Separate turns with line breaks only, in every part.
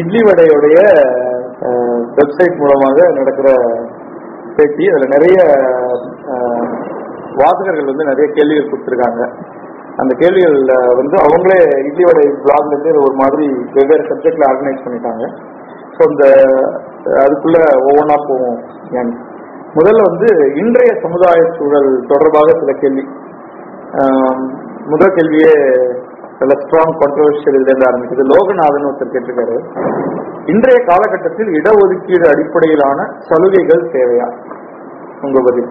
Idli வடையுடைய website மூலமாக நடக்கிற பேட்டி அதில் நிறைய வாசகர்கள் வந்து நிறைய கேள்விகள் கொடுத்துருக்காங்க. அந்த கேள்விகளில் வந்து அவங்களே இட்லி வடை பிளாக்லேருந்து ஒரு மாதிரி வெவ்வேறு சப்ஜெக்டில் ஆர்கனைஸ் பண்ணிட்டாங்க. ஸோ அந்த அதுக்குள்ளே ஒவ்வொன்றா போவோம். ஏன் முதல்ல வந்து இன்றைய சமுதாய சூழல் தொடர்பாக சில கேள்வி. முதல் கேள்வியே நல்ல ஸ்ட்ராங் கான்ட்ரவர்ஷியல் இதுல இருந்து ஆரம்பிக்குது. லோகநாதன் ஒருத்தர் கேட்டிருக்காரு. இன்றைய காலகட்டத்தில் இடஒதுக்கீடு அடிப்படையிலான சலுகைகள் தேவையா? உங்க பதில்.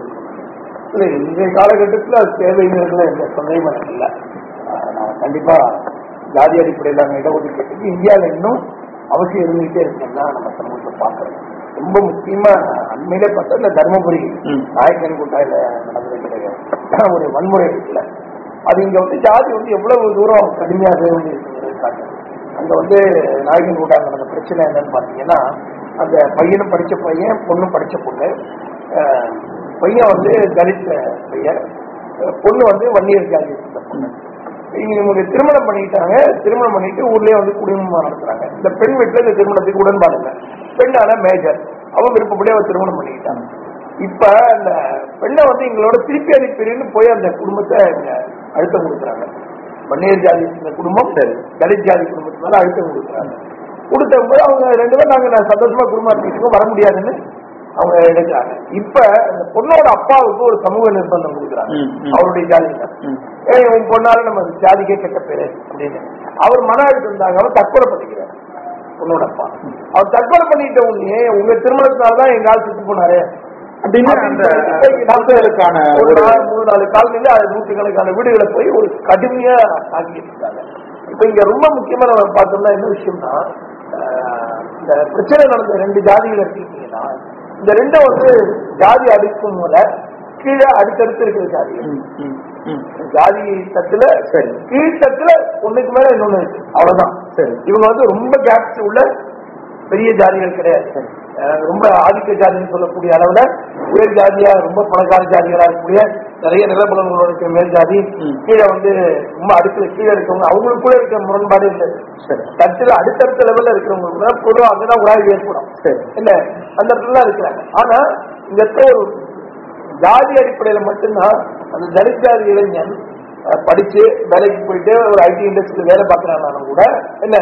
இல்ல இன்றைய காலகட்டத்தில் அது தேவைங்கிறதுல எந்த சந்தேகமும் இல்லை. கண்டிப்பா ஜாதி அடிப்படையிலான இடஒதுக்கீட்டுக்கு இந்தியாவில் இன்னும் அவசியம் இருந்துகிட்டே இருக்குன்னு நம்ம சமூகத்தை பார்க்கறோம். ரொம்ப முக்கியமா அண்மையிலே பார்த்தா இந்த தர்மபுரி. நாயக்கன் கூட்டாயில நடந்திருக்கிற ஒரு வன்முறை இருக்குல்ல. அது இங்க வந்து ஜாதி வந்து எவ்வளவு தூரம் கடுமையாக அங்க வந்து நாயகன் கூட்டாயில் நடந்த பிரச்சனை என்னன்னு பாத்தீங்கன்னா அந்த பையனும் படிச்ச பையன் பொண்ணும் படிச்ச பொண்ணு. பையன் வந்து தலித் பையன். பொண்ணு வந்து வன்னியர் ஜாதி பொண்ணு. இவங்க திருமணம் பண்ணிட்டாங்க திருமணம் பண்ணிட்டு ஊர்லயே வந்து குடும்பம் நடத்துறாங்க. இந்த பெண் வீட்டுல இந்த திருமணத்துக்கு உடன்பாடு இல்லை. பெண்ணான மேஜர். அவங்க விருப்பப்படி அவ திருமணம் பண்ணிக்கிட்டாங்க இப்ப அந்த பெண்ணை வந்து எங்களோட திருப்பி அனுப்பிடுன்னு போய் அந்த குடும்பத்தை அழுத்தம் கொடுக்குறாங்க. வன்னியர் ஜாதி குடும்பம் தலித் ஜாதி குடும்பத்தினால அழுத்தம் கொடுக்குறாங்க. கொடுத்த போது அவங்க ரெண்டு பேரும் நாங்க சந்தோஷமா குடும்பம் வர முடியாதுன்னு அவங்க எடுக்கிறாங்க இப்ப அந்த பொண்ணோட அப்பாவுக்கு ஒரு சமூக நிர்பந்தம் கொடுக்குறாங்க. அவருடைய ஜாதியினர்
ம்.
ஏய் உன் பொண்ணால நம்ம ஜாதிக்கே கெட்ட பேரு அப்படின்னு. அவர் மன அழுத்தம் இருந்தாங்க. அவர் தற்கொலை பண்ணிக்கிறார். பொண்ணோட அப்பா. அவர் தற்கொலை பண்ணிட்ட உடனே உங்க திருமணத்தினால தான் எங்க ஆள் செத்து போனாரு.
அப்படின்னு அந்த தாக்குதலுக்கான
ஒரு
ஒரு
நாலு மூணு நாலு காலத்துல அது நூற்றுக்கணக்கான வீடுகளை போய் ஒரு கடுமையா தாக்கிட்டு இருக்காங்க இப்ப இங்க ரொம்ப முக்கியமா நம்ம பார்த்தோம்னா என்ன விஷயம்னா இந்த பிரச்சனை நடந்த ரெண்டு ஜாதிகள் இருக்கீங்கன்னா இந்த ரெண்டும் வந்து ஜாதி அடுக்கும் முறை கீழே அடுத்தடுத்து இருக்கிற
ம்.
ஜாதி தட்டுல
சரி.
கீழ்த்தட்டுல ஒண்ணுக்கு மேல இன்னொன்னு அவ்வளவுதான்
சரி.
இவங்க வந்து ரொம்ப கேப்ஸ் உள்ள பெரிய ஜாதிகள் கிடையாது ரொம்ப ஆதிக்க ஜாதின்னு சொல்லக்கூடிய அளவுல உயர் ஜாதியா ரொம்ப பணக்கார ஜாதிகளா இருக்கக்கூடிய நிறைய நிலப்பலங்களோட இருக்கிற மேல் ஜாதி. கீழே வந்து ரொம்ப அடுக்குல கீழே இருக்கவங்க அவங்களுக்குள்ள இருக்கிற முரண்பாடு இல்லை.
சரி.
தட்டுல அடுத்தடுத்த லெவல்ல இருக்கிறவங்களுக்கு தான் பொதுவாக அங்கதான் உராய்வு ஏற்படும். இல்ல அந்த இடத்துல இருக்கிறாங்க. ஆனா இந்த இடத்துல ஒரு ஜாதி அடிப்படையில மட்டும்தான் அந்த தலித் ஜாதி இளைஞன் படிச்சு வேலைக்கு போயிட்டு ஒரு ஐடி இண்டஸ்ட்ரியில வேலை பார்க்கறானாலும் கூட என்ன.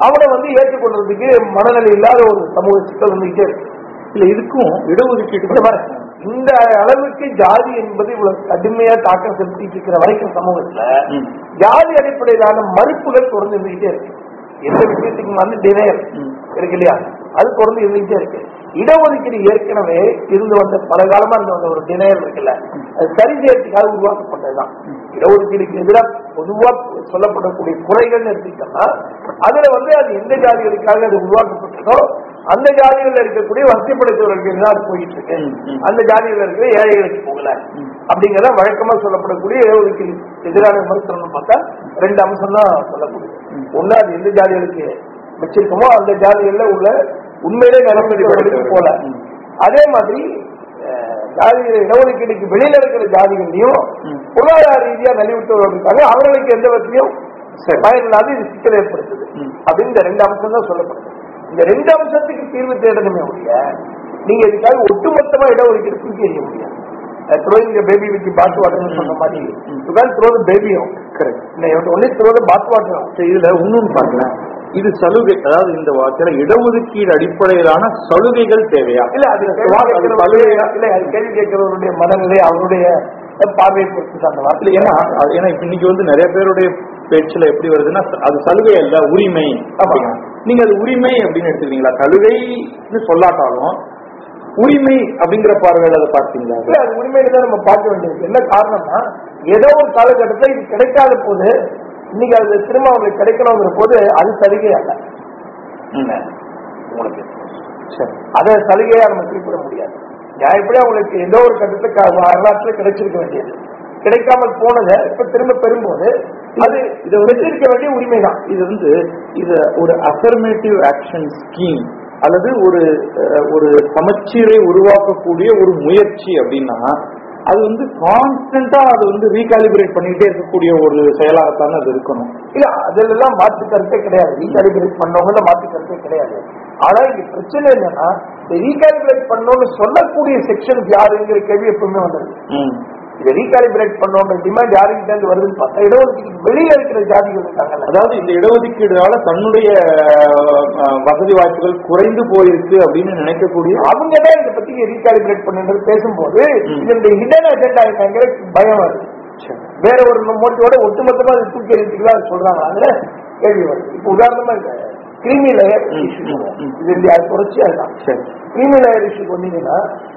அவனை வந்து ஏற்றுக்கொள்றதுக்கு மனநிலை இல்லாத ஒரு சமூக சிக்கல் வந்துகிட்டே இருக்கு
இல்ல இதுக்கும் இடஒதுக்கீடு
இந்த அளவுக்கு ஜாதி என்பது இவ்வளவு கடுமையா தாக்கம் செலுத்திட்டு இருக்கிற வரைக்கும் சமூகத்துல. ஜாதி அடிப்படையிலான மறுப்புகள் தொடர்ந்து இருந்துகிட்டே இருக்கு எந்த விஷயத்துக்கு வந்து டினையல்
ம்.
இருக்கு இல்லையா அது தொடர்ந்து இருந்துகிட்டே இருக்கு இடஒதுக்கீடு ஏற்கனவே இருந்து வந்த பல காலமா இருந்த வந்த ஒரு டினையல் இருக்குல்ல அது சரி செய்யறதுக்காக உருவாக்கப்பட்டதுதான். இடஒதுக்கீடுக்கு எதிராக பொதுவா சொல்லப்படக்கூடிய குறைகள் எடுத்துக்கிட்டோம்னா அதுல வந்து அது எந்த ஜாதிகளுக்காக அது உருவாக்கப்பட்டதோ அந்த ஜாதிகள்ல இருக்கக்கூடிய வசதிப்படுத்தவர்களுக்கு அது போயிட்டு இருக்கு. அந்த ஜாதிகள் இருக்கிற ஏழைகளுக்கு போகல. அப்படிங்கறத வழக்கமா சொல்லப்படக்கூடிய இடஒதுக்கீடு எதிரான விமர்சனம் பார்த்தா ரெண்டு அம்சம் தான் சொல்லக்கூடியது ஒண்ணு அது எந்த ஜாதிகளுக்கு வச்சிருக்கோமோ அந்த ஜாதிகள்ல உள்ள உண்மையிலே நிலமதிப்பவர்களுக்கு போல.
ம்.
அதே மாதிரி அஹ், ஜாதி இடஒதுக்கீடுக்கு வெளியில இருக்கிற ஜாதிகள்லயும்
ம்.
பொருளாதார ரீதியா நலிவிட்டவர்கள் இருக்காங்க அவர்களுக்கு எந்த விதத்திலையும். பயனில்லாத இது சிக்கல் ஏற்படுத்துது. அப்படின்னு இந்த ரெண்டு அம்சம் தான் சொல்லப்படுது. இந்த ரெண்டு அம்சத்துக்கு தீர்வு தேடணுமே ஒழிய நீங்க இதுக்காக ஒட்டுமொத்தமா இடஒதுக்கீடு தூக்கி எறிய முடியாது. த்ரோயிங் பேபி வித் பாத் வாட்டர்னு சொன்ன மாதிரி. Throw the baby out
correct
only throw the bath water out
சரி, இதுல இன்னொன்னு பாருங்க இது சலுகை அதாவது இந்த வார்த்தையில இடஒதுக்கீடு அடிப்படையிலான சலுகைகள் தேவையா?
இல்ல அது
அது
கேள்வி கேட்கிறவருடைய-
சலுகையா?
இல்ல கேள்வி கேட்கிறவருடைய மனநிலை அவருடைய பார்வையை பொறுத்து அந்த வார்த்தை
ஏன்னா ஏன்னா இன்னைக்கு வந்து நிறைய பேருடைய பேச்சுல எப்படி வருதுன்னா அது சலுகை அல்ல உரிமை. அப்படிங்க. நீங்க அது உரிமை அப்படின்னு எடுத்துக்கிறீங்களா? சலுகைன்னு சொல்லாட்டாலும் உரிமை அப்படிங்கிற பார்வையில அதை பார்த்தீங்களா
இல்ல அது உரிமையில தான் நம்ம பார்க்க வேண்டியது என்ன காரணம்னா ஏதோ ஒரு காலகட்டத்துல இது கிடைக்காத போது இன்னைக்கு அது திரும்ப அவங்களுக்கு கிடைக்கணுங்கிற போது அது சலுகை அல்ல. உங்களுக்கு.
சரி.
அதை சலுகையா நம்ம குறிப்பிட முடியாது. நியாயப்படி அவங்களுக்கு ஏதோ ஒரு கட்டத்துல வரலாற்றுல கிடைச்சிருக்க வேண்டியது. கிடைக்காமல் போனதை இப்ப திரும்ப பெறும்போது அது இதை வச்சிருக்க வேண்டிய உரிமை தான்
இது வந்து இது ஒரு அஃபர்மேட்டிவ் ஆக்ஷன் ஸ்கீம் அல்லது ஒரு ஒரு சமச்சீரை உருவாக்கக்கூடிய ஒரு முயற்சி அப்படின்னா அது வந்து கான்ஸ்டன்டா அது வந்து ரீகாலிபிரேட் பண்ணிட்டே இருக்கக்கூடிய ஒரு செயலாகத்தான் அது இருக்கணும்.
இல்ல அதுல எல்லாம் மாற்று கருத்தே கிடையாது. ரீகாலிபிரேட் பண்ணவங்கள மாற்று கருத்தே கிடையாது. ஆனா இங்க பிரச்சனை என்னன்னா இந்த ரீகாலிபிரேட் பண்ணோம்னு சொல்லக்கூடிய செக்ஷன் யாருங்கிற கேள்வி எப்பவுமே வந்தது இதை ரீகாலிபிரேட் பண்ணோன்ற டிமாண்ட் யாருக்கிட்ட இருந்து வருதுன்னு பார்த்தா இடஒதுக்கீடு வெளியில இருக்கிற ஜாதிகள் இருக்காங்கல்ல.
அதாவது இந்த இடஒதுக்கீடுனால தன்னுடைய வசதி வாய்ப்புகள் குறைந்து போயிருக்கு அப்படின்னு நினைக்கக்கூடிய
அவங்க தான் இதை பத்தி ரீகாலிபிரேட் பண்ணுன்றது பேசும்போது. இதனுடைய ஹிடன் அஜெண்டா என்னங்கிற பயம் வருது. வேற ஒரு மோட்டிவோட ஒட்டுமொத்தமா அதை தூக்கி எறிஞ்சிக்கலாம் சொல்றாங்க. அதுல கேள்வி வருது. இப்ப உதாரணமா இந்த கிரீமி லேயர் இஷ்யூ. இது தொடர்ச்சி அதுதான் கிரீமி லேயர் இஷ்யூ வந்தீங்கன்னா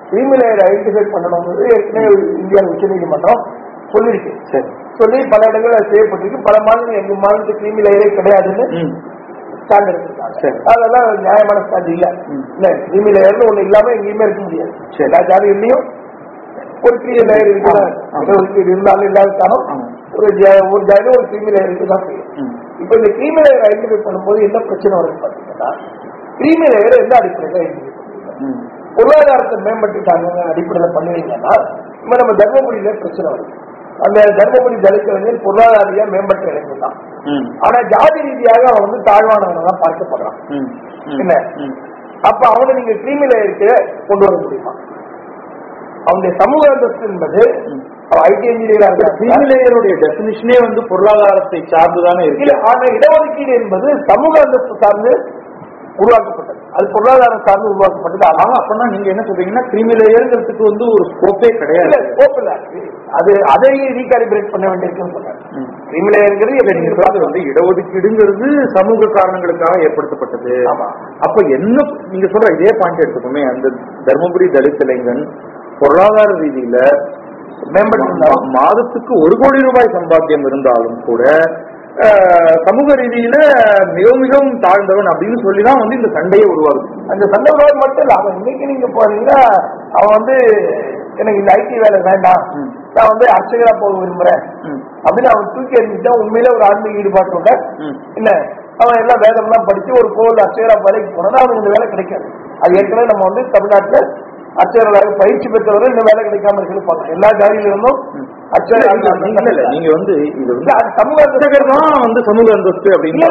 கிரீமி லேயர் ஐடென்டிஃபை பண்ணணுங்கிறது ஏற்கனவே இந்தியா உச்சநீதிமன்றம் சொல்லியிருக்கு
சரி
சொல்லி பல இடங்கள் அது செய்யப்பட்டிருக்கு பல மாநிலம் எங்க மாநிலத்துக்கு கிரீமி லேயரே கிடையாதுன்னு. ஸ்டாண்ட் எடுத்திருக்காங்க
சரி.
அதெல்லாம் நியாயமான ஸ்டாண்ட் இல்ல. இல்ல கிரீமி லேயர்னு ஒண்ணு இல்லாம எங்கேயுமே இருக்க முடியாது
சரி.
எல்லா ஜாதிகள்லயும் ஒரு கிரீமி லேயர் இருக்குதான் இருந்தாலும் இல்லாவிட்டாலும்
ஆமா.
ஒரு ஒரு ஜாதியில ஒரு கிரீமி லேயர் இருக்குதான் செய்யும். இப்ப இந்த கிரீமி லேயர் ஐடென்டிஃபை பண்ணும்போது என்ன பிரச்சனை வருது பாத்தீங்கன்னா கிரீமி லேயர் எந்த அடிப்படையில ஐடென்டிஃபை. பொருளாதாரத்தை மேம்பட்டுட்டாங்க அடிப்படையில பண்ணுவீங்கன்னா இப்ப நம்ம தர்மபுரியில பிரச்சனை வருது அந்த தர்மபுரி தலித் இளைஞர் பொருளாதாரியா மேம்பட்ட இளைஞர் தான்
ம்.
ஆனா ஜாதி ரீதியாக அவன் வந்து தாழ்வானவனா பார்க்கப்படுறான். என்ன? அப்ப அவனை நீங்க கிரீமி லேயருக்கு கொண்டு வர முடியுமா? அவனுடைய சமூக அந்தஸ்து என்பது ஐடி இன்ஜினியரா இருக்காங்க
கிரிமிலேயருடைய டெபினிஷனே வந்து பொருளாதாரத்தை சார்ந்துதானே இருக்கு.
ஆனா இடஒதுக்கீடு என்பது சமூக அந்தஸ்து சார்ந்து உருவாக்கப்பட்டது. அது பொருளாதாரம் சார்ந்து உருவாக்கப்பட்டது.
ஆனா அப்படின்னா நீங்க என்ன சொல்றீங்கன்னா கிரிமிலேயருங்கிறதுக்கு வந்து ஒரு ஸ்கோப்பே கிடையாது.
scope இல்ல. அது அதை ரீகாலிபிரேட் பண்ண வேண்டியிருக்குன்னு
இல்ல, நீங்க சொல்றது வந்து இடஒதுக்கீடுங்கிறது சமூக காரணங்களுக்காக ஏற்படுத்தப்பட்டது. அப்ப என்ன நீங்க சொல்ற இதே பாயிண்ட் எடுத்துக்கோமே அந்த தர்மபுரி தலித் இளைஞன் பொருளாதார ரீதியில
மேம்பட்டு
மாதத்துக்கு ஒரு கோடி ரூபாய் சம்பாத்தியம் இருந்தாலும் கூட சமூக ரீதியில மிக மிகவும் தாழ்ந்தவன் அப்படின்னு சொல்லிதான் வந்து இந்த சண்டையே உருவாகுது
அந்த சந்தர்ப்பம் மட்டும் இல்ல அவன் இன்னைக்கு நீங்க போறீங்கன்னா அவன் வந்து எனக்கு இந்த ஐடி வேலை வேண்டாம். நான் வந்து அர்ச்சகரா போக விரும்புறேன். அப்படின்னு அவன் தூக்கி எறிஞ்சிட்டா உண்மையில ஒரு ஆன்மீக ஈடுபாட்டோட. இல்ல அவன் எல்லாம் வேதம் எல்லாம் படிச்சு ஒரு கோவில் அர்ச்சகரா வேலைக்கு போனா அவனுக்கு இந்த வேலை கிடைக்காது அது ஏற்கனவே நம்ம வந்து தமிழ்நாட்டுல அர்ச்சகர்களாக பயிற்சி பெற்றவர்கள் இந்த வேலை கிடைக்காம பார்த்தோம். எல்லா ஜாதியில இருந்தும்
இல்ல, நீங்க வந்து இது வந்து
சமூக அந்தஸ்து.
அர்ச்சகர் தான் வந்து சமூக அந்தஸ்து அப்படின்னு.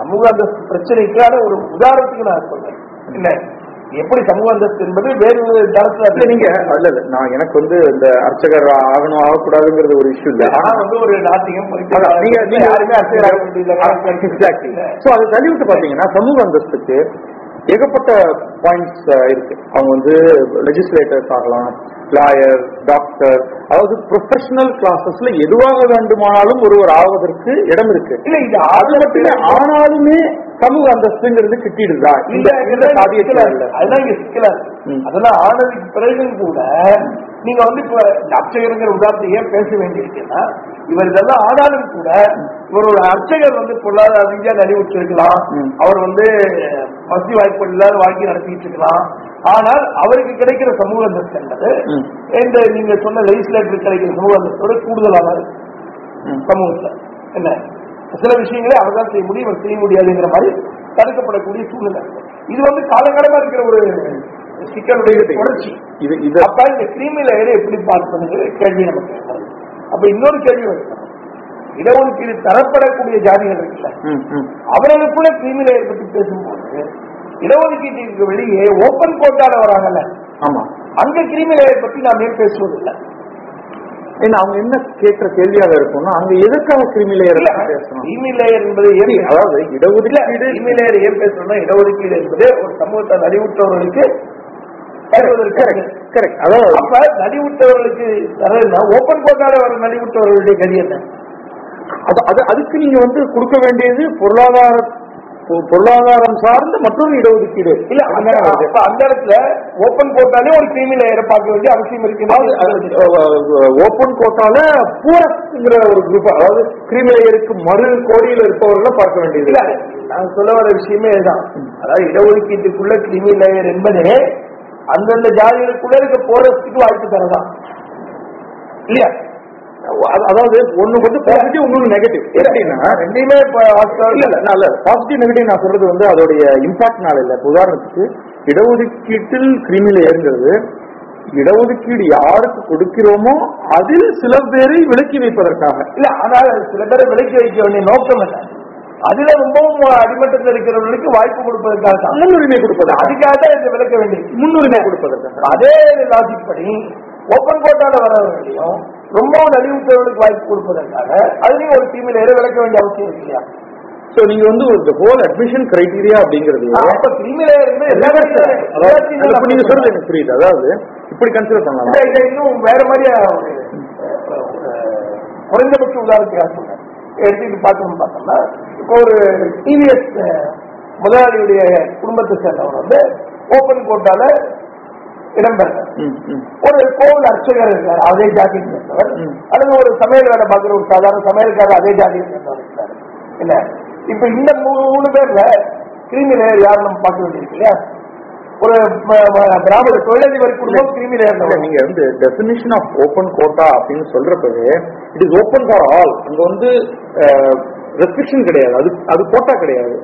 சமூக அந்தஸ்து பிரச்சனைக்கான ஒரு உதாரணத்துக்கு நான் சொல்றேன். இல்ல எப்படி சமூக அந்தஸ்து என்பது வேறு தரத்துல
நீங்க இல்ல இல்ல. நான் எனக்கு வந்து இந்த அர்ச்சகர் ஆகணும் ஆகக்கூடாதுங்கிறது ஒரு இஷ்யூ இல்ல.
நான் வந்து ஒரு நாட்டியம்
நீங்க
யாருமே அர்ச்சகர் ஆக
சோ அதை தள்ளி விட்டு பாத்தீங்கன்னா சமூக அந்தஸ்துக்கு ஏகப்பட்ட பாயிண்ட்ஸ் இருக்கு. அவங்க வந்து லெஜிஸ்லேட்டர்ஸ் ஆகலாம் லாயர் டாக்டர் அதாவது ப்ரொஃபஷனல் கிளாஸஸ்ல எதுவாக வேண்டுமானாலும் ஒருவர் ஆவதற்கு இடம் இருக்கு.
இல்ல இது
அது மட்டும் ஆனாலுமே சமூக அந்தஸ்துங்கிறது கிட்டிடுதா? இந்த சாதியத்துல இல்ல
அதுதான் இங்க சிக்கலா. அதெல்லாம் ஆனதுக்கு பிறகும் கூட நீங்க வந்து இப்ப அர்ச்சகருங்கிற உதாரணத்தை ஏன் பேச வேண்டியிருக்குன்னா இவர் இதெல்லாம் ஆனாலும் கூட இவர் ஒரு அர்ச்சகர் வந்து பொருளாதார ரீதியா நலிவுற்று இருக்கலாம்
ம்.
அவர் வந்து வசதி வாய்ப்பு இல்லாத வாழ்க்கை நடத்திட்டு இருக்கலாம் ஆனால் அவருக்கு கிடைக்கிற சமூக அந்தஸ்து என்பது. இந்த நீங்க சொன்ன லெஜிஸ்லேட்டர் கிடைக்கிற சமூக அந்தஸ்தோட கூடுதலான. சமூகத்துல என்ன சில விஷயங்களை அவர் தான் செய்ய முடியும் இவர் செய்ய முடியாதுங்கிற மாதிரி தடுக்கப்படக்கூடிய சூழ்நிலை இது வந்து காலகாலமா இருக்கிற ஒரு சிக்கலுடைய தொடர்ச்சி.
இது இது.
அப்ப இந்த கிரீமி லேயரை எப்படி பார்க்கணுங்கிற கேள்வி நமக்கு. அப்ப இன்னொரு கேள்வி வருது. இடஒதுக்கீடு தரப்படக்கூடிய ஜாதிகள் இருக்குல்ல. அவர்களுக்குள்ள கிரீமி லேயர் பத்தி பேசும்போது இடஒதுக்கீட்டுக்கு வெளியே ஓபன் கோட்டால வராங்கல்ல.
ஆமா.
அங்க கிரீமி லேயர் பத்தி நாம் ஏன் பேசுவதில்லை.
ஏன்னா அவங்க என்ன கேட்கிற கேள்வியாக இருக்கும்னா அங்க எதற்காக கிருமி லேயர் பேசணும்?
கிரீமி லேயர் என்பது
அதாவது இடஒதுக்கீடு
கிரீமி லேயர் ஏன் பேசுறோம்னா இடஒதுக்கீடு என்பது ஒரு சமூகத்தை நலிவுற்றவர்களுக்கு தருவதற்கு
கரெக்ட் அதாவது
அப்ப நலிவுற்றவர்களுக்கு தரதுன்னா ஓபன் கோட்டால வர நலிவுற்றவர்களுடைய கதி என்ன?
அது- அது அதுக்கு நீங்க வந்து கொடுக்க வேண்டியது பொருளாதார பொருளாதாரம் சார்ந்த மற்றொரு இடஒதுக்கீடு.
இல்ல அந்த இடத்துல ஓபன் கோட்டாலே ஒரு கிரீமி லேயரை பார்க்க வேண்டிய அவசியம் இருக்கு.
ஓபன் கோட்டால பூரஸ்ங்கிற ஒரு குரூப் அதாவது கிரீமி லேயருக்கு மறு கோடியில் இருப்பவர்களை பார்க்க வேண்டியது.
இல்ல நான் சொல்ல வர விஷயமே இதுதான். அதாவது இடஒதுக்கீட்டுக்குள்ள கிரிமி லேயர் என்பதே அந்தந்த ஜாதிகளுக்குள்ள இருக்க போறதுக்கு வாய்ப்பு தரதான் இல்லையா?
அது- அதாவது ஒண்ணு வந்து பாசிட்டிவ் இன்னொன்னு நெகட்டிவ் எப்படின்னா
வாஸ்தவம்
இல்ல இல்ல பாசிட்டிவ் நெகட்டிவ் நான் சொல்றது வந்து அதோடைய இம்பாக்ட்னால இல்ல. உதாரணத்துக்கு இடஒதுக்கீட்டில் கிரிமி லேயருங்கிறது இடஒதுக்கீடு யாருக்கு கொடுக்கிறோமோ அதில் சில பேரை விலக்கி வைப்பதற்காக.
இல்ல ஆனால் சில பேரை விலக்கி வைக்க வேண்டிய நோக்கம் என்ன? அதுல ரொம்பவும் அடிமட்டத்தில் இருக்கிறவர்களுக்கு வாய்ப்பு கொடுப்பதற்காக
முன்னுரிமை கொடுப்பதற்காக.
அதுக்காக தான் இதை விலக்க வேண்டியது.
முன்னுரிமை கொடுப்பதற்காக.
அதே லாஜிக் படி ஓப்பன் கோட்டால வரவர்களையும் ரொம்பவும் நலிவுற்றவர்களுக்கு வாய்ப்பு கொடுப்பதற்காக அதுலயும் ஒரு டீமில் ஏற விளக்க வேண்டிய அவசியம் இருக்கு இல்லையா?
சோ நீங்க வந்து ஒரு ஹோல் அட்மிஷன் கிரைட்டீரியா அப்படிங்கிறது
அப்ப கிரிமில இருந்து
நீங்க சொல்றது எனக்கு புரியுது. அதாவது இப்படி கன்சிடர் பண்ணலாம்?
இன்னும் வேற அஹ், குறைந்தபட்ச உதாரணத்துக்காக சொல்றேன். எடுத்துட்டு பார்த்தோம்னு பார்த்தோம்னா இப்போ ஒரு டிவிஎஸ் முதலாளியுடைய குடும்பத்தை சேர்ந்தவர் வந்து ஓப்பன் கோட்டால
ம்.
ஒரு கோவில் அர்ச்சகர் இருக்கார் அதே ஜாதியை சேர்ந்தவர். அல்லது ஒரு சமையல் வேலை பார்க்குற ஒரு சாதாரண சமையலுக்காக அதே ஜாதியை சேர்ந்தவர் இருக்காரு. என்ன இப்ப இந்த மூணு மூணு பேர்ல கிருமி லேயர் யாரும் நம்ம பார்க்க வேண்டியிருக்கு இல்லையா? ஒரு பிராமண தொழிலதிபர் குடும்பம் கிருமி லேயர்
இல்ல, நீங்க வந்து டெபினிஷன் ஆஃப் ஓபன் கோட்டா அப்படின்னு சொல்றப்பவே it is open for all அங்க வந்து ரெஸ்ட்ரிக்ஷன் கிடையாது. அது அது கோட்டா கிடையாது.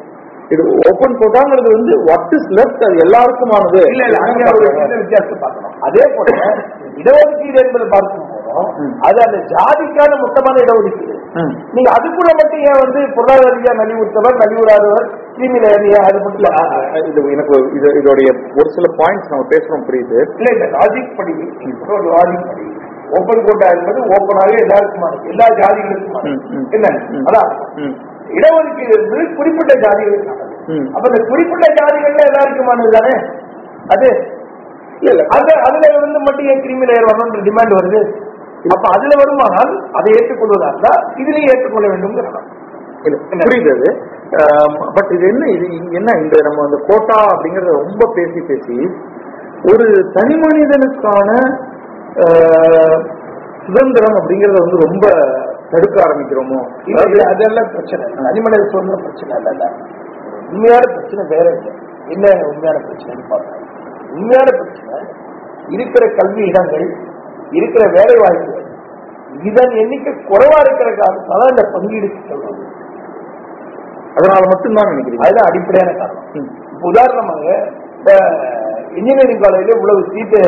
இது ஓபன் கோட்டாங்கிறது வந்து வாட் இஸ் லெஃப்ட் அது எல்லாருக்குமானது
இல்ல இல்ல அங்க ஒரு வித்தியாசத்தை பார்க்கணும் அதே போல இடஒதுக்கீடு என்பது பார்க்கும் போதும். அது அந்த ஜாதிக்கான மொத்தமான இடஒதுக்கீடு. நீங்க அதுக்குள்ள மட்டும் ஏன் வந்து பொருளாதார ரீதியா நலிவுற்றவர் நலிவுறாதவர் கிருமி லேயர் ஏன் அது மட்டும்
இல்ல,
இல்ல
இது எனக்கு இது இதோடைய ஒரு சில பாயிண்ட்ஸ் நம்ம பேசுறோம் புரியுது
இல்ல இந்த லாஜிக் படி ஒரு லாஜிக் படி ஓபன் கோட்டா என்பது ஓப்பனாகவே எல்லாருக்குமானது எல்லா
ம்.
என்ன. அதான். இடஒதுக்கீடு என்பது குறிப்பிட்ட ஜாதிகளுக்கானது
ம்.
அப்ப இந்த குறிப்பிட்ட ஜாதிகள்ல எல்லாருக்குமானது தானே? அது அந்த அதுல வந்து மட்டும் ஏன் கிரிமி லேயர் வரணும்ன்ற டிமாண்ட் வருது? அப்ப அதுல வருமானால் அதை ஏற்றுக்கொள்வதா இருந்தா இதுலயும் ஏற்றுக்கொள்ள வேண்டும்
புரியுது அது. பட் இது என்ன இது என்ன இந்த நம்ம அந்த கோட்டா அப்படிங்கறத ரொம்ப பேசி பேசி ஒரு தனி மனிதனுக்கான சுதந்திரம் அப்படிங்கறத வந்து ரொம்ப தடுக்க ஆரம்பிக்கிறோமோ?
அதெல்லாம் பிரச்சனை அனிமலை சொல்ற பிரச்சனை இல்ல உண்மையான பிரச்சனை வேற இல்லை என்ன உண்மையான பிரச்சனைன்னு பார்த்தா உண்மையான பிரச்சனை இருக்கிற கல்வி இடங்கள் இருக்கிற வேலை வாய்ப்புகள் இதன் எண்ணிக்கை குறைவா இருக்கிற காரணத்தால இந்த பங்கீடு சொல்றது
அதனால மட்டும்தான் நினைக்கிறீங்க?
அதுதான் அடிப்படையான காரணம். உதாரணமாக இப்ப இன்ஜினியரிங் காலேஜ்ல இவ்வளவு சீட்டு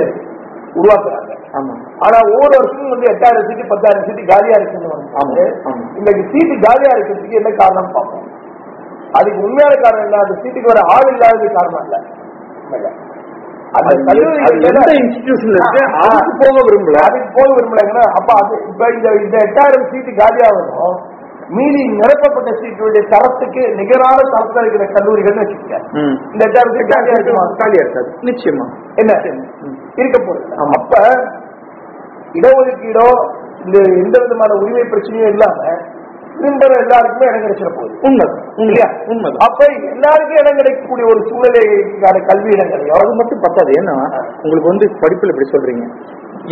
உருவாக்குறாங்க.
ஆமா.
ஆனா ஒவ்வொரு வருஷமும் வந்து எட்டாயிரம் சீட்டு பத்தாயிரம் சீட்டு காலியா இருக்குன்னு. இன்னைக்கு சீட்டு காலியா இருக்கிறதுக்கு என்ன காரணம் பார்ப்போம். அதுக்கு உண்மையான காரணம் இல்ல அந்த சீட்டுக்கு வர ஆள் இல்லாதது காரணம் இல்ல
போக விரும்பல.
அதுக்கு போக விரும்பலைங்கன்னா அப்ப அது இப்ப இந்த எட்டாயிரம் சீட்டு காலியாகணும். மீதி நிரப்பப்பட்ட சீட்டுடைய தரத்துக்கு நிகரான தரத்தில் இருக்கிற கல்லூரிகள்னு வச்சுக்கோங்க. இந்த காலியா
இருக்காது நிச்சயமா.
என்ன?
ம்.
இருக்க போறது
ஆமா.
அப்ப இடஒதுக்கீடோ இந்த எந்த விதமான உரிமை பிரச்சனையும் இல்லாம விரும்புற எல்லாருக்குமே இடம் கிடைச்சிட போகுது.
உண்மைதான்
இல்லையா?
உண்மைதான்
அப்ப எல்லாருக்கும் இடம் கிடைக்கக்கூடிய ஒரு சூழ்நிலைக்கான கல்வி இடங்களையோ
அது மட்டும் பத்தாது. ஏன்னா உங்களுக்கு வந்து படிப்புல இப்படி சொல்றீங்க.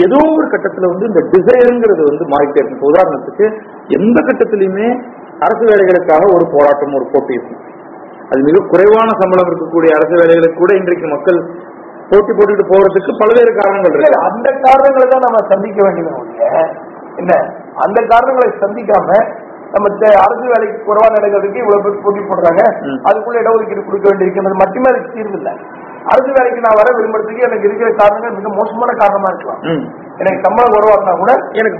ஏதோ ஒரு கட்டத்துல வந்து இந்த டிசைருங்கிறது வந்து மாறிட்டே இருக்கும். உதாரணத்துக்கு எந்த கட்டத்திலயுமே அரசு வேலைகளுக்காக ஒரு போராட்டம் ஒரு போட்டி இருக்கும். அது மிக குறைவான சம்பளம் இருக்கக்கூடிய அரசு வேலைகளுக்கு கூட இன்றைக்கு மக்கள் போட்டி போட்டுக்கிட்டு போறதுக்கு பல்வேறு காரணங்கள் இருக்கு.
அந்த காரணங்களை தான் நம்ம சந்திக்க வேண்டியது என்ன? அந்த காரணங்களை சந்திக்காம நம்ம அரசு வேலைக்கு குறைவான இடங்களுக்கு இவ்வளவு பேர் போட்டி போடுறாங்க.
அதுக்குள்ள
இடஒதுக்கீடு கொடுக்க வேண்டியிருக்கிறது மட்டுமே அதுக்கு தீர்வு இல்லை. அரசு வேலைக்கு நான் வர விரும்புறதுக்கு எனக்கு இருக்கிற காரணங்கள் மிக மோசமான காரணமா இருக்கலாம். எனக்கு சம்பளம் குறைவா இருந்தா கூட
எனக்கு.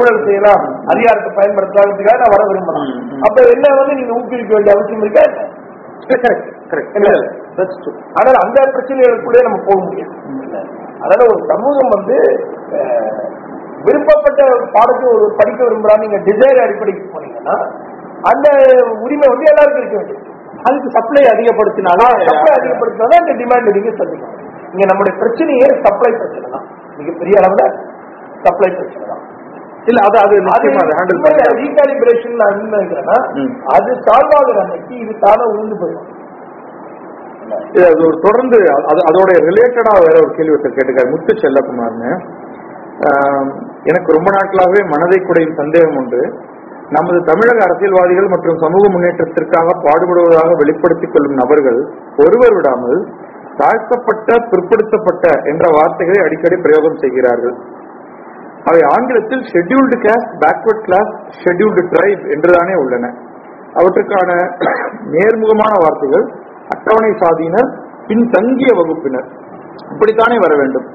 ஊழல் செய்யலாம். அதிகாரத்தை பயன்படுத்தாததுக்காக நான் வர விரும்பலாம். அப்ப என்ன வந்து நீங்க ஊக்குவிக்க வேண்டிய அவசியம் இருக்கா. ஆனால் அந்த பிரச்சனைகளுக்குள்ளே நம்ம போக முடியாது. அதனால ஒரு சமூகம் வந்து விருப்பப்பட்ட பாடத்தை ஒரு படிக்க விரும்புறா நீங்க டிசைர் அடிப்படைக்கு போனீங்கன்னா அந்த உரிமை வந்து எல்லாருக்கும் இருக்க வேண்டியது.
அதுக்கு சப்ளை அதிகப்படுத்தினாலும்
சப்ளை அதிகப்படுத்தினா இந்த டிமாண்ட் நீங்க சந்திக்க முடியும் இங்க நம்முடைய பிரச்சனையே சப்ளை பிரச்சனை தான். மிகப்பெரிய அளவுல சப்ளை பிரச்சனை தான்.
இல்ல அது அது ஹேண்டில் பண்ண
ரீகாலிபிரேஷன் நான் என்ன நினைக்கிறேன்னா
ம்.
அது சால்வ் ஆகுற அன்னைக்கு இது தானே உழுந்து போயிடும்.
இது ஒரு தொடர்ந்து அது அதோட ரிலேட்டடா வேற ஒரு கேள்வி ஒருத்தர் கேட்டுக்காரு முத்து செல்லகுமார்னு. ஆம், எனக்கு ரொம்ப நாட்களாகவே மனதை குடையும் சந்தேகம் உண்டு. நமது தமிழக அரசியல்வாதிகள் மற்றும் சமூக முன்னேற்றத்திற்காக பாடுபடுவதாக வெளிப்படுத்திக் கொள்ளும் நபர்கள் ஒருவர் விடாமல் தாழ்த்தப்பட்ட பிற்படுத்தப்பட்ட என்ற வார்த்தைகளை அடிக்கடி பிரயோகம் செய்கிறார்கள். அவை ஆங்கிலத்தில் scheduled caste backward class scheduled tribe என்றுதானே உள்ளன. அவற்றுக்கான நேர்முகமான வார்த்தைகள் அட்டவணை சாதியினர் பின்தங்கிய வகுப்பினர். இப்படித்தானே வர வேண்டும்?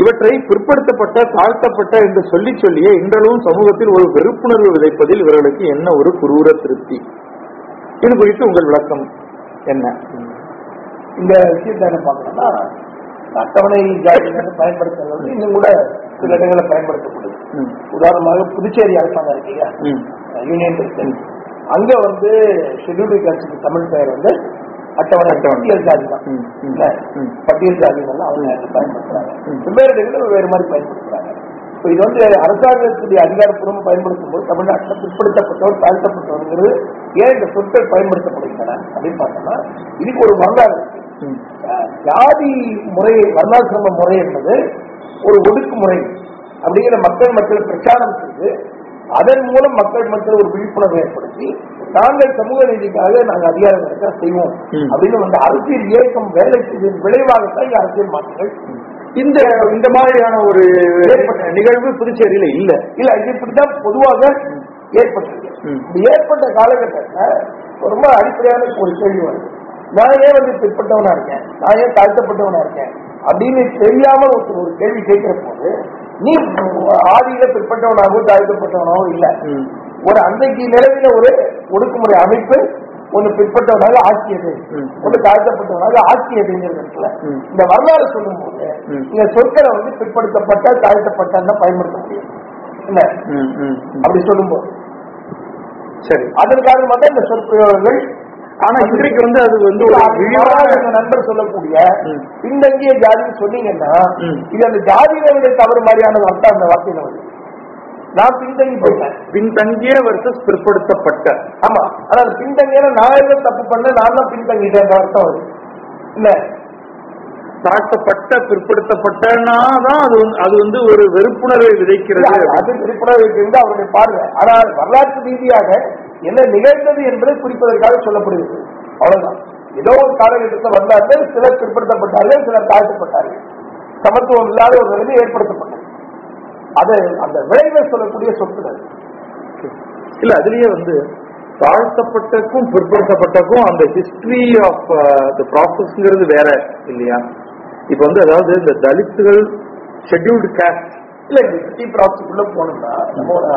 இவற்றை பிற்படுத்தப்பட்ட தாழ்த்தப்பட்ட என்று சொல்லி சொல்லியே இன்றளவும் சமூகத்தில் ஒரு வெறுப்புணர்வு விதைப்பதில் இவர்களுக்கு என்ன ஒரு குரூர திருப்தி? இது குறித்து உங்கள் விளக்கம் என்ன?
இந்த விஷயத்தை என்ன பார்க்கணும்னா அட்டவணை ஜாதியினர் பயன்படுத்துறது இன்னும் கூட சில இடங்களில் பயன்படுத்தப்படுது. உதாரணமாக புதுச்சேரி அரசாங்கம் இருக்கீங்க. யூனியன் பிரசிடென்ட் அங்க வந்து ஷெட்யூல்டு காஸ்டுக்கு தமிழ் பெயர் வந்து அட்டவணை. பட்டியல் ஜாதி தான்
ம், ம்,
இல்ல?
ம்.
பட்டியல் ஜாதிகள் அவங்க பயன்படுத்துறாங்க. வெவ்வேறு இடங்களில் வேறு மாதிரி பயன்படுத்துறாங்க இப்போ இது வந்து அரசாங்கத்துடைய அதிகாரப்பூர்வம் பயன்படுத்தும் போது தமிழ்நாட்டில் பிற்படுத்தப்பட்டவர் தாழ்த்தப்பட்டவர்ங்கிறது ஏன் இந்த சொற்கள் பயன்படுத்தப்படுகின்றன அப்படின்னு பார்த்தோம்னா இதுக்கு ஒரு வரலாறு ஜாதி முறை வர்ணாசிரம முறை என்பது ஒரு ஒடுக்குமுறை அப்படிங்கிற மக்கள் மக்கள் பிரச்சாரம் செய்து அதன் மூலம் மக்கள் மக்கள் ஒரு விழிப்புணர்வு ஏற்படுத்தி நாங்கள் சமூக நீதிக்காக நாங்கள் அதிகாரம் கிடைச்சா செய்வோம். அப்படின்னு வந்து அரசியல் இயக்கம் வேலை செய்ததன் விளைவாகத்தான் இங்க அரசியல் மாற்றங்கள்
இந்த இந்த மாதிரியான ஒரு நிகழ்வு புதுச்சேரியில இல்ல.
இல்ல இப்படிதான் பொதுவாக ஏற்பட்டது. இந்த ஏற்பட்ட காலகட்டத்தில் ரொம்ப அடிப்படையான ஒரு கேள்வி வருது. நான் ஏன் வந்து பிற்பட்டவனா இருக்கேன்? நான் ஏன் தாழ்த்தப்பட்டவனா இருக்கேன்? அப்படின்னு தெரியாம ஒருத்தர் ஒரு கேள்வி கேட்கிற போது நீ ஆதியில பிற்பட்டவனாகவோ தாழ்த்தப்பட்டவனாகவோ இல்ல ஒரு அன்றைக்கு நிலவில ஒரு ஒடுக்குமுறை அமைப்பு ஒண்ணு பிற்பட்டவனாக ஆக்கியது. ஒண்ணு தாழ்த்தப்பட்டவனாக ஆக்கியதுங்கிறது இருக்குல்ல
ம்.
இந்த வரலாறு சொல்லும் போது. இந்த சொற்களை வந்து பிற்படுத்தப்பட்ட தாழ்த்தப்பட்டான்னு தான் பயன்படுத்த முடியும் இல்ல. அப்படி சொல்லும்போது
சரி
அதன் காரணமாக இந்த சொற்பிரயோகங்கள்
ஆனா இன்றைக்கு வந்து அது வந்து ஒரு
எங்க நண்பர் சொல்லக்கூடிய. பின்தங்கிய ஜாதின்னு சொன்னீங்கன்னா. இது அந்த ஜாதியினுடைய தவறு மாதிரியான அர்த்தம் அந்த வார்த்தையில வருது. நான் பின்தங்கி போயிட்டேன்.
பின்தங்கிய வர்சஸ் பிற்படுத்தப்பட்ட.
ஆமா. ஆனா பின்தங்கிய நான் எதுவும் தப்பு பண்ண நான் தான் பின்தங்கிட்டேன் அர்த்தம் வருது. இல்ல.
தாழ்த்தப்பட்ட பிற்படுத்தப்பட்டனா தான் அது அது வந்து ஒரு வெறுப்புணர்வை விதைக்கிறது.
அது- இருந்து அவருடைய பார்வை. ஆனால் வரலாற்று ரீதியாக என்ன நிகழ்ந்தது என்பதை குறிப்பதற்காக சொல்லப்படுகிறது. அவ்வளவுதான். ஏதோ ஒரு காலகட்டத்தில் வந்தார்கள் சிலர் பிற்படுத்தப்பட்டார்கள் சிலர் தாழ்த்தப்பட்டார்கள். சமத்துவம் இல்லாத ஒரு நிலைமை ஏற்படுத்தப்பட்டது. அது அந்த விளைவை சொல்லக்கூடிய சொற்கள்
இல்ல அதுலயே வந்து தாழ்த்தப்பட்டக்கும் பிற்படுத்தப்பட்டக்கும் அந்த ஹிஸ்டரி ஆஃப் த ப்ராசஸ்ங்கிறது வேற இல்லையா? இப்ப வந்து அதாவது இந்த தலித்துகள் ஷெட்யூல்டு காஸ்ட்
இல்ல இந்த சிட்டி ப்ராசஸ்க்குள்ள போனோம்னா நம்ம ஒரு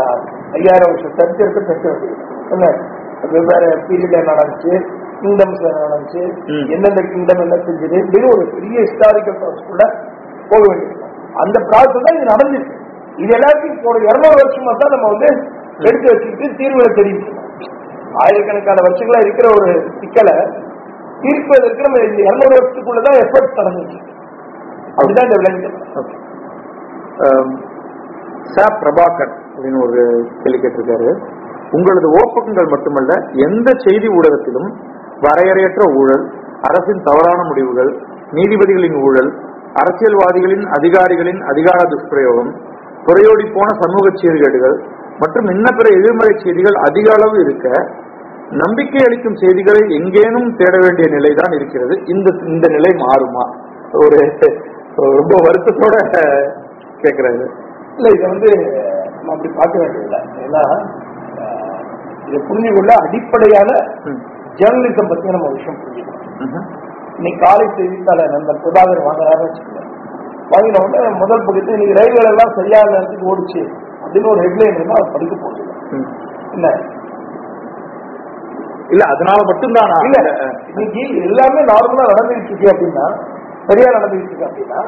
ஐயாயிரம் வருஷம் சரித்திரத்தை பெற்ற வேண்டியது வெவ்வேறு பீரியட்ல நடந்துச்சு? கிங்டம்ஸ்ல நடந்துச்சு. எந்தெந்த கிங்டம் என்ன செஞ்சது? இப்படின்னு ஒரு பெரிய ஹிஸ்டாரிக்கல் ப்ராசஸ்க்குள்ள போக வேண்டியது. அந்த ப்ராசஸ் தான் இது நடந்துச்சு. இது எல்லாத்தையும் ஒரு இருநூறு வருஷமா தான் நம்ம வந்து எடுத்து வச்சுக்கிட்டு தீர்வுகளை தெரிவிக்கணும் ஆயிரக்கணக்கான வருஷங்களா இருக்கிற ஒரு சிக்கலை தீர்ப்பதற்கு நம்ம இந்த இருநூறு வருஷத்துக்குள்ளதான் எஃபர்ட் நடந்துச்சு அப்படிதான் இந்த விளைஞ்சது
சா பிரபாகர் அப்படின்னு ஒரு கேள்வி கேட்டிருக்காரு. உங்களது ஓப்பகங்கள் மட்டுமல்ல எந்த செய்தி ஊடகத்திலும் வரையறையற்ற ஊழல் அரசின் தவறான முடிவுகள் நீதிபதிகளின் ஊழல் அரசியல்வாதிகளின் அதிகாரிகளின் அதிகார துஷ்பிரயோகம் துறையோடி போன சமூக சீர்கேடுகள் மற்றும் இன்ன பிற எதிர்மறை செய்திகள் அதிக அளவு இருக்க நம்பிக்கை அளிக்கும் செய்திகளை எங்கேனும் தேட வேண்டிய நிலைதான் இருக்கிறது. இந்த இந்த நிலை மாறுமா? ஒரு ரொம்ப வருத்தத்தோட கேக்குறாரு
இல்ல இதை வந்து நம்ம அப்படி பார்க்க வேண்டியதில்லை. ஏன்னா இதை புரிஞ்சு கொள்ள அடிப்படையான. ஜேர்னலிசம் பத்தி நம்ம விஷயம் புரிஞ்சுக்கணும். இன்னைக்கு காலை செய்தித்தாளர் நண்பர் பிரபாகர் வாங்குறாருன்னு வச்சுக்கோங்க. வாங்கின உடனே முதல் பக்கத்து இன்னைக்கு ரயில்கள் எல்லாம் சரியான நேரத்துக்கு ஓடிச்சு அப்படின்னு ஒரு ஹெட்லைன் இருந்தா அவர் படிக்க
ம்.
இல்ல
இல்ல அதனால மட்டும்தானா?
இல்ல இன்னைக்கு எல்லாமே நார்மலா நடந்துகிட்டு இருக்கு அப்படின்னா சரியா நடந்துகிட்டு இருக்கு அப்படின்னா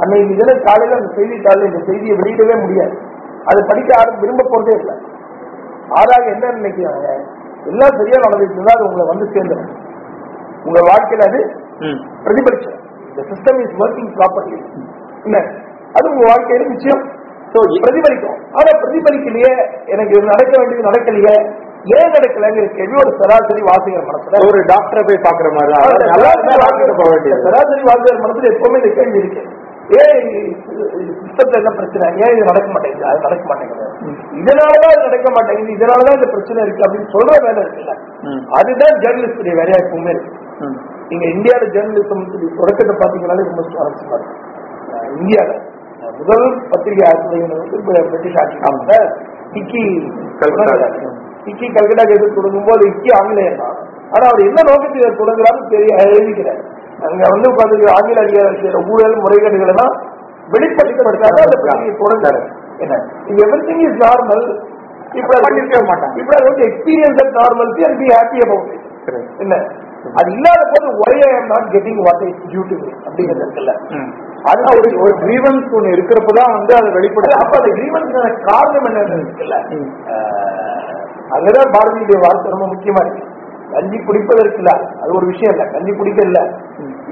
அன்னைக்கு தினம் காலையில அந்த செய்தித்தாளில் இந்த செய்தியை வெளியிடவே முடியாது. அதை படிக்க யாரும் விரும்ப போறதே இல்லை. ஆறாக என்ன நினைக்கிறாங்க? எல்லாம் சரியா இருந்தா அது உங்களை வந்து சேர்ந்துடும் உங்க வாழ்க்கையில அது. பிரதிபலிச்சு. இந்த சிஸ்டம் இஸ் ஒர்க்கிங் ப்ராப்பர்லி இல்ல அது உங்க வாழ்க்கையில நிச்சயம். பிரதிபலிக்கும். ஆனா பிரதிபலிக்கலையே. எனக்கு இது நடக்க வேண்டியது நடக்கலையே. ஏன் நடக்கலைங்கிற கேள்வி ஒரு சராசரி வாசிக்கிற மனசுல
ஒரு டாக்டரை போய் பாக்குற மாதிரி
சராசரி வாசிக்கிற மனசுல எப்பவுமே இந்த கேள்வி இருக்கு. ஏன் சிஸ்டத்துல என்ன பிரச்சனை. ஏன் இது நடக்க மாட்டேங்குது? அது நடக்க மாட்டேங்குது. இதனாலதான் இது நடக்க மாட்டேங்குது. இதனாலதான் இந்த பிரச்சனை இருக்கு அப்படின்னு சொல்ற வேலை இருக்குல்ல. அதுதான் ஜேர்னலிஸ்டுடைய வேலையா எப்பவுமே இருக்கு. நீங்க இந்தியாவில ஜேர்னலிசம் தொடக்கத்தை பாத்தீங்கன்னாலே ரொம்ப சுவாரஸ்யமா இந்தியால அஹ் முதல் பத்திரிகை ஆசிரியர் வந்து பிரிட்டிஷ் ஆட்சி இக்கி
கல்கத்தா.
இக்கி கல்கட்டா எதிர்த்து தொடங்கும் போது இக்கி ஆங்கிலேயர் தான் ஆனா அவர் என்ன நோக்கத்தில் தொடங்குறாரு தெரிய எழுதிக்கிறார். அங்க வந்து உட்காந்து ஆங்கில அதிகாரம் செய்யற ஊழல் முறைகேடுகள் எல்லாம் வெளிப்படுத்தப்பட்டாங்க அந்த பிரச்சனையை தொடர்ந்தாரு என்ன? எவ்ரி திங் இஸ் நார்மல் இப்ப
பண்ணிருக்கவே மாட்டாங்க.
இப்ப வந்து experience at normalcy and be happy about. என்ன? அது இல்லாத போது why I am not getting what is due to அப்படிங்கிறது இருக்குல்ல. அதுதான் ஒரு
ஒரு கிரீவன்ஸ் ஒண்ணு இருக்கிறப்பதான் வந்து அதை
அது
வெளிப்படுத்த
அப்ப அந்த கிரீவன்ஸ் காரணம் என்ன இருக்குல்ல? அங்கதான் பாரதியுடைய வார்த்தை ரொம்ப முக்கியமா இருக்கு. கஞ்சி குடிப்பதற்கு இல்ல அது ஒரு விஷயம் இல்ல. கஞ்சி குடிக்க இல்ல.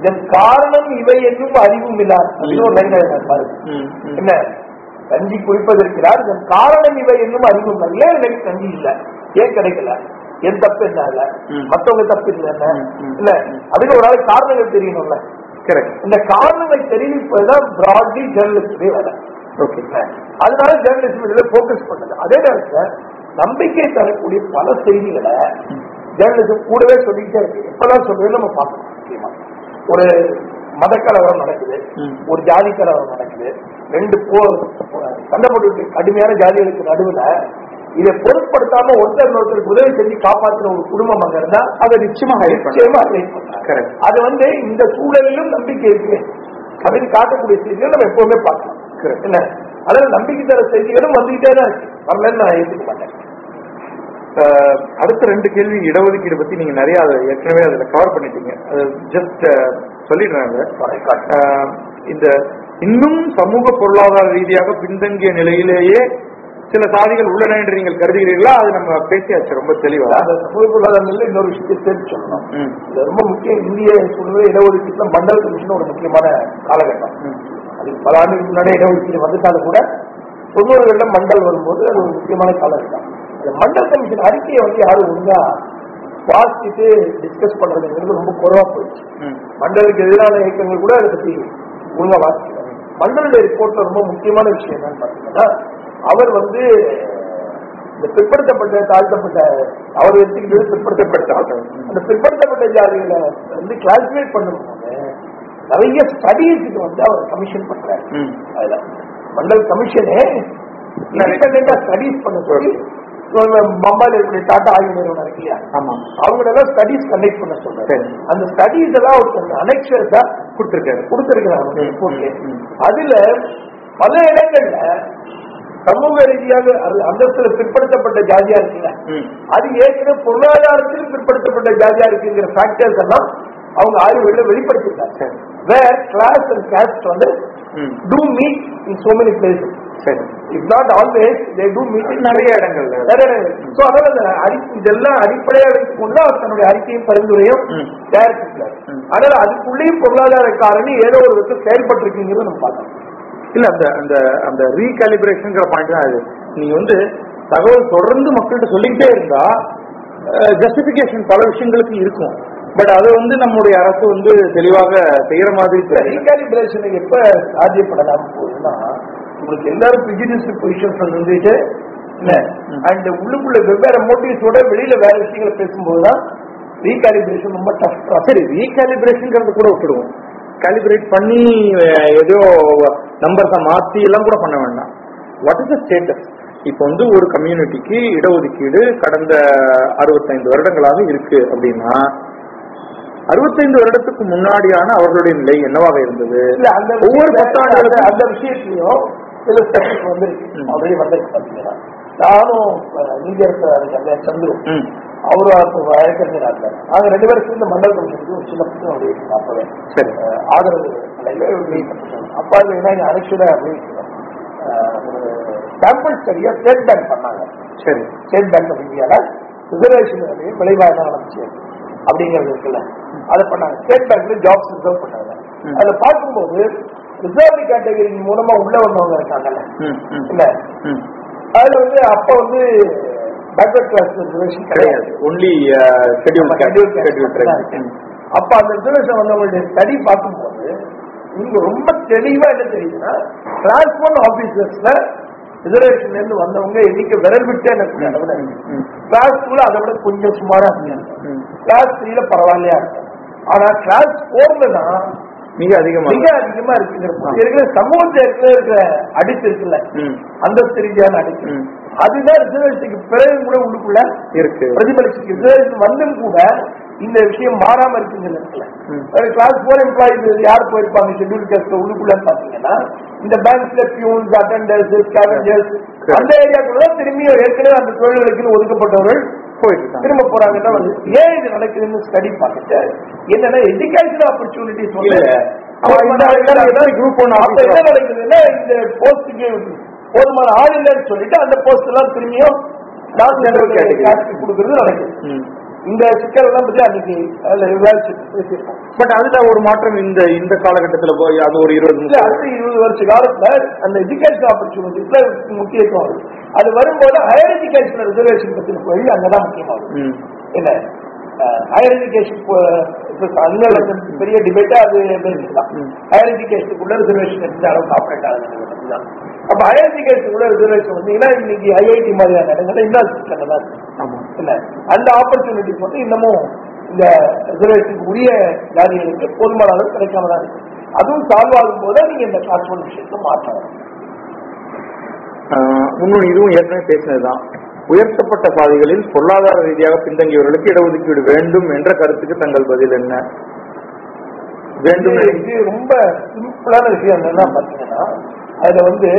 இதன் காரணம் இவை என்னும் அறிவும் இல்ல அப்படின்னு ஒரு லைன் பாருங்க
ம், ம்.
என்ன? கஞ்சி குடிப்பதற்கிறார். இதன் காரணம் இவை என்னும் அறிவும் ஏன் எனக்கு கஞ்சி இல்ல? ஏன் கிடைக்கல? என் தப்பு என்ன. மத்தவங்க தப்பு இல்ல. இல்ல. அதுக்கு ஒரு ஆள் காரணங்கள் தெரியணும்ல. இந்த காரணங்கள் தெரிவிப்பதுதான் பிராட்லி ஜேர்னலிஸ்டுடைய வேலை. அதனால ஜேர்னலிசம் இதுல போக்கஸ் பண்ணுது. அதே நேரத்துல நம்பிக்கை தரக்கூடிய பல செய்திகளை ஜேர்னலிசம் கூடவே சொல்லிக்கிட்டே இருக்கு. எப்பதான் சொல்றது நம்ம பார்க்கணும் முக்கியமா. ஒரு மத கலவரம் நடக்குது. ஒரு ஜாதி கலவரம் நடக்குது ரெண்டு போர் சண்டை போட்டு கடுமையான ஜாதிகளுக்கு நடுவுல இதை பொருட்படுத்தாம ஒருத்தர் ஒருத்தருக்கு உதவி செஞ்சு காப்பாத்துற ஒரு குடும்பம் அங்க இருந்தா
அதை நிச்சயமா
நிச்சயமா. அது வந்து இந்த சூழலிலும் நம்பிக்கை இருக்கு. அப்படின்னு காட்டக்கூடிய செய்திகளை நம்ம எப்பவுமே பார்க்கலாம். என்ன? அதனால நம்பிக்கை தர செய்திகளும் வந்துகிட்டே தான் இருக்கு. வரலன்னு நான் ஏற்றுக்க மாட்டேன்.
அடுத்த ரெண்டு கேள்வி இடஒதுக்கீடு பத்தி நீங்க நிறைய அதை ஏற்கனவே அதுல கவர் பண்ணிட்டீங்க. அது ஜஸ்ட் சொல்லிடுறாங்க இந்த இன்னும் சமூக பொருளாதார ரீதியாக பின்தங்கிய நிலையிலேயே சில சாதிகள் உள்ளன என்று நீங்கள் கருதுகிறீர்களா? அது நம்ம பேசியாச்சு ரொம்ப தெளிவா.
அந்த சமூக பொருளாதாரங்கள்ல இன்னொரு விஷயத்தை சேர்த்து சொல்லணும். இது ரொம்ப முக்கியம் இந்திய சூழ்நிலை இடஒதுக்கீட்டுல மண்டல் கமிஷன் ஒரு முக்கியமான காலகட்டம். அது பல ஆண்டுகளுக்கு முன்னாடி இடஒதுக்கீடு வந்துட்டாலும் கூட தொண்ணூறுகள்ல மண்டல் வரும்போது அது ஒரு முக்கியமான காலகட்டம். அந்த மண்டல் கமிஷன் அறிக்கையை வந்து யாரும் ஒழுங்கா வாசிச்சுட்டு டிஸ்கஸ் பண்றதுங்கிறது ரொம்ப குறைவா போயிடுச்சு.
ம்.
மண்டலுக்கு எதிரான இயக்கங்கள் கூட அதை பத்தி ஒழுங்கா வாசிக்கல. மண்டலுடைய ரிப்போர்ட்ல ரொம்ப முக்கியமான விஷயம் என்னன்னு பாத்தீங்கன்னா அவர் வந்து இந்த பிற்படுத்தப்பட்ட தாழ்த்தப்பட்ட அவர் எடுத்துக்கிட்டு பிற்படுத்தப்பட்ட அந்த பிற்படுத்தப்பட்ட ஜாதிகளை வந்து கிளாசிஃபை பண்ணும்போது நிறைய ஸ்டடீஸுக்கு வந்து அவர் கமிஷன் பண்றாரு.
ம்.
அதுல மண்டல் கமிஷனே இண்டிபெண்டா ஸ்டடீஸ் பண்ண சொல்லி பம்பாயில் இருக்கக்கூடிய டாடா ஆய்வு நிறுவனம் இருக்கு இல்லையா அவங்களெல்லாம் ஸ்டடீஸ் கண்டக்ட் பண்ண சொல்றாரு. அந்த ஸ்டடீஸ் எல்லாம் ஒருத்தர் அனெக்ஷர்ஸா
கொடுத்திருக்காரு
கொடுத்திருக்கிறாங்க. அதுல பல இடங்கள்ல சமூக ரீதியாக அந்தஸ்துல பிற்படுத்தப்பட்ட ஜாதியா இருக்குல்ல. அது ஏற்கனவே பொருளாதாரத்திலும் பிற்படுத்தப்பட்ட ஜாதியா இருக்குங்கிற ஃபேக்டர்ஸ் எல்லாம் அவங்க ஆய்வுகளில் வெளிப்படுத்திருக்காங்க. வேர் கிளாஸ் அண்ட் கேஸ்ட் வந்து. Do meet in so many places it not always they do meet
நிறைய இடங்கள்ல.
சோ அறி- இதெல்லாம் அடிப்படையா வைத்துக் கொண்டு அவர் தன்னுடைய அறிக்கையும் பரிந்துரையும்
ம்.
தயாரிச்சிருக்காரு.
ம்.
அதனால அதுக்குள்ளேயும் பொருளாதார காரணி ஏதோ ஒரு விதத்தில் செயல்பட்டிருக்குங்கிறத நம்ம பார்க்கணும்
இல்ல அந்த அந்த அந்த ரீகாலிபிரேஷன்ங்கிற பாயிண்ட் தான் அது. நீங்க வந்து தகவல் தொடர்ந்து மக்கள்கிட்ட சொல்லிக்கிட்டே இருந்தா ஜஸ்டிபிகேஷன் பல விஷயங்களுக்கு இருக்கும். பட் அது வந்து நம்முடைய அரசு வந்து தெளிவாக செய்யற மாதிரி
ரீகாலிபிரேஷன் எப்ப சாத்தியப்படலாம் போகுதுன்னா உங்களுக்கு எல்லாரும் பிஜினஸ் பொசிஷன்ஸ் வந்துட்டு. அண்ட் உள்ளுக்குள்ள வெவ்வேறு மோட்டிவ்ஸோட வெளியில வேற விஷயங்களை பேசும்போதுதான் ரீகாலிபிரேஷன் ரொம்ப டஃப்
சரி ரீகாலிபிரேஷன்ங்கிறது கூட விட்டுடுவோம் காலிபிரேட் பண்ணி ஏதோ நம்பர்ஸை மாத்தி எல்லாம் கூட பண்ண வேண்டாம். வாட் இஸ் த ஸ்டேட்டஸ் இப்போ வந்து ஒரு கம்யூனிட்டிக்கு இடஒதுக்கீடு கடந்த அறுபத்தைந்து வருடங்களாக இருக்கு அப்படின்னா அறுபத்தைந்து வருடத்துக்கு முன்னாடியான அவர்களுடைய நிலை என்னவாக இருந்தது? ஒவ்வொரு பத்தாண்டுகளுக்கும்
அந்த விஷயத்திலையும் சில ஸ்டெப்ஸ் வந்திருக்கு. வந்திருக்கு பாத்தீங்கன்னா நானும் நீதியரசர் அந்த சந்துரு
ம்,
அவரும் அப்போ வழக்கறிஞரா இருந்தார் நாங்க ரெண்டு பேரும் சேர்ந்து மண்டல் கமிஷனுக்கு ஒரு சின்ன புத்தகம் வெளியிட்டோம் அப்பவே
சரி.
ஆதரவு அப்பா இது என்ன வெளியிட்டோம் அஹ், ஒரு சாம்பிள் ஸ்டடியா ஸ்டேட் பேங்க் பண்ணாங்க.
சரி.
ஸ்டேட் பேங்க் ஆஃப் இந்தியால ரிசர்வேஷன் விளைவாக நடந்துச்சு அப்படிங்கிறது இருக்குல்ல. அதை பண்ணாங்க. ஸ்டேட் பேங்க்ல ஜாப்ஸ் ரிசர்வ் பண்ணாங்க. அதை பார்க்கும்போது ரிசர்வ் கேட்டகரி மூலமா உள்ள வந்தவங்க இருக்காங்கல்ல. இல்ல. அதுல வந்து அப்ப வந்து பேக்வர்ட் கிளாஸ் ரிசர்வேஷன்
கிடையாது. ஒன்லி
இருக்கு. அப்ப அந்த ரிசர்வேஷன் வந்தவங்களுடைய ஸ்டடி பார்க்கும்போது இங்க ரொம்ப தெளிவா என்ன தெரியுதுன்னா ஒன் ஆபீசர்ஸ்ல ரிசர்வேஷன்ல இருந்து வந்தவங்க எண்ணிக்கை விரல் விட்டு எனக்கு அளவுல. கிளாஸ் டூல அதை விட கொஞ்சம் சுமாரா. கிளாஸ் த்ரீல பரவாயில்லையா? இருக்கும் ஆனா கிளாஸ் போர்ல தான்
மிக அதிகமா
மிக அதிகமா இருக்குங்கிற போது இருக்கிற சமூகத்துல இருக்கிற அடித்து இருக்குல்ல.
ம்,
அந்தஸ்து ரீதியான
ம்.
அதுதான் ரிசர்வேஷனுக்கு பிறகு கூட உள்ளுக்குள்ள
இருக்கு.
பிரதிபலிச்சு ரிசர்வேஷன் வந்தும் கூட இந்த விஷயம் மாறாம இருக்குங்கிற இடத்துல
ம்.
கிளாஸ் போர் எம்ப்ளாயிஸ் யார் போயிருப்பாங்க? ஷெட்யூல் கேஸ்ட் உள்ளுக்குள்ள பாத்தீங்கன்னா இந்த பேங்க்ஸ்ல பியூன்ஸ் அட்டண்டர்ஸ் ஸ்கேவஞ்சர்ஸ்
சரி.
அந்த ஏரியாக்குள்ள திரும்பி ஏற்கனவே அந்த தொழில்களுக்கு ஒதுக்கப்பட்டவர்கள்
போயிட்டு.
திரும்ப போறாங்கன்னா வந்து ஏன் இது நடக்குதுன்னு ஸ்டடி பார்த்துட்டு என்னன்னா எஜுகேஷன் ஆப்பர்ச்சுனிட்டிஸ் வந்து அப்ப
officer
என்ன நடக்குதுன்னா இந்த போஸ்டுக்கு போதுமான ஆள் இல்லைன்னு சொல்லிட்டு அந்த போஸ்ட் எல்லாம் திரும்பியும். கொடுக்கறது நடக்குது. இந்த சிக்கல் எல்லாம் பத்தி அன்னைக்கு அதுல விவாதிச்சு பேசியிருக்கோம்.
பட் அதுல ஒரு மாற்றம் இந்த இந்த காலகட்டத்துல போய் அது ஒரு இருபது
அடுத்த இருபது வருஷ காலத்துல அந்த எஜுகேஷன் ஆப்பர்ச்சுனிட்டிஸ்ல முக்கியத்துவம். அது வரும்போது ஹையர் எஜுகேஷன் ரிசர்வேஷன் பத்தின கொள்கை அங்கதான் முக்கியமாகும். என்ன? ஹையர் எஜுகேஷன் வந்து பெரிய டிபேட்டா அது. ஹையர் எஜுகேஷனுக்குள்ள ரிசர்வேஷன் எந்த அளவுக்கு ஆப்ரேட் ஆகுது அப்ப ஹையர் எஜுகேஷனுக்குள்ள ரிசர்வேஷன் வந்தீங்கன்னா இன்னைக்கு ஐஐடி மாதிரியான இடங்கள்ல இன்னும் சிக்கல் தான் அந்த ஆப்பர்ச்சுனிட்டிஸ் வந்து இன்னமும் இந்த ரிசர்வேஷனுக்கு உரிய ஜாதிகளுக்கு போதுமான அளவு கிடைக்காம தான் இருக்கு. அதுவும் சால்வ் ஆகும் போது நீங்க இந்த விஷயத்துல மாற்றணும்.
ஆஹ் இன்னும் இதுவும் ஏற்கனவே பேசினதுதான். உயர்த்தப்பட்ட சாதிகளில் பொருளாதார ரீதியாக பின்தங்கியவர்களுக்கு இடஒதுக்கீடு வேண்டும் என்ற கருத்துக்கு தங்கள் பதில் என்ன? வேண்டும்
இது- ரொம்ப சிம்பிளான விஷயம் என்னன்னா பாத்தீங்கன்னா அதுல வந்து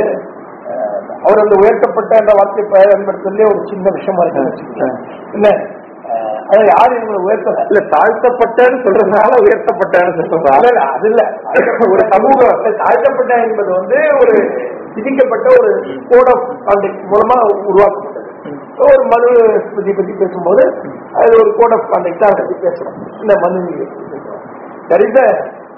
அவர் அந்த உயர்த்தப்பட்ட அந்த வார்த்தை பயன்படுத்துறதுலே ஒரு சின்ன விஷயமா இருக்கு. இல்ல அது யாரும் இவங்களை உயர்த்தல.
இல்ல தாழ்த்தப்பட்டன்னு சொல்றதுனால உயர்த்தப்பட்டன்னு சொல்றதா
இல்ல, இல்ல, அது இல்ல. ஒரு சமூகம் தாழ்த்தப்பட்ட என்பது வந்து ஒரு விதிக்கப்பட்ட ஒரு கோட் ஆஃப் கான்டெக்ட் மூலமா உருவாக்கப்பட்டது.
ம்.
ஒரு மனு ஸ்மிருதி பத்தி பேசும்போது அது ஒரு கோட் ஆஃப் கான்டெக்ட் பத்தி பேசுறோம். இந்த மனு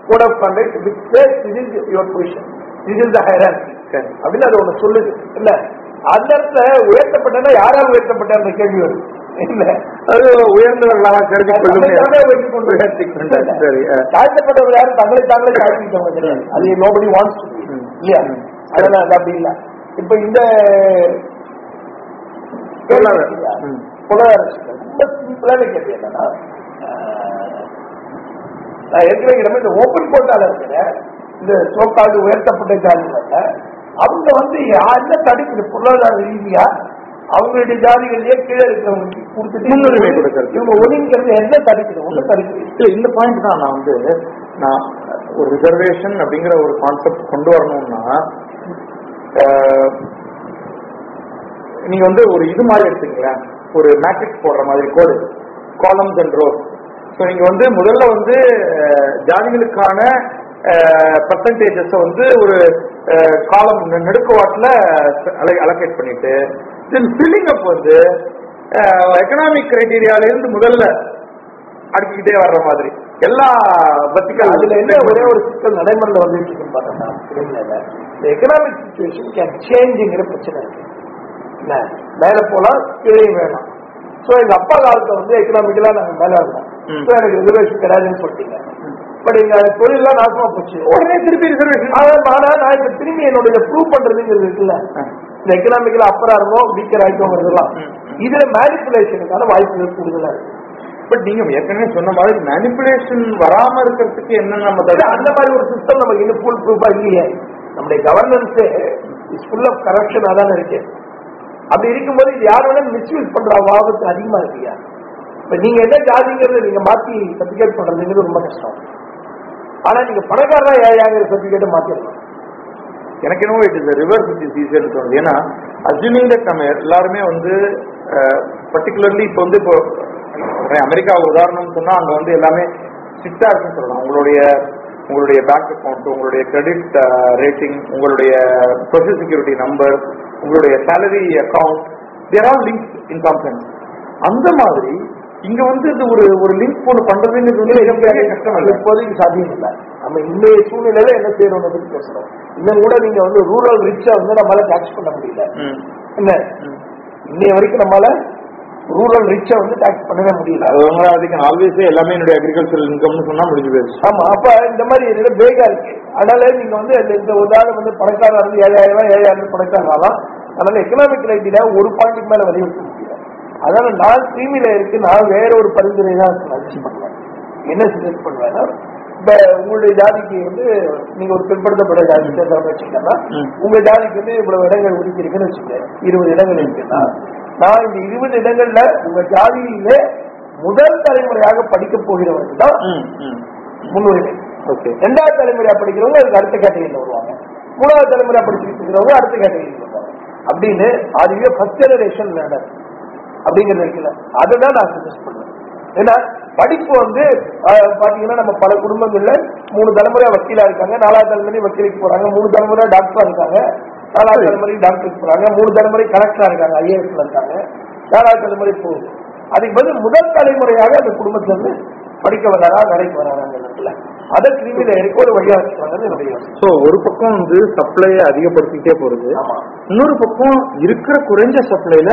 பத்தி of conduct which says this is your position. This is the hierarchy.
சரி.
அப்படின்னு அது ஒண்ணு சொல்லுது. இல்ல? அந்த இடத்துல உயர்த்தப்பட்டனா யாரால் உயர்த்தப்பட்ட அந்த கேள்வி
அது உயர்ந்தவர்களாக கருதி.
தாழ்த்தப்பட்டவர் யாரும் தங்களை தாங்களே தாழ்த்திட்டவங்க அது நோபடி வாண்ட்ஸ். இல்லையா. அதனால அது அப்படி இல்ல. இப்ப இந்த
பொருளாதார.
கேள்வி
ம்.
பொருளாதார சிக்கல். ரொம்ப சிம்பிளான கேள்வி என்னன்னா நான் ஏற்கனவே இந்த ஓபன் கோட்டால இருக்கிற இந்த சோக்காடு உயர்த்தப்பட்ட ஜாதிகள்ல அவங்க வந்து என்ன தடுக்குது பொருளாதார ரீதியா அவங்களுடைய ஜாதிகள்லயே கீழே இருக்கிறவங்களுக்கு கொடுத்துட்டு
முன்னுரிமை கொடுக்கறது.
இவங்க ஒதுங்கிறது என்ன தடுக்குது? ஒண்ணு தடுக்குது
இல்ல. இந்த பாயிண்ட் தான் நான் வந்து நான் ஒரு ரிசர்வேஷன் அப்படிங்கிற ஒரு கான்செப்ட் கொண்டு வரணும்னா நீங்க வந்து ஒரு இது மாதிரி எடுத்துங்களேன் ஒரு மேட்ரிக்ஸ் போடுற மாதிரி கோடு காலம்ஸ் அண்ட் ரோஸ் ஸோ நீங்க வந்து முதல்ல வந்து ஜாதிகளுக்கான பர்சன்டேஜஸ் வந்து ஒரு காலம் நெடுக்குவாட்டில் அலோகேட் பண்ணிட்டு தென் ஃபில்லிங் அப் வந்து எக்கனாமிக் கிரைட்டீரியால இருந்து முதல்ல அடுக்கிக்கிட்டே வர்ற மாதிரி. எல்லா பத்திகள்
அதுல என்ன ஒரே ஒரு சிக்கல் நடைமுறையில் வந்துட்டு இருக்குன்னு பார்த்தோம்னா எக்கனாமிக் சுச்சுவேஷன் கேன் சேஞ்சுங்கிற பிரச்சனை இருக்கு. என்ன மேல போலாம் கீழே வேணாம். சோ எங்க அப்பா காலத்துல வந்து எக்கனாமிக்கலா நாங்க மேல இருந்தோம். சோ எனக்கு ரிசர்வேஷன் கிடையாதுன்னு சொல்லிட்டீங்க. பட் எங்க தொழிலாம் நாசமா போச்சு.
உடனே திருப்பி ரிசர்வேஷன்
ஆனா நான் இப்ப திரும்பி என்னுடைய ப்ரூவ் பண்றதுங்கிறது இருக்குல்ல. இந்த எக்கனாமிக்கலா அப்பரா இருந்தோம் வீக்கர் ஆயிட்டோங்கிறதுலாம். இதுல மேனிப்புலேஷனுக்கான வாய்ப்புகள் கூடுதலா இருக்கு.
பட் நீங்க ஏற்கனவே சொன்ன மாதிரி மேனிப்புலேஷன் வராம இருக்கிறதுக்கு என்ன நம்ம
அந்த மாதிரி ஒரு சிஸ்டம் நமக்கு இன்னும் ஃபுல் ப்ரூஃபா இல்லையே. நம்முடைய கவர்னன்ஸே இஸ் ஃபுல் ஆஃப் கரப்ஷன் அதான் இருக்கு. அப்படி இருக்கும்போது இது யார் வேணாலும் மிஸ்யூஸ் பண்ற ஆபத்து அதிகமா இருக்கியா இப்ப நீங்க எந்த ஜாதிங்கிறத நீங்க மாத்தி சர்டிபிகேட் பண்றதுங்கிறது ரொம்ப கஷ்டம். ஆனா நீங்க பணக்காரரா ஏழையாங்கிற சர்டிபிகேட்டை மாத்திடலாம்
எனக்கு என்னவோ it is reverse it is easier தோணுது. ஏன்னா அஸ்யூமிங் தட் நம்ம எல்லாருமே வந்து பர்டிகுலர்லி இப்போ வந்து இப்போ அமெரிக்கா உதாரணம் சொன்னா அங்க வந்து எல்லாமே ஸ்ட்ரிக்டா இருக்குன்னு சொல்லலாம். உங்களுடைய உங்களுடைய பேங்க் அக்கௌண்ட் உங்களுடைய கிரெடிட் ரேட்டிங் உங்களுடைய சோஷியல் செக்யூரிட்டி நம்பர் உங்களுடைய salary account they're all link in conference அந்த மாதிரி இங்க வந்து இது ஒரு ஒரு லிங்க் ஒன்று பண்றதுங்கிறது மிகப்பெரிய கஷ்டம்
இப்போதைக்கு சாத்தியம் இல்லை. நம்ம இன்றைய சூழ்நிலையில என்ன செய்யறோம் பத்தி பேசுறோம். இன்னும் கூட நீங்க வந்து ரூரல் ரிச்சா வந்து நம்மளால டாக்ஸ் பண்ண முடியல. என்ன. இன்னைய வரைக்கும் நம்மளால ரூரல் ரிச்சா வந்து டாக்ஸ் பண்ணவே முடியல.
அதுக்கு ஆல்வேஸே எல்லாமே என்னுடைய அக்ரிகல்ச்சரல் இன்கம்னு சொன்னா முடிஞ்சு போயிருச்சு
ஆமா அப்ப இந்த மாதிரி இதுல பேகா இருக்கு. அதனால நீங்க வந்து இந்த- உதாரணம் வந்து பணக்காரர் இருந்து ஏழாயிரம் ரூபாய் ஏழாயிரம் பணக்காரர் ஆகலாம் அதனால எக்கனாமிக் ரைட்டில ஒரு பாயிண்ட்டுக்கு மேல வலியுறுத்த முடியல. அதனால நான் கிரீமில இருக்கு நான் வேற ஒரு பரிந்துரை தான் சஜஸ்ட் பண்ணுவேன் என்ன சஜஸ்ட் பண்ணுவேன்னா இப்ப உங்களுடைய ஜாதிக்கு வந்து நீங்க ஒரு பிற்படுத்தப்பட்ட ஜாதி சேர்ந்தவங்க வச்சுக்கோங்கன்னா
ம்.
உங்க ஜாதிக்கு வந்து இவ்வளவு இடங்கள் ஒதுக்கி இருக்குன்னு வச்சுக்கோங்க. இருபது இடங்கள் இருக்குன்னா நான் இந்த இருபது இடங்கள்ல உங்க ஜாதியிலே முதல் தலைமுறையாக படிக்க போகிறவர்கள் தான். முன்னுரிமை
ஓகே.
ரெண்டாவது தலைமுறையா படிக்கிறவங்க அதுக்கு அடுத்த கேட்டகரியில் வருவாங்க. மூணாவது தலைமுறையா படிச்சுட்டு இருக்கிறவங்க அடுத்த கேட்டகரியில் வருவாங்க. அப்படின்னு அதுவே ஃபர்ஸ்ட் ஜெனரேஷன் லேர்னர் அப்படிங்கிறது இருக்குல்ல அதை தான் நான் சஜஸ்ட் பண்ணுவேன் ஏன்னா படிப்பு வந்து பாத்தீங்கன்னா நம்ம பல குடும்பங்கள்ல மூணு தலைமுறையா வக்கீலா இருக்காங்க நாலாவது தலைமுறை வக்கீலுக்கு போறாங்க மூணு தலைமுறை டாக்டரா இருக்காங்க நாலாவது தலைமுறை டாக்டருக்கு போறாங்க. மூணு தலைமுறை கலெக்டரா இருக்காங்க ஐஏஎஸ்ல இருக்காங்க. நாலாவது தலைமுறை போகுது அதுக்கு பதில் முதல் தலைமுறையாக அந்த குடும்பத்துல இருந்து படிக்க வராரா வேலைக்கு வராராங்கிறதுல அதை கிருமியில இருக்க ஒரு வழியா யோசனை.
சோ ஒரு பக்கம் வந்து சப்ளையை அதிகப்படுத்திட்டே போறது. இன்னொரு பக்கம் இருக்கிற குறைஞ்ச சப்ளைல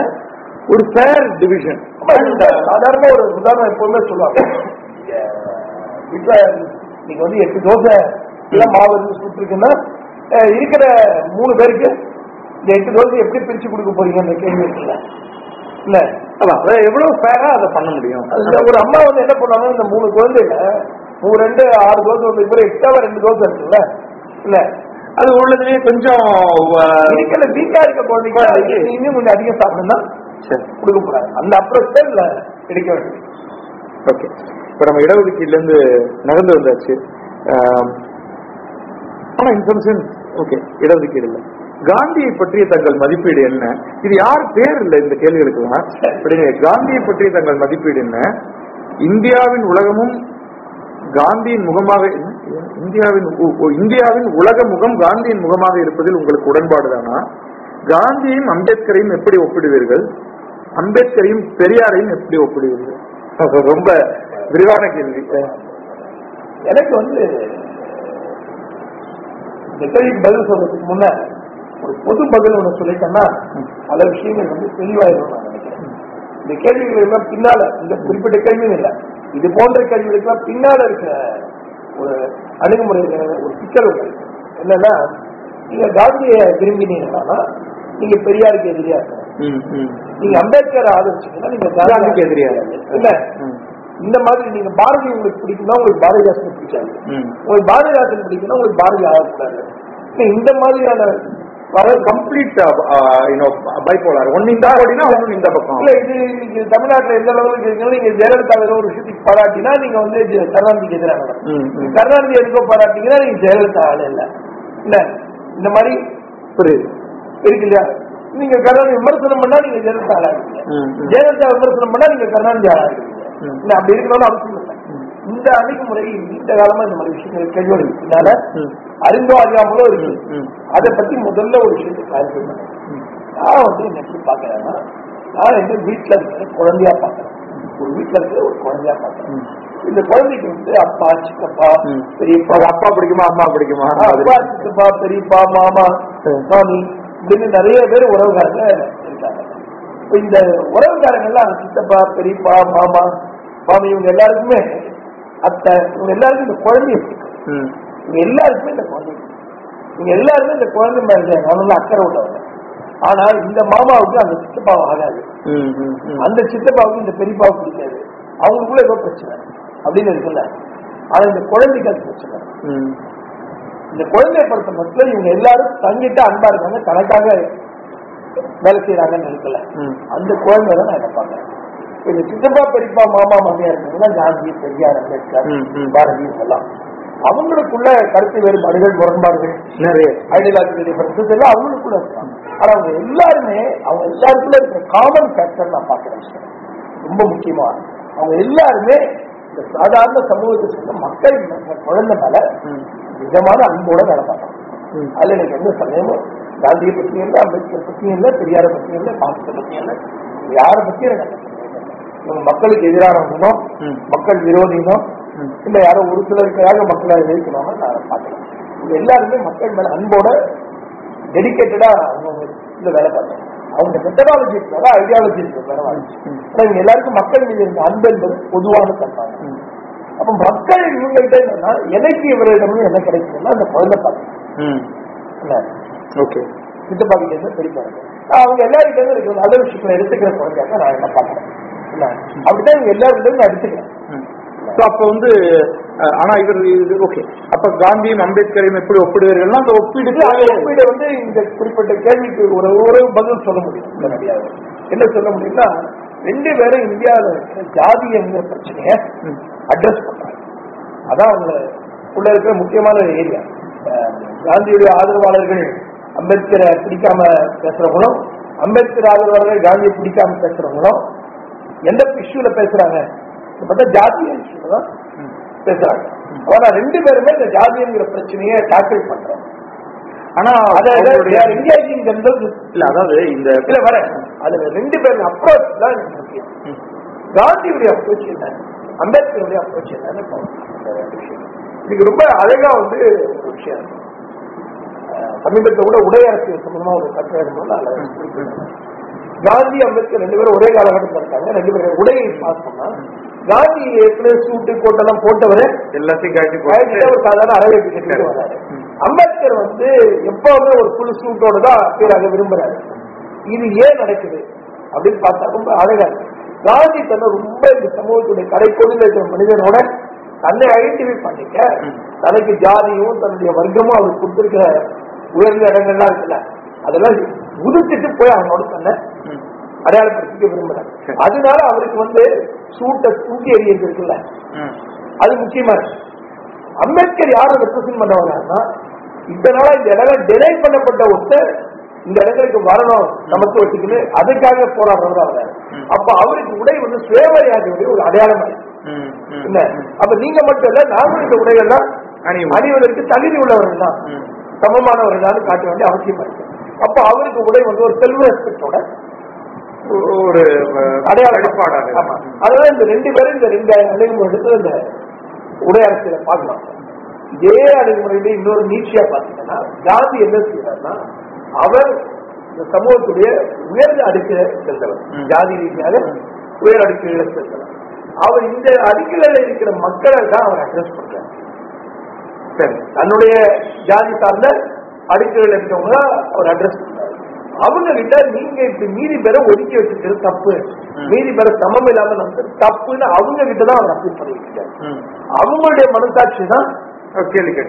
ஒரு ஃபேர் டிவிஷன்
சாதாரண ஒரு உதாரணம் எப்பவுமே சொல்லுவாங்க. வீட்டுல நீங்க வந்து எட்டு தோசை இல்ல மாவு இருந்து சுட்டுருக்குன்னா அஹ், இருக்கிற மூணு பேருக்கு இந்த எட்டு தோசை எப்படி பிரிச்சு கொடுக்க போறீங்கன்ற கேள்வி இருக்குல்ல? இல்ல?
எவ்வளவு ஃபேரா அதை பண்ண முடியும்?
ஒரு அம்மா வந்து என்ன பண்ணுவாங்க இந்த மூணு குழந்தைங்க மூணு ரெண்டு ஆறு தோசை வந்து இப்போ எக்ஸ்ட்ராவா ரெண்டு தோசை இருக்குல்ல? இல்ல?
அது உள்ளதுலயே கொஞ்சம்
இருக்கிற வீக்கா இருக்க குழந்தைங்க இன்னும் கொஞ்சம் அதிகம் சாப்பிடணும்னா
சரி.
கொடுக்க கூடாது அந்த அப்ரோச் இல்ல கிடைக்க வேண்டியது.
ஓகே. இப்ப நம்ம இடஒதுக்கீடுல இருந்து நகர்ந்து வந்தாச்சு. ஆனா இன்ஃபர்மேஷன் ஓகே இடஒதுக்கீடு இல்ல. காந்தியை பற்றிய தங்கள் மதிப்பீடு என்ன? இது யார் பேர் இல்லை இந்த கேள்விகளுக்குலாம் அப்படிங்க காந்தியை பற்றிய தங்கள் மதிப்பீடு என்ன? இந்தியாவின் உலகமும் காந்தியின் முகமாக இந்தியாவின் இந்தியாவின் உலக முகம் காந்தியின் முகமாக இருப்பதில் உங்களுக்கு உடன்பாடுதானா காந்தியும் அம்பேத்கரையும் எப்படி ஒப்பிடுவீர்கள்? அம்பேத்கரையும் பெரியாரையும் எப்படி ஒப்பிடுவீர்கள்? ரொம்ப விரிவான கேள்வி.
எனக்கு வந்து இந்த கேள்விக்கு பதில் சொல்றதுக்கு முன்ன ஒரு பொது பதில் ஒண்ணு சொல்லிட்டேன்னா பல விஷயங்கள் வந்து நான் நினைக்கிறேன். இந்த கேள்விகள் எல்லாம் பின்னால இந்த குறிப்பிட்ட கேள்வியும் இல்லை. இது போன்ற கேள்விகளுக்கெல்லாம் பின்னால இருக்கிற ஒரு அணுகுமுறை ஒரு சிக்கல் இருக்கு. என்னன்னா நீங்க காந்தியை விரும்பினீங்கன்னா நீங்க பெரியாருக்கு எதிரியா இருக்கணும். நீங்க அம்பேத்கர் ஆதரிச்சீங்கன்னா நீங்க
காந்திக்கு எதிரியா
இல்ல? இந்த மாதிரி நீங்க பாரதி உங்களுக்கு பிடிக்கும்னா உங்களுக்கு பாரதிதாசன் பிடிக்காது. உங்களுக்கு பாரதிதாசன் பிடிக்கும்னா உங்களுக்கு பாரதி ஆகக்கூடாது இந்த மாதிரியான வர
கம்ப்ளீட் பைபோலார் ஒன்னு இந்த ஒன்னு இந்த பக்கம்.
இல்ல இது நீங்க தமிழ்நாட்டுல எந்த அளவுக்கு இருக்கீங்களோ நீங்க ஜெயலலிதா ஏதோ ஒரு விஷயத்துக்கு பாராட்டினா நீங்க வந்து கருணாநிதிக்கு எதிராக. கருணாநிதி எதுக்கோ பாராட்டிங்கன்னா நீங்க ஜெயலலிதா ஆளு இல்ல. இல்ல இந்த மாதிரி
புரியுது.
இருக்கு இல்லையா? நீங்க கருணாநிதி விமர்சனம் பண்ணா நீங்க ஜெயலலிதா ஆளா இருக்கீங்க. ஜெயலலிதா விமர்சனம் பண்ணா நீங்க கருணாநிதி ஆளா இருக்கீங்க. இல்ல அப்படி இருக்கணும்னு அவசியம் இல்லை. இந்த அணுகுமுறை நீண்ட காலமா இந்த மாதிரி விஷயங்கள் இருக்கிறதுனால
ம்.
அறிந்தோ அறியாமலோ இருக்கு. அதை பத்தி முதல்ல ஒரு விஷயத்தை கிளாரிஃபை பண்ணேன் நான் வந்து என்ன பாக்குறேன்னா நான் வந்து வீட்டுல இருக்கிற குழந்தையா பாக்குறேன் ஒரு வீட்டுல இருக்கிற ஒரு குழந்தையா பாக்குறேன் இந்த குழந்தைக்கு வந்து அப்பா சித்தப்பா. பெரியப்பா
அப்பா பிடிக்குமா அம்மா பிடிக்குமா?
அப்பா சித்தப்பா பெரியப்பா மாமா
ம்.
மாமி இப்படின்னு நிறைய பேர் உறவுகாரங்க இருக்காங்க. இந்த உறவுகாரங்க எல்லாம் சித்தப்பா பெரியப்பா மாமா மாமி இவங்க எல்லாருக்குமே அத்தை இவங்க எல்லாருக்கும் இந்த
ம்,
இவங்க எல்லாருக்குமே இந்த குழந்தை. இவங்க எல்லாருமே இந்த குழந்தை மேல நல்லா அக்கறை விட்டவங்க ஆனா இந்த மாமாவுக்கு அந்த சித்தப்பாவை ஆகாது. அந்த சித்தப்பாவுக்கு இந்த பெரியப்பாவுக்கு பிடிக்காது. அவங்களுக்குள்ள ஏதோ பிரச்சனை. அப்படின்னு இருக்குல்ல ஆனா இந்த குழந்தைக்கு அது பிரச்சனை.
ம்.
இந்த குழந்தைய பொறுத்த மட்டும் இவங்க எல்லாரும் தங்கிட்டு அன்பா இருக்காங்க தனக்காக வேலை செய்யறாங்கன்னு நினைக்கல.
ம்.
அந்த குழந்தை தான் நான் என்ன பாக்குறேன் இந்த சித்தப்பா பெரியப்பா மாமா மாமியா இருக்காங்கன்னா காந்தி பெரியார் அம்பேத்கர். பாரதி இதெல்லாம் அவங்களுக்குள்ள கருத்து வேறுபாடுகள் முரண்பாடுகள்
நிறைய
ஐடியாலஜிக்கல் டிஃபரன்சஸ் எல்லாம் அவங்களுக்குள்ள இருக்காங்க ஆனா அவங்க எல்லாருமே அவங்க எல்லாருக்குள்ள இருக்கிற காமன் ஃபேக்டர் நான் பாக்குறேன். ரொம்ப முக்கியமா அவங்க எல்லாருமே இந்த சாதாரண சமூகத்தை சேர்ந்த மக்கள் குழந்தை மேல. நிஜமான அன்போட
ம்.
அதுல எனக்கு எந்த சந்தேகமும் காந்தியை பத்தியும் இல்லை அம்பேத்கர் பத்தியும் இல்லை பெரியாரை பத்தியும் இல்லை மார்க்ஸை பத்தியும் இல்லை யாரை பத்தியும் எனக்கு அந்த சந்தேகம் இல்லை. இவங்க மக்களுக்கு எதிரானவங்களும்
ம்.
மக்கள்
ம்.
இல்ல யாரோ ஒரு சிலருக்காக மக்களை எதிர்க்கணும் நான் இவங்க எல்லாருமே மக்கள் மேல அன்போட டெடிக்கேட்டடா அவங்க இந்த வேலை பார்த்தாங்க அவங்க மெத்தடாலஜி இருக்காங்க ஐடியாலஜி இருக்காங்க இவங்க எல்லாருக்கும் மக்கள் மீது இருந்த அன்பு என்பது பொதுவான
ம்.
அப்ப மக்கள் இவங்கள்ட்ட என்னன்னா எனக்கு இவரிடமும் என்ன கிடைக்குதுன்னா அந்த குழந்தை பார்க்கணும்.
ஓகே.
சித்தப்பா கிட்ட இருந்து. நான் அவங்க எல்லாருக்கிட்ட இருந்து நல்ல விஷயங்களை எடுத்துக்கிற குழந்தையாக நான் என்ன பார்க்கறேன். இல்ல. அப்படிதான் இவங்க எல்லாருக்கிட்ட நான் எடுத்துக்கிறேன்
ம்.
இல்ல,
So, அப்ப வந்து ஆனா இவர் இது ஓகே. அப்ப காந்தியும் அம்பேத்கரையும் எப்படி ஒப்பிடுவீர்கள்னா அந்த ஒப்பீடு
ஒப்பீடு வந்து இந்த குறிப்பிட்ட கேள்விக்கு ஒரு ஒரு பதில் சொல்ல முடியும். என்ன சொல்ல முடியும்னா ரெண்டு பேரும் இந்தியாவில் இருக்கிற ஜாதிங்கிற பிரச்சனைய
ம்.
அட்ரஸ் பண்றாங்க. அதான் அவங்க உள்ள இருக்கிற முக்கியமான ஏரியா காந்தியுடைய ஆதரவாளர்கள் அம்பேத்கரை பிடிக்காம பேசுறவங்களும் அம்பேத்கர் ஆதரவாளர்கள் காந்தியை பிடிக்காம பேசுறவங்களும் எந்த இஷ்யூல பேசுறாங்க? பார்த்தா ஜாதிய இஷ்யூல தான். பேசுறாங்க. ஆனா ரெண்டு பேருமே இந்த ஜாதிங்கிற பிரச்சனையை டாக்கிள் பண்றாங்க
ஆனா
themselves with-
இல்ல அதாவது இந்த
இல்ல வர. அதுல ரெண்டு பேரும் அப்ரோச் தான் எனக்கு முக்கியம். காந்தியுடைய அப்ரோச் என்ன? அம்பேத்கருடைய அப்ரோச் என்னன்னு ரொம்ப அழகா வந்து ஒரு விஷயம். சமீபத்துல கூட உடை அரசியல் சம்பந்தமா ஒரு கட்டுரை. காந்தி அம்பேத்கர் ரெண்டு பேரும் ஒரே காலகட்டத்தில் இருக்காங்க. ரெண்டு பேரும் உடையை பார்த்தோம்னா காந்தி ஏற்கனவே சூட்டு கோட்டெல்லாம் போட்டவரு
எல்லாத்தையும் காட்டி
ஒரு சாதாரண அரவேற்று கட்டிட்டு வராரு. அம்பேத்கர் வந்து எப்பவுமே ஒரு புது சூட்டோட தான் பேராக விரும்புறாரு. இது ஏன் நடக்குது? அப்படின்னு பார்த்தா ரொம்ப அழகா காந்தி தன்னை ரொம்ப இந்த சமூகத்துடைய கடைக்கோடியில் இருக்கிற மனிதனோட தன்னை ஐடென்டிஃபை பண்ணிக்க தனக்கு ஜாதியும் தன்னுடைய வர்க்கமும் அவருக்கு கொடுத்திருக்கிற உயர்ந்த இடங்கள்லாம் இருக்குல்ல அதெல்லாம் உதிர்த்துட்டு போய் அவனோட தன்னை. அடையாளப்படுத்திக்க விரும்புறாரு
சரி.
அதனால அவருக்கு வந்து சூட்டை தூக்கி எறியது இருக்குல்ல. அது முக்கியமா இருக்கு அம்பேத்கர் யாரை ரெப்ரசென்ட் பண்ண வர்றாருன்னா இதனால இந்த இடம் டினை பண்ணப்பட்ட ஒருத்தர் இந்த இடங்களுக்கு வரணும் சமத்துவத்துக்குன்னு அதுக்காக போராடுறதா வர்றாரு. அப்ப அவருக்கு உடை வந்து சுயமரியாதையுடைய ஒரு அடையாளம். இல்ல அப்ப நீங்க மட்டும் இல்ல நாமும் இந்த உடைகள்லாம். அணிவதற்கு தகுதி உள்ளவர்கள் தான். சமமானவர்கள் காட்ட வேண்டிய அவசியம் இருக்கு அப்ப அவருக்கு உடை வந்து ஒரு செல்வ ரெஸ்பெக்டோட
ஒரு அஹ்,
அடையாளம்
வெளிப்பாடாக.
அதனால இந்த ரெண்டு பேரும் இந்த ரெண்டு அணுகுமுறை எடுத்து இந்த உடை அரசியலை பார்க்கலாம். இதே அணுகுமுறையில இன்னொரு நீட்சியா பாத்தீங்கன்னா காந்தி என்ன செய்யறாருன்னா அவர் இந்த சமூகத்துடைய உயர்ந்த அடுக்கில சென்றவர்
ம்.
ஜாதி ரீதியாக உயர் அடுக்குகளை சென்றவர் அவர் இந்த அடுக்குகளில் இருக்கிற மக்களை தான் அவர் அட்ரஸ் பண்றாரு.
சரி.
தன்னுடைய ஜாதி சார்ந்த அடுக்குகள் இருக்கவங்க அவர் அட்ரஸ் அவங்க கிட்ட நீங்க இப்படி மீதி பேரை ஒதுக்கி வச்சிருக்கிறது தப்பு. மீதி பேரை சமம் இல்லாம நடந்தது தப்புன்னு அவங்க கிட்ட தான் அவர் அப்பீல் பண்ணிட்டு. அவங்களுடைய மனசாட்சி தான்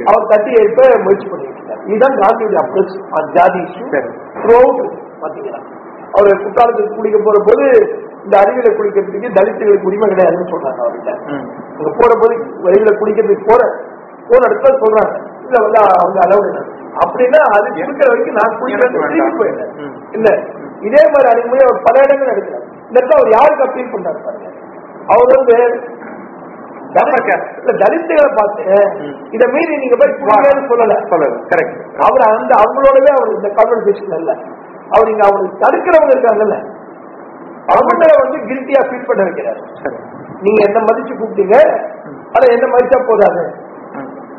அவர்
தட்டி எழுப்ப முயற்சி பண்ணிட்டு இதுதான் காந்தியுடைய அப்ரோச் ஜாதி பாத்தீங்கன்னா அவர் குற்றாலத்துக்கு குளிக்க போற போது இந்த அருவியில குளிக்கிறதுக்கு தலித்துகளுக்கு உரிமை கிடையாதுன்னு சொல்றாங்க அவர்கிட்ட. அங்க போற போது வெளியில குடிக்கிறதுக்கு போற போற இடத்துல சொல்றாங்க. இல்ல வந்து அவங்க அளவு அப்படின்னா அது இருக்கிற வரைக்கும் நான் குடிக்கிறது
வேண்டாம்.
போயிடுறேன். இல்ல இதே மாதிரி அணுகுமுறை அவர் பல இடங்கள் எடுக்கிறார். இந்த இடத்துல அவர் யாருக்கு அப்பீல் பண்றாரு பாருங்க. அவர் வந்து தலித்துகளை பார்த்து. இத மீறி நீங்க போய் சொல்லல.
சொல்லல. கரெக்ட்
அவர் அந்த அவங்களோடவே அவர் இந்த கான்வர்சேஷன் இல்ல. அவர் இங்க அவருக்கு தடுக்கிறவங்க இருக்காங்கல்ல. அவங்கள வந்து கில்ட்டியா ஃபீல் பண்ண வைக்கிறாரு. நீங்க என்ன மதிச்சு கூப்பிட்டீங்க? ஆனா என்ன மதிச்சா போதாது.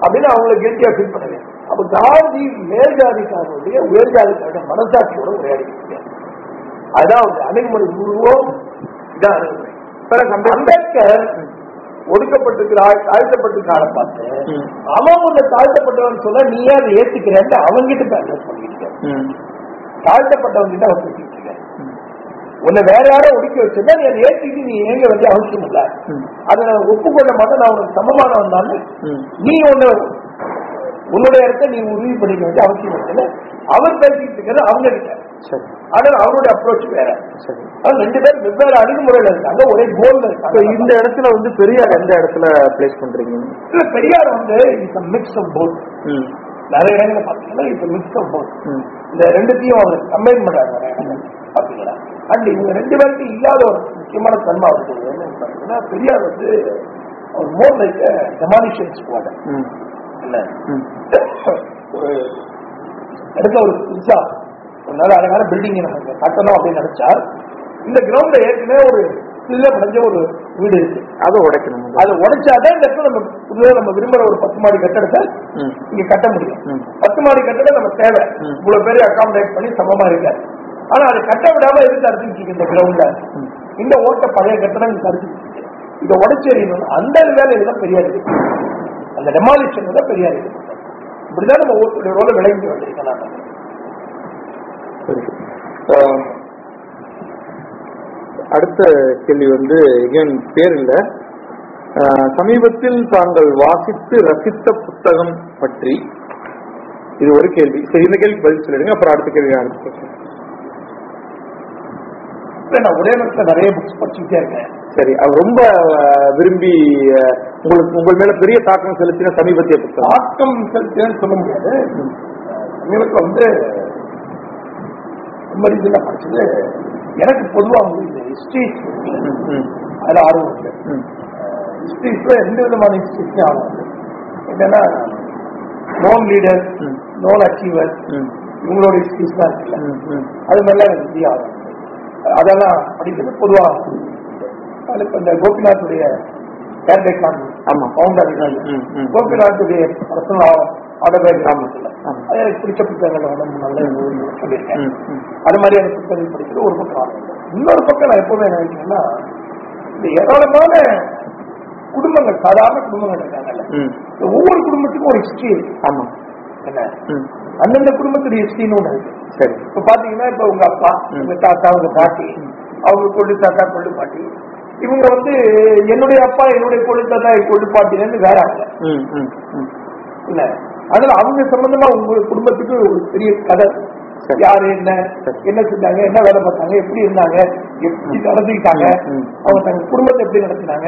அப்படின்னு அவங்கள கில்ட்டியா ஃபீல் பண்ணுங்க அப்ப காந்தி மேல் ஜாதிக்காரனுடைய உயர் ஜாதிக்காரனுடைய மனசாட்சியோட உரையாடிக்கிறீங்க அதான் அவங்க அணுகுமுறை உருவம் இதான் அணுகுமுறை அம்பேத்கர் ஒடுக்கப்பட்டிருக்கிறார் தாழ்த்தப்பட்டிருக்கார பார்த்து. அவன் உன்னை தாழ்த்தப்பட்டவன் சொல்ல நீ அதை ஏத்துக்கிறேன்னு அவங்கிட்ட அட்ரஸ் பண்ணிட்டு
ம்.
தாழ்த்தப்பட்டவங்க கிட்ட அவர் பேசிட்டு. உன்னை வேற யாரும் ஒடுக்கி வச்சிருந்தா நீ அதை ஏற்றிட்டு நீ ஏங்க வேண்டிய அவசியம் இல்ல. அதை நான் ஒப்புக்கொள்ள மாட்டேன் நான் உனக்கு சமமானவன் தான். நீ ஒண்ணு உன்னுடைய இடத்த நீ உறுதி பண்ணிக்க வேண்டிய அவசியம் இல்லை. அவர் பேசிட்டு இருக்கிறது அவங்க கிட்ட
சரி.
ஆனா அவருடைய அப்ரோச் வேற.
சரி.
ஆனா ரெண்டு பேரும் வெவ்வேறு அணுகுமுறையில இருக்காங்க ஒரே கோல்ல இருக்காங்க.
இந்த இடத்துல வந்து பெரியார் எந்த இடத்துல பிளேஸ் பண்றீங்க?
இல்ல பெரியார் வந்து இட்ஸ் மிக்ஸ் ஆஃப் போத்
ம்.
நிறைய இடங்களை பாத்தீங்கன்னா இட்ஸ் மிக்ஸ் ஆஃப் போத். இந்த ரெண்டுத்தையும் அவர் கம்பைன் பண்றாரு நிறைய இடங்கள் பாத்தீங்களா அண்ட் இவங்க ரெண்டு பேருக்கு இல்லாத ஒரு முக்கியமான தன்மை அவருக்கு என்னன்னு பாத்தீங்கன்னா பெரியார் வந்து அவர் மோர் லைக் டெமாலிஷன் ஸ்குவாட் இல்ல
ம்.
ஒரு இடத்துல ஒரு நல்ல அழகான பில்டிங் நம்ம இங்க கட்டணும் அப்படின்னு நினைச்சா இந்த கிரவுண்ட்ல ஏற்கனவே ஒரு சில்ல முடிஞ்ச ஒரு வீடு இருக்கு
அதை உடைக்கணும்
அதை உடைச்சாதான் இந்த இடத்துல நம்ம புதுவா நம்ம விரும்புற ஒரு பத்து மாடி கட்டடத்தை. இங்க கட்ட முடியும். பத்து மாடி கட்டடம் நம்ம தேவை. இவ்வளவு பேரை அகாமடேட் பண்ணி சமமா இருக்காது ஆனா அதை கட்ட விடாம எதுக்கு அறுத்துட்டு இந்த கிரவுண்ட்ல. இந்த ஓட்ட பழைய கட்டடம் இங்க அறுத்துட்டு இதை உடச்செறியணும் அந்த வேலையில தான் பெரியார் இருக்கு அந்த டெமாலிஷன் தான் பெரியார் இப்படிதான் நம்ம ஒவ்வொருத்தருடைய ரோல விளங்கி வந்திருக்கலாம்.
அடுத்த கேள்வி வந்து எகேன் பேர் இல்ல. சமீபத்தில் தாங்கள் வாசித்து ரசித்த புத்தகம் பற்றி இது ஒரு கேள்வி. சரி இந்த கேள்வி பதில் சொல்லிடுங்க. அப்புறம் அடுத்த கேள்வி நான்
இல்ல, நான் ஒரே நேரத்துல நிறைய புக்ஸ் படிச்சுட்டே இருக்கேன்
சரி ரொம்ப விரும்பி உங்களுக்கு உங்கள் மேல பெரிய தாக்கம் செலுத்தின சமீபத்திய புத்தகம்
தாக்கம் செலுத்தினு சொல்ல முடியாது சமீபத்தில் வந்து ரொம்ப ரீதியில படிச்சது எனக்கு பொதுவா வந்து
ம்,
அதுல ஆர்வம்
ம்.
ஹிஸ்டரிஸ்ல ரெண்டு விதமான ஹிஸ்டரிஸ்லயும் ஆர்வம் இருக்கு என்னன்னா நோன் லீடர். நோன் அச்சீவர் இவங்களோட ஹிஸ்டரிஸ் தான் இருக்குல்ல. அது மாதிரிலாம் எனக்கு ஆர்வம். அதெல்லாம் படிக்கிறது பொதுவா. இப்ப இந்த கோபிநாத்துடைய கேரக்டர்
ஆமா.
பவுண்டர்
ம், ம்.
கோபிநாத்துடைய பர்சனல் ஆடோபயோகிராஃபி
ஆமா.
அது எனக்கு பிடிச்ச புத்தகங்கள் வந்து நல்ல சொல்லியிருக்கேன். அது மாதிரியான புத்தகங்கள் படிக்கிறது ஒரு பக்கம். இன்னொரு பக்கம் நான் எப்பவுமே நினைக்கிறேன்னா இந்த ஏராளமான குடும்பங்கள் சாதாரண குடும்பங்கள் இருக்காங்கல்ல. ஒவ்வொரு குடும்பத்துக்கும் ஒரு ஹிஸ்டரி
ஆமா.
என்ன. அந்தந்த குடும்பத்துடைய ஒண்ணு இருக்கு
சரி
இப்ப பாத்தீங்கன்னா இப்ப உங்க அப்பா. உங்க தாத்தா உங்க பாட்டி அவங்க கொள்ளு தாத்தா கொள்ளு பாட்டி இவங்க வந்து என்னுடைய அப்பா என்னுடைய கொள்ளு தாத்தா கொள்ளு பாட்டில இருந்து வேற. இல்ல அதனால அவங்க சம்பந்தமா உங்க குடும்பத்துக்கு ஒரு பெரிய கதை. யாரு என்ன. என்ன செஞ்சாங்க என்ன வேலை பார்த்தாங்க எப்படி இருந்தாங்க எப்படி நடந்துக்கிட்டாங்க. அவங்க தங்க குடும்பத்தை எப்படி நடத்தினாங்க.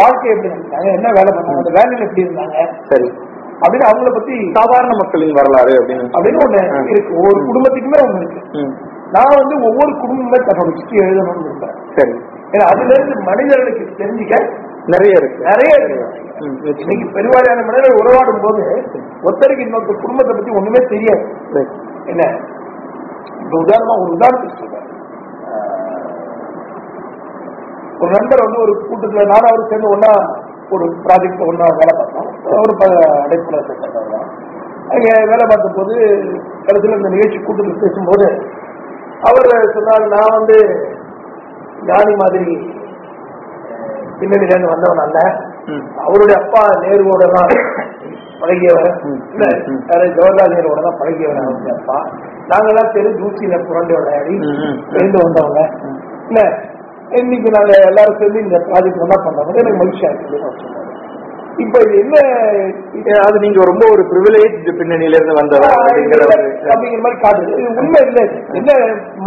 வாழ்க்கை எப்படி நடத்தினாங்க என்ன வேலை பண்ணாங்க வேலையில எப்படி இருந்தாங்க
சரி
அப்படின்னு அவங்கள பத்தி
சாதாரண மக்களின் வரலாறு அப்படின்னு
அப்படின்னு ஒண்ணு. இருக்கு ஒவ்வொரு குடும்பத்துக்குமே ஒண்ணு இருக்கு. நான் வந்து ஒவ்வொரு குடும்பமே தன்னோட ஹிஸ்டரி எழுதணும்னு விரும்புறேன்
சரி
ஏன்னா அதுல இருந்து மனிதர்களுக்கு தெரிஞ்சுக்க
நிறைய இருக்கு
நிறைய இருக்கு இன்னைக்கு. பெருவாரியான மனிதர்கள் உறவாடும் போது ஒருத்தருக்கு இன்னொருத்தர் குடும்பத்தை பத்தி ஒண்ணுமே தெரியாது. என்ன இப்ப உதாரணமா ஒரு உதாரணத்துக்கு சொல்றேன் ஒரு நண்பர் வந்து ஒரு கூட்டத்துல நானும் அவரு சேர்ந்து ஒன்னா ஒரு ப்ராஜெக்ட் ஒன்னா வேலை பார்த்தோம். ஒரு அடைப்புல சேர்ந்தவர் அங்க வேலை பார்த்த போது கடைசியில் இந்த நிகழ்ச்சி கூட்டத்தில் பேசும்போது அவர் சொன்னார் நான் வந்து ஞானி மாதிரி அஹ், பின்னணியில இருந்து வந்தவன் அல்ல. அவருடைய அப்பா நேருவோட தான் பழகியவர். ஜவஹர்லால் நேருவோட தான் பழகியவர் அவருடைய அப்பா. நாங்கெல்லாம் தெரு தூசியில புரண்டு விளையாடி. சேர்ந்து வந்தவங்க. இல்ல இன்னைக்கு நாங்க எல்லாரும் சேர்ந்து இந்த ப்ராஜெக்ட் ஒன்றா பண்றோம் எனக்கு மகிழ்ச்சியா இருக்கு அவர் சொன்னாரு. இப்ப இது என்ன
அது நீங்க ரொம்ப ஒரு பிரிவிலேஜ் பின்னணியில இருந்து வந்தவர் அப்படிங்கிற
மாதிரி காட்டுது. இது உண்மை இல்லை. என்ன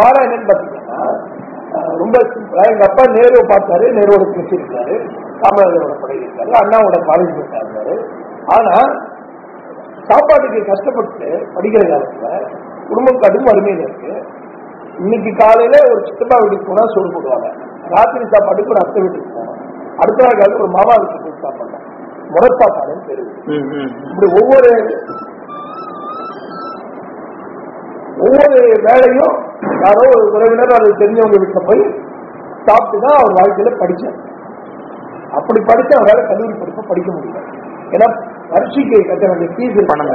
மாறா என்னன்னு பாத்தீங்கன்னா ரொம்ப ஆ எங்க அப்பா நேருவை பார்த்தாரு. நேருவோட பேசியிருக்காரு காமராஜரோட பழகிருக்காரு அண்ணாவோட காலேஜ் இருக்காரு ஆனா சாப்பாட்டுக்கு கஷ்டப்பட்டு படிக்கிற காலத்துல குடும்பம் கடும் வறுமையில இருக்கு. இன்னைக்கு காலையில ஒரு சித்தப்பா வீட்டுக்கு போனா சோறு போடுவாங்க. ராத்திரி சாப்பாட்டுக்கு ஒரு அத்தை வீட்டுக்கு போகணும். அடுத்த நாள் காலையில ஒரு மாமா வீட்டுக்கு போய் சாப்பிடணும் முறைப்பாட்டாளன்னு பேரு
ம், ம்.
இப்படி ஒவ்வொரு ஒவ்வொரு வேலையும் யாரோ ஒரு உறவினர் அல்லது தெரிஞ்சவங்க வீட்டுல போய் சாப்பிட்டு தான் அவர் வாழ்க்கையில படிச்சார். அப்படி படிச்சு அவரால் கல்லூரி படிப்பை படிக்க முடியல. ஏன்னா பரீட்சைக்கு கட்ட வேண்டிய ஃபீஸ்
பணம்.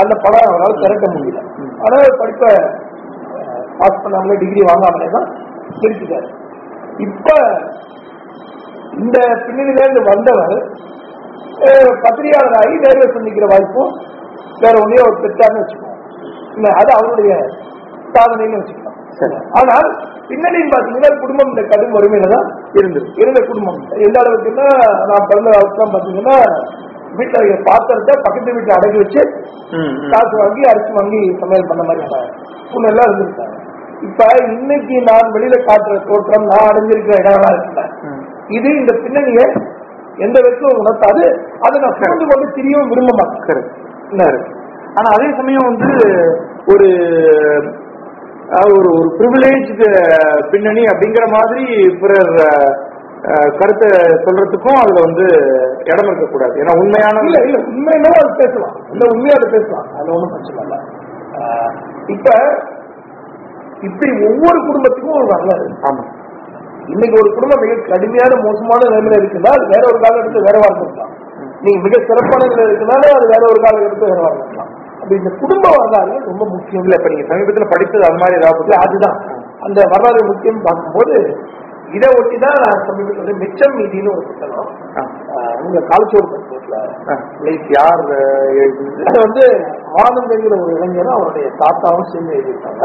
அந்த பணம் அவரால் திரட்ட முடியல. ஆனா அவர் படிப்பை பாஸ் பண்ணாமலே டிகிரி வாங்காமலே தான் திருச்சிட்டாரு இப்ப இந்த பின்னணியில இருந்து வந்தவர் பத்திரிகையாளராகி நேர்ல சந்திக்கிற வாய்ப்பும் வேற ஒன்றையோ அவர் பெற்றார்னு வச்சுக்கோங்க. இல்ல அது அவருடைய சாதனைன்னு வச்சுக்கலாம்.
சரி.
ஆனால் பின்னணின்னு பாத்தீங்கன்னா குடும்பம் இந்த கடும் வறுமையில தான்
இருந்தது.
இருந்த குடும்பம். எந்த அளவுக்குன்னா நான் பிறந்த காலத்துல பாத்தீங்கன்னா வீட்டுல இருக்க பாத்திரத்தை பக்கத்து வீட்டுல அடக்கி வச்சு. காசு வாங்கி அரிசி வாங்கி சமையல் பண்ண மாதிரி சூழ்நிலை இருந்திருக்காங்க. இப்ப இன்னைக்கு நான் வெளியில காட்டுற தோற்றம் நான் அடைஞ்சிருக்கிற இடம்லாம் இருக்குல்ல.
ம்.
இது இந்த பின்னணியை எந்த விதத்திலும் உணர்த்தாது. அதை நான் புரிந்து கொண்டு திரியவும் விரும்ப மாட்டேன்.
ஆனா அதே சமயம் வந்து ஒரு ஒரு ஒரு ப்ரிவிலேஜ் பின்னணி அப்படிங்கிற மாதிரி பிறர் கருத்தை சொல்றதுக்கும் அதுல வந்து இடம் இருக்கக்கூடாது. ஏன்னா உண்மையான
இல்ல இல்ல உண்மை என்னவோ அது பேசலாம். இல்ல உண்மையா அதை பேசலாம். அதுல ஒண்ணும் பிரச்சனை இல்ல. இப்ப இப்படி ஒவ்வொரு குடும்பத்துக்கும் ஒரு வரலாறு.
ஆமா.
இன்னைக்கு ஒரு குடும்பம் மிக கடுமையான மோசமான நிலைமையில இருக்குன்னா அது வேற ஒரு காலகட்டத்தில் வேற வாழ்ந்துருக்கலாம் நீங்க மிக சிறப்பான நிலையில இருக்குனாலும் அது வேற ஒரு காலகட்டத்தில் வேற வாழ்ந்துருக்கலாம் அப்ப இந்த குடும்ப வரலாறு ரொம்ப முக்கியம்.
இல்ல இப்ப நீங்க சமீபத்துல படித்தது அது மாதிரி ஏதாவது
இல்ல அதுதான். அந்த வரலாறு முக்கியம் பார்க்கும்போது இதை ஒட்டி தான் நான் சமீபத்தில் வந்து மிச்சம் மீதின்னு ஒரு புத்தகம் உங்க காலச்சோடு
லைக் யார்?
அது வந்து ஆனந்தங்கிற ஒரு இளைஞரும் அவருடைய தாத்தாவும் சேர்ந்து எழுதியிருக்காங்க.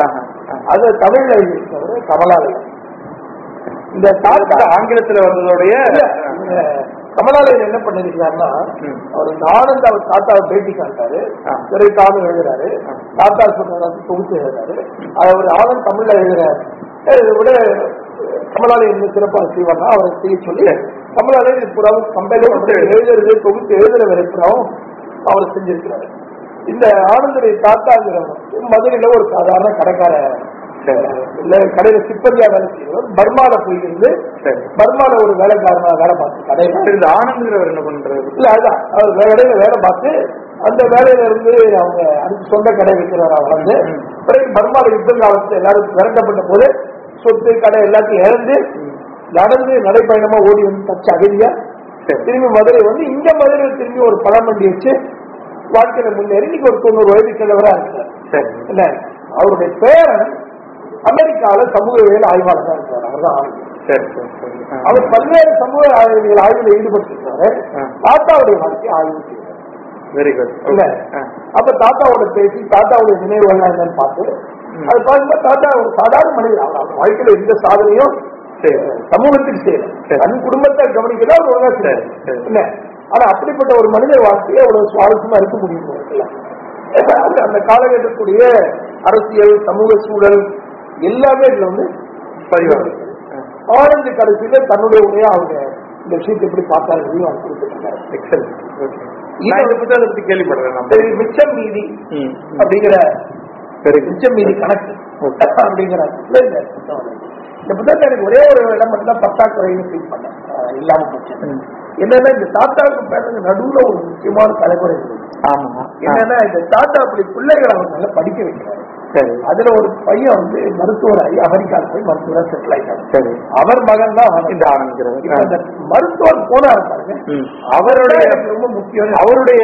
அது தமிழ்ல எழுதியிருக்கவர் கமலாலயம் இந்த தாத்தா
ஆங்கிலத்துல வந்ததோடைய
கமலாலயன் என்ன பண்ணிருக்கிறாருன்னா
ம்.
அவர் இந்த ஆனந்த் அவர் தாத்தாவை பேட்டி காட்டாரு. பிறகு தானும் எழுதுறாரு. தாத்தா சொன்னதை தொகுத்து எழுதுறாரு. அதை அவர் ஆனந்த் தமிழ்ல எழுதுறாரு. இதை விட கமலாலயன் சிறப்பாக செய்வார்னா அவரை செய்ய சொல்லி கமலாலயன் புறாவும் கம்பெனி எழுதுறது தொகுத்து எழுதுற வரைக்கும் அவர் செஞ்சிருக்கிறாரு. இந்த ஆனந்தரை தாத்தாங்கிறவர் மதுரையில ஒரு சாதாரண கடைக்கார. இல்ல கடையில சிப்பந்தியா வேலை செய்யறவர் பர்மால போயிருந்து
சரி.
பர்மால ஒரு வேலைக்காரனா வேலை பார்த்து கடையில.
இந்த ஆனந்த்ங்கிறவர் என்ன பண்றாரு?
இல்ல அதுதான் அவர் வேற இடையில வேலை பார்த்து அந்த வேலையில இருந்து அவங்க அதுக்கு சொந்த கடை வைக்கிறவரா வளர்ந்து. பிறகு பர்மால யுத்த காலத்துல எல்லாரும் விரட்டப்பட்ட போது சொத்து கடை எல்லாத்தையும் இழந்து நடந்து நடைப்பயணமா ஓடி வந்து தச்ச அகதியா திரும்பி மதுரை வந்து இங்க மதுரை திரும்பி ஒரு பழமண்டி வச்சு வாழ்க்கையில முன்னேறி இன்னைக்கு ஒரு தொண்ணூறு வயது கிழவரா இருக்கிறார்.
சரி.
இல்ல அவருடைய பேரன் அமெரிக்கால சமூகவியல் ஆய்வாளர் தான் இருக்கிறார். அவர் தான். அவர் பல்வேறு சமூக ஆய்வுகள் ஆய்வில் ஈடுபட்டிருக்கிறாரு.
ஆ.
தாத்தாவுடைய வாழ்க்கை ஆய்வு செய்கிறார்.
வெரி குட்
இல்ல. அப்ப தாத்தாவோட பேசி தாத்தாவுடைய நினைவுகள் என்னன்னு பார்த்து. அது பார்க்கும்போது தாத்தா ஒரு சாதாரண மனிதர். வாழ்க்கையில எந்த சாதனையும் சமூகத்துக்கு செய்யல. தன் குடும்பத்தை கவனிக்கதான் அவர் ஒழுங்கா செய்யல. ஆனா அப்படிப்பட்ட ஒரு மனிதர் வாழ்க்கையை அவ்வளவு சுவாரஸ்யமா இருக்க முடியும்? அந்த காலகட்டத்துடைய அரசியல் சமூக சூழல் எல்லாமே இதுல வந்து
பதிவாக
ஆனந்த் கடைசியில தன்னுடைய உரையா அவங்க இந்த விஷயத்தை எப்படி பார்த்தாங்க
ஓகே. நான் இந்த புத்தகத்தை பத்தி கேள்விப்படுறேன்
மிச்சம் மீதி அப்படிங்கிற மிச்சம் மீதி கணக்கு. அப்படிங்கிற புத்தகம். இந்த புத்தகத்தை எனக்கு ஒரே ஒரு இடம் மட்டும் தான் பற்றாக்குறைன்னு ஃபீல் பண்ணேன். இல்லாம போச்சு. என்னன்னா இந்த தாத்தாவுக்கு பேருக்கு நடுவுல ஒரு முக்கியமான தலைமுறை
ஆமா
என்னன்னா இந்த தாத்தா அப்படி பிள்ளைகளை அவர் நல்லா படிக்க வைக்கிறாரு. அதுல ஒரு பையன் வந்து மருத்துவராகி அமெரிக்காவில் போய் மருத்துவரா செட்டில் ஆயிட்டாரு. அவர் மகன் தான்
ஆரம்பிக்கிறது
இப்ப அந்த மருத்துவர் போனாரு பாருங்க.
ம்.
அவருடைய ரொம்ப முக்கியம்
அவருடைய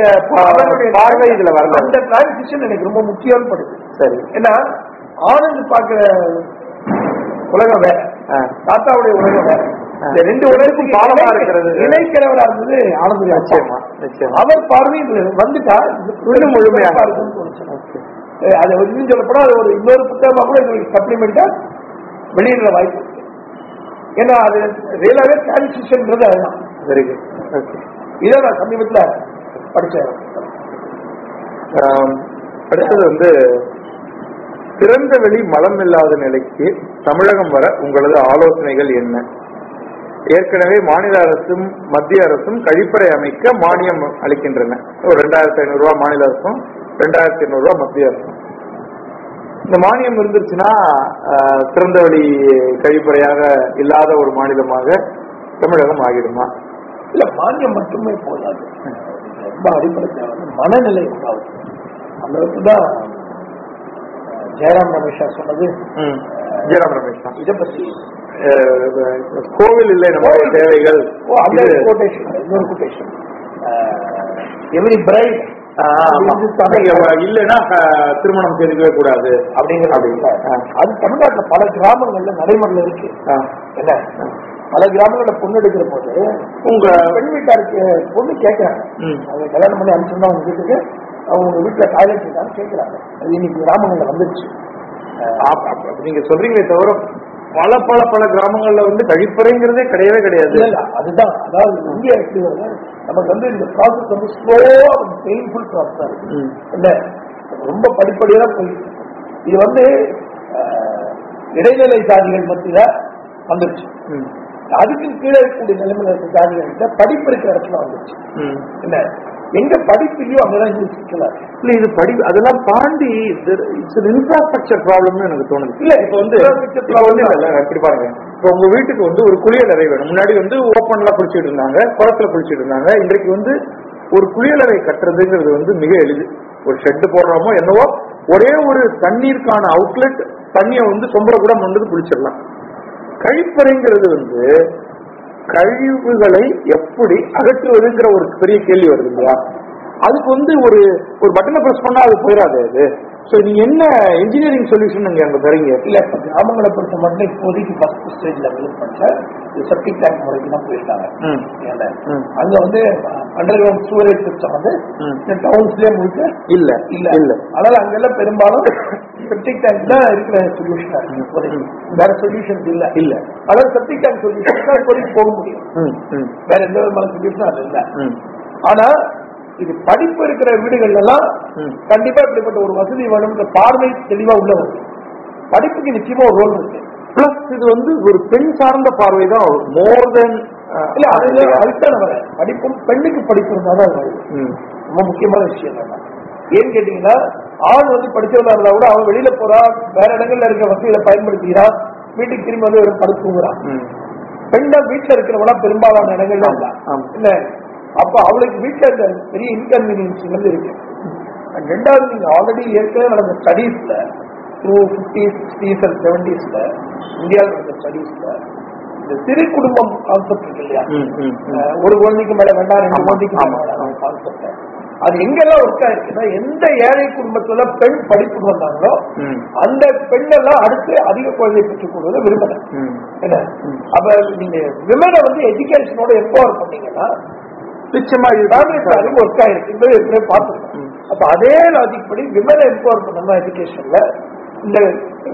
பார்வை இதுல வரல.
அந்த டிரான்சிஷன் எனக்கு ரொம்ப முக்கியம் படுது.
சரி.
ஏன்னா ஆனந்த் பாக்குற உலகம். வேற. தாத்தாவுடைய உலகம். வேற ரெண்டு உலகத்துக்கு
பாலமா இருக்கிறது.
இணைக்கிறவரா இருந்தது ஆனந்த்
நிச்சயமா
அவர் பார்வை வந்துட்டா
இன்னும்
அஹ் அது இன்னும் சொல்லப்போனா அது ஒரு இன்னொரு புத்தகமா கூட எங்களுக்கு சப்ளிமெண்டா வெளியிடுற வாய்ப்பு. ஏன்னா அது ரியலாவே டிரான்சிஷன்ன்றது அதுதான்.
வெரி குட் ஓகே
இதை நான் சமீபத்துல
ஆம், அடுத்தது வந்து திறந்த வெளி மலம் இல்லாத நிலைக்கு தமிழகம் வர உங்களது ஆலோசனைகள் என்ன? ஏற்கனவே மாநில அரசும் மத்திய அரசும் கழிப்பறை அமைக்க மானியம் அளிக்கின்றன. ஒரு ரெண்டாயிரத்தி ஐநூறு மாநில அரசும் ரெண்டாயிரத்தி ஐநூறு மத்திய அரசும். இந்த மானியம் இருந்துருச்சுன்னா திறந்த வெளி கழிப்பறையாக இல்லாத ஒரு மாநிலமாக தமிழகம் ஆகிடுமா?
இல்ல மானியம் மட்டுமே போதாது. ரொம்ப அடிப்படை மனநிலை உண்டாகும். அந்த தான் ஜெயராம் ரமேஷா சொன்னது.
ஜெயராம் ரமேஷ்.
இதை பத்தி.
கோவில் இல்லை நம்முடைய தேவைகள்.
இன்னொரு கோட்டேஷன் எவ்ரி பிரைட்
இல்லைன்னா திருமணம் செய்துக்கவே கூடாது.
அப்படிங்கிற. அது தமிழ்நாட்டுல பல கிராமங்கள்ல நடைமுறையில் இருக்கு. என்ன? பல கிராமங்கள்ல பொண்ணு எடுக்கிற போது
உங்க
பெண் வீட்டாருக்கு பொண்ணு கேட்கறாங்க. அவங்க கல்யாணம் பண்ணி அனுப்பிச்சிருந்தா அவங்க வீட்டுக்கு. அவங்க வீட்டுல டாய்லெட் இருக்கான்னு கேட்கறாங்க அது இன்னைக்கு கிராமங்கள்ல வந்துருச்சு
நீங்க சொல்றீங்களே தவிர பல பல பல கிராமங்கள்ல வந்து கழிப்பறைங்கிறதே கிடையவே கிடையாது
அதுதான் அதாவது இந்தியா எப்படி நமக்கு வந்து இந்த ப்ராசஸ் வந்து ஸ்லோவா பெயின்ஃபுல் ப்ராசஸா. இல்ல ரொம்ப படிப்படியா போயிட்டு. இது வந்து இடைநிலை சாதிகள் மத்தியில வந்துருச்சு. அதுக்கு கீழே இருக்கக்கூடிய நிலைமையில இருக்க கிட்ட படிப்பு இருக்கிற இடத்துல வந்துருச்சு. என்ன எங்க படிப்பு இல்லையோ அங்கதான் இது சிக்கலா இருக்கு
இல்ல இது படி அதெல்லாம் தாண்டி இட்ஸ் இன்ஃப்ராஸ்ட்ரக்சர் ப்ராப்ளம்னு எனக்கு தோணுது.
இல்ல,
இப்ப வந்து இப்படி பாருங்க. இப்ப உங்க வீட்டுக்கு வந்து ஒரு குளியலறை வேணும். முன்னாடி வந்து ஓப்பன்ல குளிச்சிட்டு இருந்தாங்க குளத்துல குளிச்சிட்டு இருந்தாங்க. இன்றைக்கு வந்து ஒரு குளியலறை கட்டுறதுங்கிறது வந்து மிக எளிது. ஒரு ஷெட் போடுறோமோ என்னவோ ஒரே ஒரு தண்ணீருக்கான அவுட்லெட் தண்ணியை வந்து சொம்பள கூட கொண்டு குளிச்சிடலாம். கழிப்பறைங்கிறது வந்து கழிவுகளை எப்படி அகற்றுவதுங்கிற ஒரு பெரிய கேள்வி வருது இல்லையா? அதுக்கு வந்து ஒரு ஒரு பட்டனை பிரஸ் பண்ணா அது போயிடாது அது. ஸோ நீங்க என்ன இன்ஜினியரிங் சொல்யூஷன் நீங்க அங்க தரீங்க
இல்ல கிராமங்களை பொறுத்த மட்டும் இப்போதைக்கு ஃபர்ஸ்ட் ஸ்டேஜ்ல டெவலப்மெண்ட்ல செப்டிக் டேங்க் முறைக்கு தான் போயிருக்காங்க. அங்க வந்து அண்டர் கிரவுண்ட் சூரேஜ் சிஸ்டம் வந்து டவுன்ஸ்லயே முழுக்க
இல்ல
இல்ல.
இல்ல.
அதனால அங்கெல்லாம் பெரும்பாலும் செப்டிக் டேங்க் தான் இருக்கிற சொல்யூஷனா இருக்கு வேற சொல்யூஷன்ஸ் இல்ல.
இல்ல.
அதாவது செப்டிக் டேங்க் சொல்யூஷன் தான் இப்போதைக்கு போக முடியும்.
ம், ம்,
வேற எந்த விதமான சொல்யூஷனும் அது இல்ல. ஆனா இது படிப்பு இருக்கிற வீடுகள் எல்லாம். கண்டிப்பா இப்படிப்பட்ட ஒரு வசதி வேணும்ன்ற பார்வை தெளிவா உள்ள வருது. படிப்புக்கு நிச்சயமா ஒரு ரோல் இருக்கு.
பிளஸ் இது வந்து ஒரு பெண் சார்ந்த பார்வை தான் மோர் தென்
இல்ல அது அதுதான் படிப்பும் பெண்ணுக்கு படிப்பு இருந்தாதான் ரொம்ப முக்கியமான விஷயம் என்ன ஏன்னு கேட்டீங்கன்னா ஆண் வந்து படிச்சவனா இருந்தா கூட அவன் வெளியில போறான் வேற இடங்கள்ல இருக்க வசதிகளை பயன்படுத்திக்கிறான் வீட்டுக்கு திரும்பி வந்து படுத்துங்கிறான் பெண் தான் வீட்டுல இருக்கிறவனா பெரும்பாலான இடங்கள்ல இல்ல.
ஆமா.
இல்ல. அப்ப அவளுக்கு வீட்டுல இந்த பெரிய இன்கன்வீனியன்ஸ் வந்து இருக்கு. ரெண்டாவது நீங்க ஆல்ரெடி ஏற்கனவே நடந்த ஸ்டடீஸ்ல டூ பிப்டி சிக்ஸ்டீஸ் அண்ட் செவன்டிஸ்ல இந்தியாவில் நடந்த ஸ்டடீஸ்ல இந்த சிறு குடும்பம் கான்செப்ட் இருக்கு இல்லையா? ஒரு குழந்தைக்கு மேல வேண்டாம் ரெண்டு குழந்தைக்கு மேல கான்செப்ட் அது எங்கெல்லாம் ஒர்க் ஆயிருக்குன்னா எந்த ஏழை குடும்பத்துல பெண் படிப்பு வந்தாங்களோ. அந்த பெண்ணெல்லாம் அடுத்து அதிக குழந்தை பெற்றுக் கொள்வதை விரும்பல. என்ன? அப்ப நீங்க விமனை வந்து எஜுகேஷனோட எம்பவர் பண்ணீங்கன்னா
நிச்சயமா இது
ஃபேமிலி பிளானிங் ஒர்க் ஆயிருக்கு. ஏற்கனவே பார்த்துருக்கோம். அப்ப அதே லாஜிக் படி விமனை எம்பவர் பண்ணணும் எஜுகேஷன்ல இந்த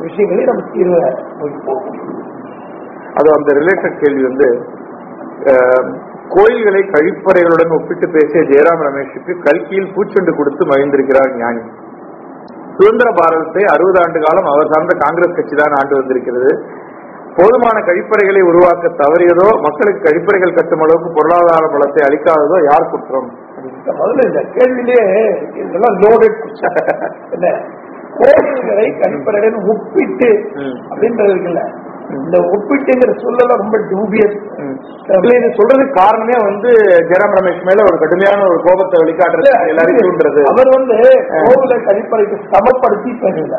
விஷயங்களை நம்ம தீர்வை போக முடியும்
அது அந்த ரிலேட்டட் கேள்வி வந்து கோயில்களை கழிப்பறைகளுடன் ஒப்பிட்டு பேசிய ஜெயராம் ரமேஷுக்கு கல்கியில் பூச்செண்டு கொடுத்து மகிழ்ந்திருக்கிறார் ஞானி. சுதந்திர பாரதத்தை அறுபது ஆண்டு காலம் அவர் சார்ந்த காங்கிரஸ் கட்சி தான் ஆண்டு வந்திருக்கிறது. போதுமான கழிப்பறைகளை உருவாக்க தவறியதோ மக்களுக்கு கழிப்பறைகள் கட்டும் அளவுக்கு பொருளாதார பலத்தை அளிக்காததோ யார் குற்றம்?
முதல்ல இந்த இதெல்லாம் லோடட் என்ன? கோயில்களை கழிப்பறையுடன் ஒப்பிட்டு. அப்படின்றது இருக்குல்ல இந்த ஒப்பிட்டுங்கிற சொல்லலாம் ரொம்ப டூபியஸ்
சொல்றதுக்கு காரணமே வந்து ஜெயராம் ரமேஷ் மேல ஒரு கடுமையான ஒரு கோபத்தை வெளிக்காட்டுறது எல்லாரையும் தூண்டுறது.
அவர் வந்து கோவில கழிப்பறைக்கு சமப்படுத்தி பேசல.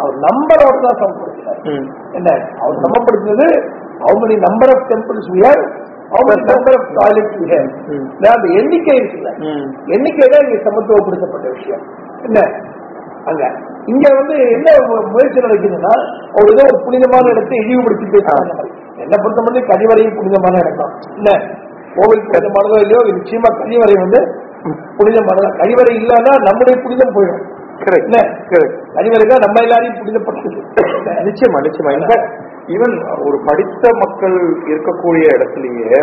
அவர் நம்பரோட தான் சமப்படுத்தினார். என்ன? அவர் சமப்படுத்தினது how many number of temples we have how many number of toilets we have.
ம்.
இல்ல, அந்த எண்ணிக்கை இருக்குல்ல. எண்ணிக்கை தான் இங்க சமத்துவப்படுத்தப்பட்ட விஷயம். என்ன? அங்க. இங்க வந்து என்ன முயற்சி நடக்குதுன்னா ஒரு ஏதோ ஒரு புனிதமான இடத்தை இழிவுபடுத்தி பேசுறாங்க என்ன பொறுத்த மட்டும் கழிவறையும் புனிதமான இடம் இல்ல கோவில் புனிதமானதோ இல்லையோ நிச்சயமா கழிவறை வந்து புனிதமானதா. கழிவறை இல்லைன்னா நம்முடைய புனிதம் போயிடும். கழிவறை தான் நம்ம எல்லாரையும் புனிதப்படுத்துது.
நிச்சயமா நிச்சயமா. ஈவன் ஒரு படித்த மக்கள் இருக்கக்கூடிய இடத்துலயே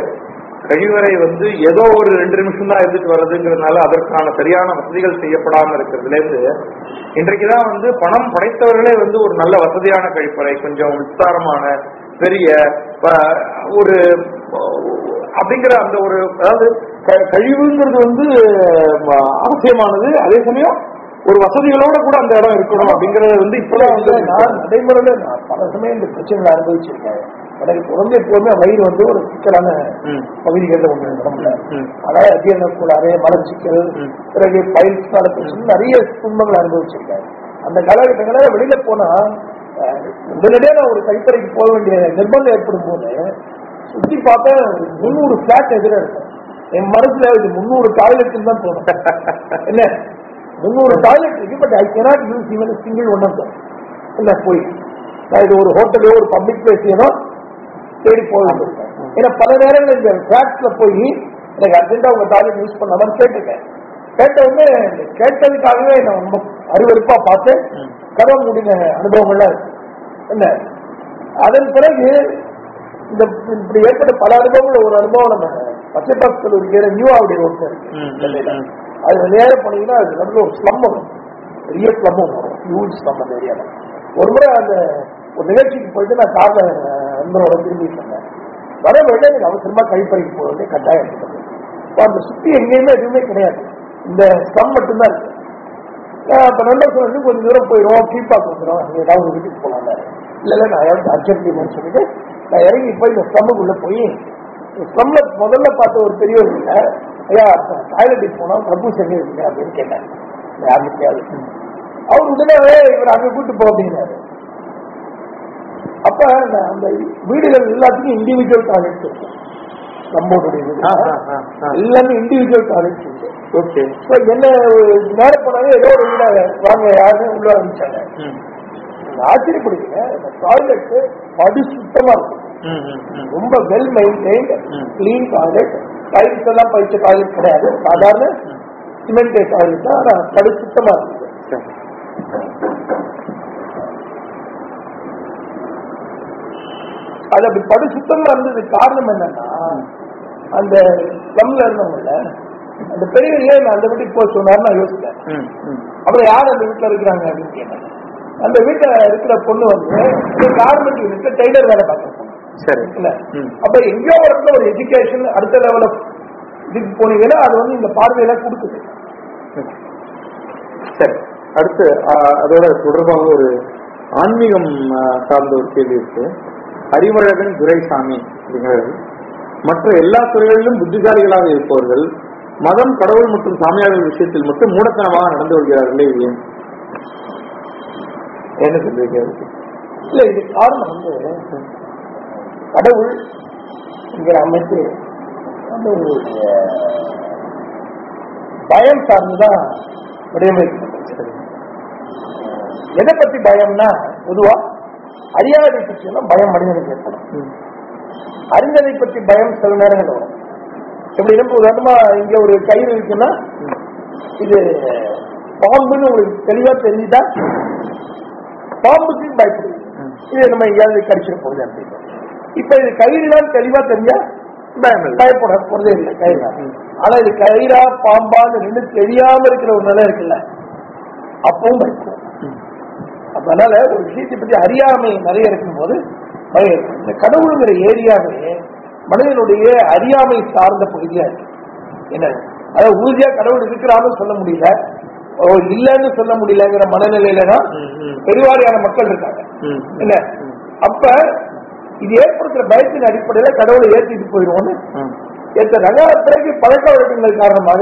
கழிவறை வந்து ஏதோ ஒரு ரெண்டு நிமிஷம் தான் இருந்துட்டு வர்றதுங்கிறதுனால அதற்கான சரியான வசதிகள் செய்யப்படாம இருக்கிறதுல இருந்து இன்றைக்குதான் வந்து பணம் படைத்தவர்களே வந்து ஒரு நல்ல வசதியான கழிப்பறை கொஞ்சம் விஸ்தாரமான பெரிய ஒரு அப்படிங்கிற அந்த ஒரு அதாவது கழிவுங்கிறது வந்து அவசியமானது. அதே சமயம் ஒரு வசதிகளோட கூட அந்த இடம் இருக்கணும் அப்படிங்கறது வந்து இப்பதான் வந்து
நான் நடைமுறையில பல சமயம் இந்த பிரச்சனைகளை அனுபவிச்சிருக்கேன். எனக்கு குழந்தை எப்போதுமே வயிறு வந்து ஒரு சிக்கலான. பகுதிகளில் ஒன்று உடம்புல. அதாவது அஜீரண கோளாறு மலச்சிக்கல். பிறகு பயிற்சி பிரச்சனை நிறைய துன்பங்கள் அனுபவிச்சிருக்கேன் அந்த காலகட்டங்களில் வெளியில போனா உடனடியா நான் ஒரு கைப்பறைக்கு போக வேண்டிய நிர்பந்தம் ஏற்படும் போது சுத்தி பார்த்தா முந்நூறு பிளாட் எதிர இருக்கும். என் மனசுல முந்நூறு டாய்லெட் தான் தோணும். என்ன? முந்நூறு டாய்லெட் இருக்கு but I cannot use even single one of இல்ல போய். நான் இது ஒரு ஹோட்டலோ ஒரு பப்ளிக் பிளேஸ்லயோ தேடி போக வேண்டியிருக்கேன் ஏன்னா பல நேரங்கள் இந்த பிளாட்ஸ்ல போய் எனக்கு அர்ஜென்ட்டா உங்க டாய்லெட் யூஸ் பண்ணாமல் கேட்டிருக்கேன் கேட்ட உடனே கேட்டதுக்காகவே நான் ரொம்ப அருவருப்பா பார்த்து கதவ முடிந்த அனுபவங்கள்லாம் இருக்கு. என்ன? அதன் பிறகு இந்த இப்படி ஏற்பட்ட பல அனுபவங்கள் ஒரு அனுபவம் நம்ம பச்சைப்பாஸ் கல்லூரிக்கு நியூ ஆவடி ரோட்ல இருக்கு. அது நேர போனீங்கன்னா அது நடுவில் ஒரு ஸ்லம் வரும். பெரிய ஸ்லம் வரும். ஹியூஜ் ஸ்லம் அந்த ஏரியால ஒரு முறை அந்த ஒரு நிகழ்ச்சிக்கு போயிட்டு நான் கார்ல நண்பரோட திரும்பி சொன்னேன் வர வேண்டிய அவசரமா கழிப்பறைக்கு போக கட்டாயம் இருக்குது இப்போ அந்த சுத்தி எங்கேயுமே எதுவுமே கிடையாது. இந்த ஸ்டம் மட்டும்தான் இருக்கு. அப்ப நண்பர் கொஞ்சம் தூரம் போயிடும் ஃபீட்பேக் வந்துடும் ஏதாவது ஒரு வீட்டுக்கு போகலாம் இல்ல இல்ல நான் ஏதாவது அர்ஜென்ட் சொல்லிட்டு நான் இறங்கி போய் இந்த ஸ்டம்முக்குள்ள போய் ஸ்டம்ல முதல்ல பார்த்த ஒரு பெரியவர் இல்லை. ஐயா டாய்லெட்டுக்கு போனா பிரபு எங்க அப்படின்னு கேட்டேன் யாருக்கு தெரியாது அவர் உடனே இவர் அங்க கூட்டு போ அப்படின்னாரு. அப்ப அந்த வீடுகள் எல்லாத்துக்கும் இண்டிவிஜுவல் டாய்லெட் இருக்கு. நம்மளுடைய. எல்லாமே இண்டிவிஜுவல் டாய்லெட் இருக்கு.
ஓகே.
என்ன நேர போனாங்க ஏதோ ஒரு வீட வாங்க யாருமே உள்ள ஆரம்பிச்சாங்க. இந்த டாய்லெட் படி சுத்தமா இருக்கும். ரொம்ப well maintained. Clean toilet tiles எல்லாம் பயிற்ச டாய்லெட் கிடையாது. சாதாரண சிமெண்ட் டாய்லெட் தான் படி சுத்தமா இருக்குது அது அப்படி படு சுத்தமா இருந்தது காரணம் என்னன்னா அந்த ஸ்லம்ல இருந்தவங்கல்ல அந்த பெரியவர் ஏன் அந்த வீட்டுக்கு போக சொன்னாரு நான்
ம்.
அப்புறம் யார் அந்த வீட்டுல இருக்கிறாங்க அப்படின்னு கேட்டேன். அந்த வீட்டுல இருக்கிற பொண்ணு வந்து கார்மெண்ட் யூனிட்ல டெய்லர் வேலை பார்க்குற பொண்ணு
சரி.
அப்ப எங்கேயோ ஒரு இடத்துல ஒரு எஜுகேஷன் அடுத்த லெவல் இதுக்கு போனீங்கன்னா அது வந்து இந்த பார்வையெல்லாம் கொடுக்குது.
சரி. அடுத்து அதோட தொடர்பாக ஒரு ஆன்மீகம் சார்ந்த ஒரு கேள்வி இருக்கு. அறிவழகன் துரைசாமி அப்படிங்கிறது மற்ற எல்லா துறைகளிலும் புத்திசாலிகளாக இருப்பவர்கள் மதம் கடவுள் மற்றும் சாமியார்கள் விஷயத்தில் மட்டும் மூடத்தனமாக நடந்து கொள்கிறார்களே இது என்ன சொல்றீங்க
இல்ல இது காரணம் வந்து கடவுள் என்கிற அமைப்பு வந்து பயம் சார்ந்துதான் வடிவமைக்கப்பட்டது எதை பத்தி பயம்னா பொதுவா அறியாதை பற்றி எல்லாம் பயம் மனிதனுக்கு ஏற்படும். அறிந்ததை பற்றி பயம் சில நேரங்கள் வரும் எப்படி நம்ம உதாரணமா இங்க ஒரு கயிறு இருக்குன்னா. இது பாம்புன்னு உங்களுக்கு தெளிவா தெரிஞ்சுட்டா பாம்புக்கு பயப்படுது. இது நம்ம எங்கேயாவது கடிச்சிட போகுது அப்படின்னு இப்ப இது கயிறுலாம் தெளிவா தெரிஞ்சா. பயப்பட போறதே இல்லை கயிறு. ஆனா இது கயிறா பாம்பான்னு ரெண்டு தெரியாம இருக்கிற ஒரு நிலை இருக்குல்ல அப்பவும் பயப்படும் அதனால ஒரு விஷயத்தை பத்தி அறியாமை நிறைய இருக்கும்போது பயம் ஏற்படும். இந்த கடவுளுங்கிற ஏரியாவே மனிதனுடைய அறியாமை சார்ந்த பகுதியா இருக்கு என்ன அதாவது உறுதியா கடவுள் இருக்கிறான்னு சொல்ல முடியல இல்லைன்னு சொல்ல முடியலங்கிற மனநிலையில தான். பெருவாரியான மக்கள் இருக்காங்க. இல்ல அப்ப இது ஏற்படுத்துற பயத்தின் அடிப்படையில கடவுளை ஏற்றிட்டு போயிடுவோம்னு
ம்.
ஏற்றுறாங்க பிறகு பழக்க வழக்கங்கள் காரணமாக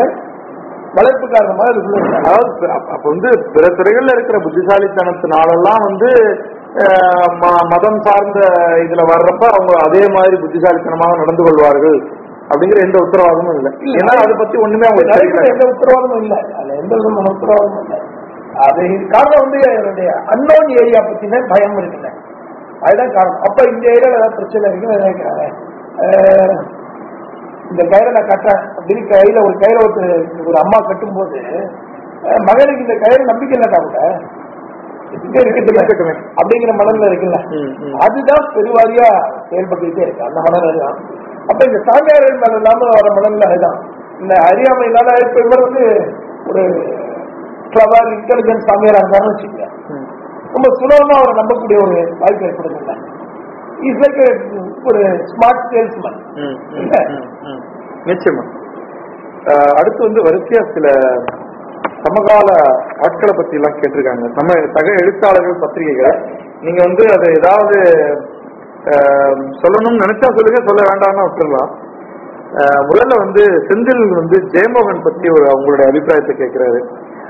வளர்ப்பு இதுக்குள்ள இருக்காங்க.
அதாவது அப்ப வந்து பிற துறைகள்ல இருக்கிற புத்திசாலித்தனத்தினாலெல்லாம் வந்து மதம் சார்ந்த இதுல வர்றப்ப அவங்க அதே மாதிரி புத்திசாலித்தனமாக நடந்து கொள்வார்கள் அப்படிங்கிற எந்த உத்தரவாதமும் இல்லை. ஏன்னா அதை பத்தி ஒண்ணுமே அவங்க
எந்த உத்தரவாதமும் இல்லை. அதுல எந்த விதமான உத்தரவாதமும் இல்லை. அது காரணம் வந்து என்னுடைய அன்னோன் ஏரியா பத்தின பயம் இருக்குல்ல அதுதான் காரணம். அப்ப இந்த ஏரியால ஏதாவது பிரச்சனை இருக்குன்னு நினைக்கிறாங்க அஹ், இந்த கயிறை நான் கட்டுறேன் அப்படின்னு கையில ஒரு கயிறை ஒரு ஒரு அம்மா கட்டும்போது அஹ், மகனுக்கு இந்த கயிறு நம்பிக்கை இல்லாட்டா கூட. அப்படிங்கிற மனநிலை இருக்குல்ல. அதுதான் பெருவாரியா செயல்பட்டுக்கிட்டே இருக்கு. அந்த மனநிலை தான். அப்ப இந்த சாமியார்கள் மேல இல்லாம வர மனநிலை அதுதான். இந்த அறியாமை இல்லாத இப்ப இவர் வந்து ஒரு கிளவர் இன்டெலிஜென்ட் சாமியாரா இருந்தாலும் வச்சுக்கோங்க. ரொம்ப சுலபமா அவரை நம்பக்கூடிய ஒரு வாய்ப்பு ஏற்படுதுல்ல. இஸ் லைக் ஒரு ஸ்மார்ட் சேல்ஸ்மேன்.
நிச்சயமா. அடுத்து வந்து வரிசையா சில சமகால ஆட்களை பத்தி எல்லாம் கேட்டிருக்காங்க. நம்ம சக எழுத்தாளர்கள் பத்திரிகைகள். நீங்க வந்து அதை ஏதாவது சொல்லணும்னு நினைச்சா சொல்லுங்க சொல்ல வேண்டாம்னா விட்டுறலாம். அஹ், முதல்ல வந்து செந்தில் வந்து ஜெயமோகன் பத்தி ஒரு அவங்களுடைய அபிப்பிராயத்தை கேட்கிறாரு.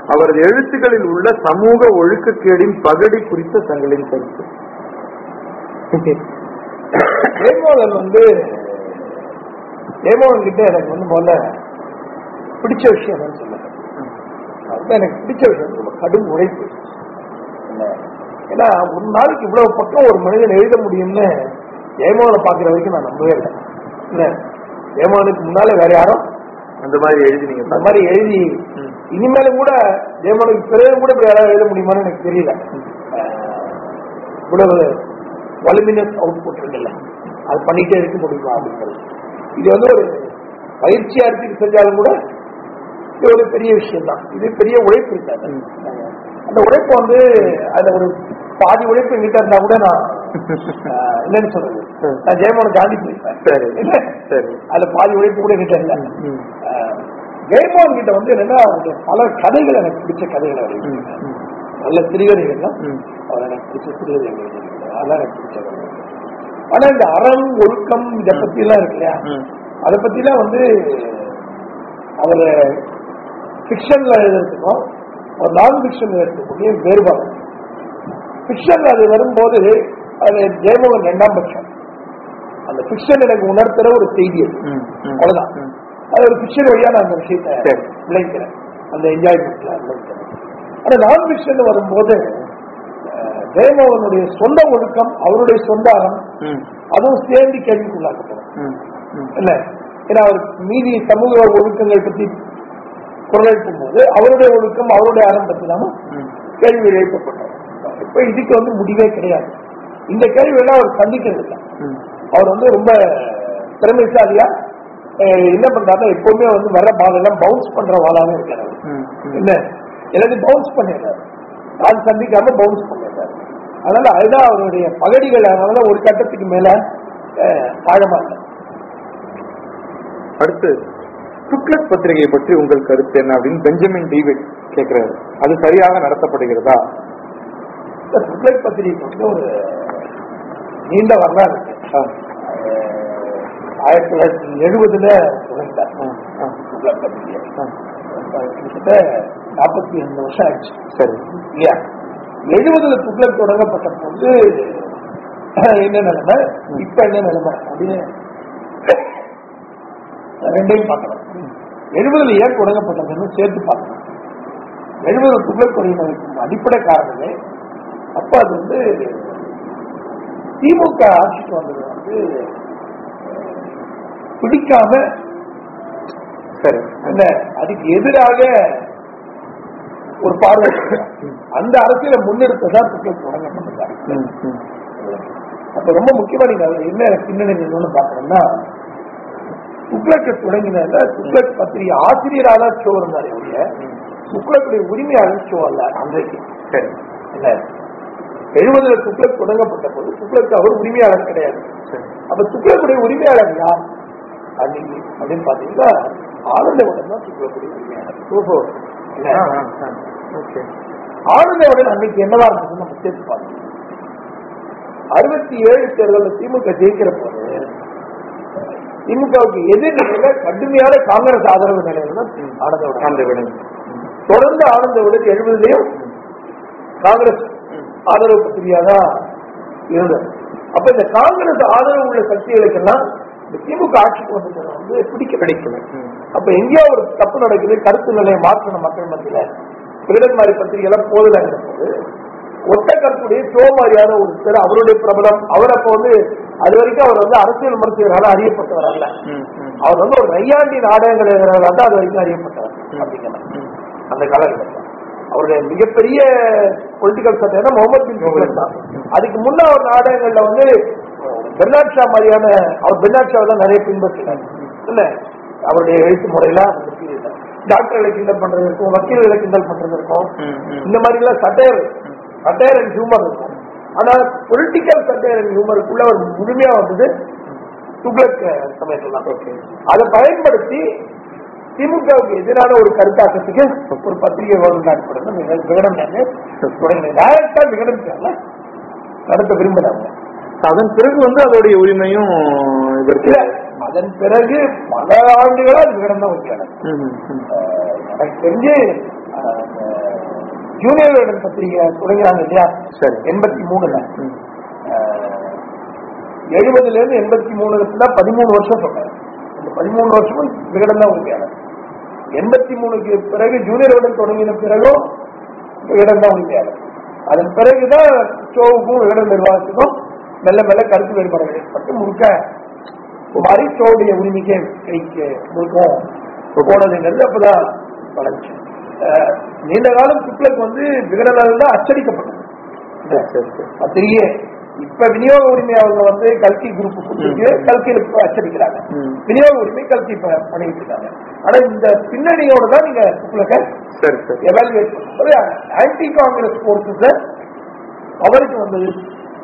அவரது எழுத்துக்களில் உள்ள சமூக ஒழுக்கக்கேடின் பகடி குறித்த தங்களின் கருத்து.
ஜெயமோகன் வந்து ஜெயமோகன் கிட்ட எனக்கு வந்து முதல்ல பிடிச்ச விஷயம் என்னன்னு சொல்லுங்க. அதுதான் எனக்கு பிடிச்ச விஷயம் ரொம்ப கடும் உழைப்பு. என்ன? ஏன்னா ஒரு நாளைக்கு இவ்வளவு பக்கம் ஒரு மனிதன் எழுத முடியும்னு ஜெயமோகனை பாக்குற வரைக்கும் நான் நம்பவே இல்லை. இல்ல ஜெயமோகனுக்கு முன்னால வேற யாரும்
அந்த மாதிரி எழுதி நீங்க
இந்த மாதிரி எழுதி. இனிமேலும் கூட ஜெயமோகனுக்கு பிறகு கூட இப்படி யாராவது எழுத முடியுமான்னு எனக்கு தெரியல. இவ்வளவு வலுமினஸ் அவுட்புட் இருக்குல்ல. அது பண்ணிட்டே இருக்க முடியுமா அப்படிங்கிறது இது வந்து ஒரு பயிற்சியா இருக்கு செஞ்சாலும் கூட இது ஒரு பெரிய விஷயம் தான் இது பெரிய உழைப்பு இருக்காது. அந்த உழைப்பு வந்து அதுல ஒரு பாதி உழைப்பு எங்கிட்ட இருந்தா கூட நான் என்னன்னு சொல்றது. நான் ஜெயமோகன் காந்தி போயிருப்பேன்.
சரி.
இல்ல?
சரி.
அதுல பாதி உழைப்பு கூட எங்கிட்ட. அஹ், ஜெயமோகன் கிட்ட வந்து என்னன்னா பல கதைகள் எனக்கு பிடிச்ச கதைகள். நல்ல சிறுகதைகள்லாம். அவர் எனக்கு பிடிச்ச சிறுகதைகள். அதெல்லாம் எனக்கு ஆனா இந்த அறம் ஒழுக்கம் இதை பத்தி எல்லாம் இருக்கு இல்லையா. அதை பத்தி எல்லாம் வந்து அவர் ஃபிக்ஷன்ல எழுதுறதுக்கும் ஒரு நான் ஃபிக்ஷன் எழுதுறதுக்குரிய வேறுபாடு ஃபிக்ஷன்ல அது வரும்போது அது ஜெயமோகன் ரெண்டாம் பட்சம் அந்த ஃபிக்ஷன் எனக்கு உணர்த்துற ஒரு செய்தி. அவ்வளவுதான். அது ஒரு ஃபிக்ஷன் வழியா நான் அந்த விஷயத்தை
சரி.
விளைக்கிறேன் அந்த என்ஜாய்மெண்ட்ல விளைக்கிறேன் ஆனா நான் ஃபிக்ஷன் வரும்போது ஜெயமோகனுடைய சொந்த ஒழுக்கம் அவருடைய சொந்த அறம்
ம்.
அதுவும் சேர்ந்து கேள்விக்குள்ளாக்கப்படும். இல்ல ஏன்னா அவர் மீதி சமூக ஒழுக்கங்கள் பத்தி குரல் எழுப்பும் போது அவருடைய ஒழுக்கம் அவருடைய அறம் பத்தி நாம. கேள்வி எழுப்பப்பட்டோம் இப்ப இதுக்கு வந்து முடிவே கிடையாது இந்த கேள்வி எல்லாம் அவர் சந்திக்கிறது இல்லை. அவர் வந்து ரொம்ப திறமைசாலியா என்ன பண்றாருன்னா எப்பவுமே வந்து வர பால் எல்லாம் பவுன்ஸ் பண்ற வாளாவே இருக்காரு அவர்.
ம், ம்.
என்ன எல்லாத்தையும் பவுன்ஸ் பண்ணிடுறாரு நான் சந்திக்காம பவுன்ஸ் பண்ணிடுறாரு அதனால அதுதான் அவருடைய பகடிகள் அதனால ஒரு கட்டத்துக்கு மேல ஆழமா
அடுத்து துக்ளக் பத்திரிகை பற்றி உங்கள் கருத்து என்ன அப்படின்னு பெஞ்சமின் டேவிட் கேட்கிறாரு. அது சரியாக நடத்தப்படுகிறதா?
துக்ளக் பத்திரிகை வந்து ஒரு நீண்ட வரலாறு ஆயிரத்தி தொள்ளாயிரத்தி எழுபதுல
ஆ,
துக்ளக் பத்திரிகை. நாற்பத்தி ரெண்டு வருஷம் ஆயிடுச்சு.
சரி.
இல்லையா எழுபதுல துக்ளக் தொடங்கப்பட்ட போது என்ன நிலைமை? இப்ப என்ன நிலைமை? அப்படின்னு ரெண்டையும் பார்க்கணும் எழுபதுல ஏன் தொடங்கப்பட்டதுன்னு சேர்த்து பார்க்கணும் எழுபது துக்ளக் தொடங்கினதுக்கு அடிப்படை காரணமே அப்ப அது வந்து திமுக ஆட்சிக்கு வந்தது வந்து பிடிக்காம
சரி
என்ன அதுக்கு எதிராக ஒரு பார்வை. அந்த அரசியலை முன்னெடுத்ததான் துக்ளக் தொடங்கப்பட்டது?
ம், ம்.
அப்ப ரொம்ப முக்கியமா நீங்க என்ன பின்னணி பாக்கணும்னா துக்ளக்கு தொடங்கினதுல துக்ளக் பத்திரிகை ஆசிரியராக ஷோ இருந்தாரே ஒழிய துக்ளக்குடைய உரிமையாளர் ஷோ அல்ல அன்றைக்கு. இல்ல. எழுபதுல துக்ளக் தொடங்கப்பட்ட போது துக்ளக் அவர் உரிமையாளர் கிடையாது.
சரி.
அப்ப துக்ளக்குடைய உரிமையாளர் யார்? அன்னைக்கு அப்படின்னு பாத்தீங்கன்னா ஆனந்தவுடன் தான் துக்ளக்குடைய உரிமையாளர்.
ஓஹோ.
இல்ல
ஆ, ஆ, ஆ. ஓகே
ஆனந்தவுடன் அன்னைக்கு என்னவா இருந்ததுன்னு நம்ம சேர்த்து பார்க்கணும் அறுபத்தி ஏழு தேர்தலில் திமுக ஜெயிக்கிற போது திமுகவுக்கு எதிர்நிலையில கடுமையான காங்கிரஸ் ஆதரவு நிலையில ஆனந்தவுடன் தொடர்ந்து ஆனந்தவுடன் எழுபதுலயும் காங்கிரஸ் ஆதரவு பத்திரிகையா தான் இருந்தது. அப்ப இந்த காங்கிரஸ் ஆதரவு உள்ள சக்திகளுக்கெல்லாம் இந்த திமுக ஆட்சிக்கு வந்தது வந்து பிடிக்க
கிடைக்கல.
அப்ப எங்கேயோ ஒரு தப்பு நடக்குது கருத்து நிலையை மாற்றணும் மக்கள் மத்தியில. திருடன் மாதிரி பத்திரிகை எல்லாம் போதுதாங்கிற போது ஒட்ட கருத்துடைய சோ மாதிரியான ஒரு பேர் அவருடைய பிரபலம். அவர் அப்ப வந்து அது வரைக்கும் அவர் வந்து அரசியல் விமர்சகராக அறியப்பட்டவர் அல்ல.
ம், ம்.
அவர் வந்து ஒரு நையாண்டி நாடகங்கள் எழுதுறவராக தான் அது வரைக்கும் அறியப்பட்டவர் அப்படிங்கிறார் அந்த காலகட்டத்தில் அவருடைய மிகப்பெரிய பொலிட்டிக்கல் சட்டம் முகமது பின் துக்ளக் தான் அதுக்கு முன்ன அவர் நாடகங்கள்ல வந்து பெர்னாட் ஷா மாதிரியான அவர் பெர்னாட் தான் நிறைய பின்பற்றினார். இல்ல அவருடைய எழுத்து முறையில. டாக்டர்களை கிண்டல் பண்றது இருக்கும் வக்கீல்களை கிண்டல் பண்றது இருக்கும். இந்த மாதிரி எல்லாம் சட்டையர் சட்டையர் அண்ட் ஹியூமர் இருக்கும். ஆனா பொலிட்டிக்கல் சட்டையர் அண்ட் ஹியூமருக்குள்ள ஒரு முழுமையா வந்தது துக்ளக் சமயத்துல அதை பயன்படுத்தி திமுகவுக்கு எதிரான ஒரு கருத்தாக்கத்துக்கு ஒரு பத்திரிகை மிக- விகடன் தொடங்கின டைரக்டா விகடன் நடத்த விரும்பினாங்க
அதன் பிறகு வந்து அதோடைய உரிமையும் இதற்கு
அதன் பிறகு பல ஆண்டுகளா அது விகடன் தான் வைக்கிறாங்க. எனக்கு தெரிஞ்சு ஜூனியர் பத்திரிகை தொடங்கினாங்க இல்லையா?
சரி.
எண்பத்தி மூணுல. எழுபதுல இருந்து எண்பத்தி மூணுல பதிமூணு வருஷம் சொன்னாங்க இந்த பதிமூணு வருஷமும் விகடன் தான் உரிமையாளர் எண்பத்தி மூணுக்கு பிறகு ஜூனியர் விகடன் தொடங்கின பிறகும் விகடன் தான் உரிமையாளர் அதன் பிறகுதான் ஷோவுக்கும் விகடன் நிர்வாகத்துக்கும் மெல்ல மெல்ல கருத்து வேறுபாடுகள் ஏற்பட்டு முழுக்க ஷோவுடைய உரிமைக்கே கைக்கு முழுக்கும். போனதுங்கிறது அப்பதான் வளர்ச்சி. நீண்ட காலம் துக்ளக் வந்து விகடனால் தான் அச்சடிக்கப்பட்டது.
சரி சரி சரி.
பத்திரிகை இப்ப விநியோக உரிமை அவங்க வந்து கல்கி குரூப் கொடுத்துருக்கு கல்கியில அச்சடிக்கிறாங்க. விநியோக உரிமை கல்கி பண்ணிட்டு இருக்காங்க. ஆனா இந்த பின்னணியோட தான் நீங்க உங்களுக்கு
சரி சரி.
எவாலுவேட் பண்ணும்போது ஆன்டி காங்கிரஸ் போர்சஸ் அவருக்கு வந்தது.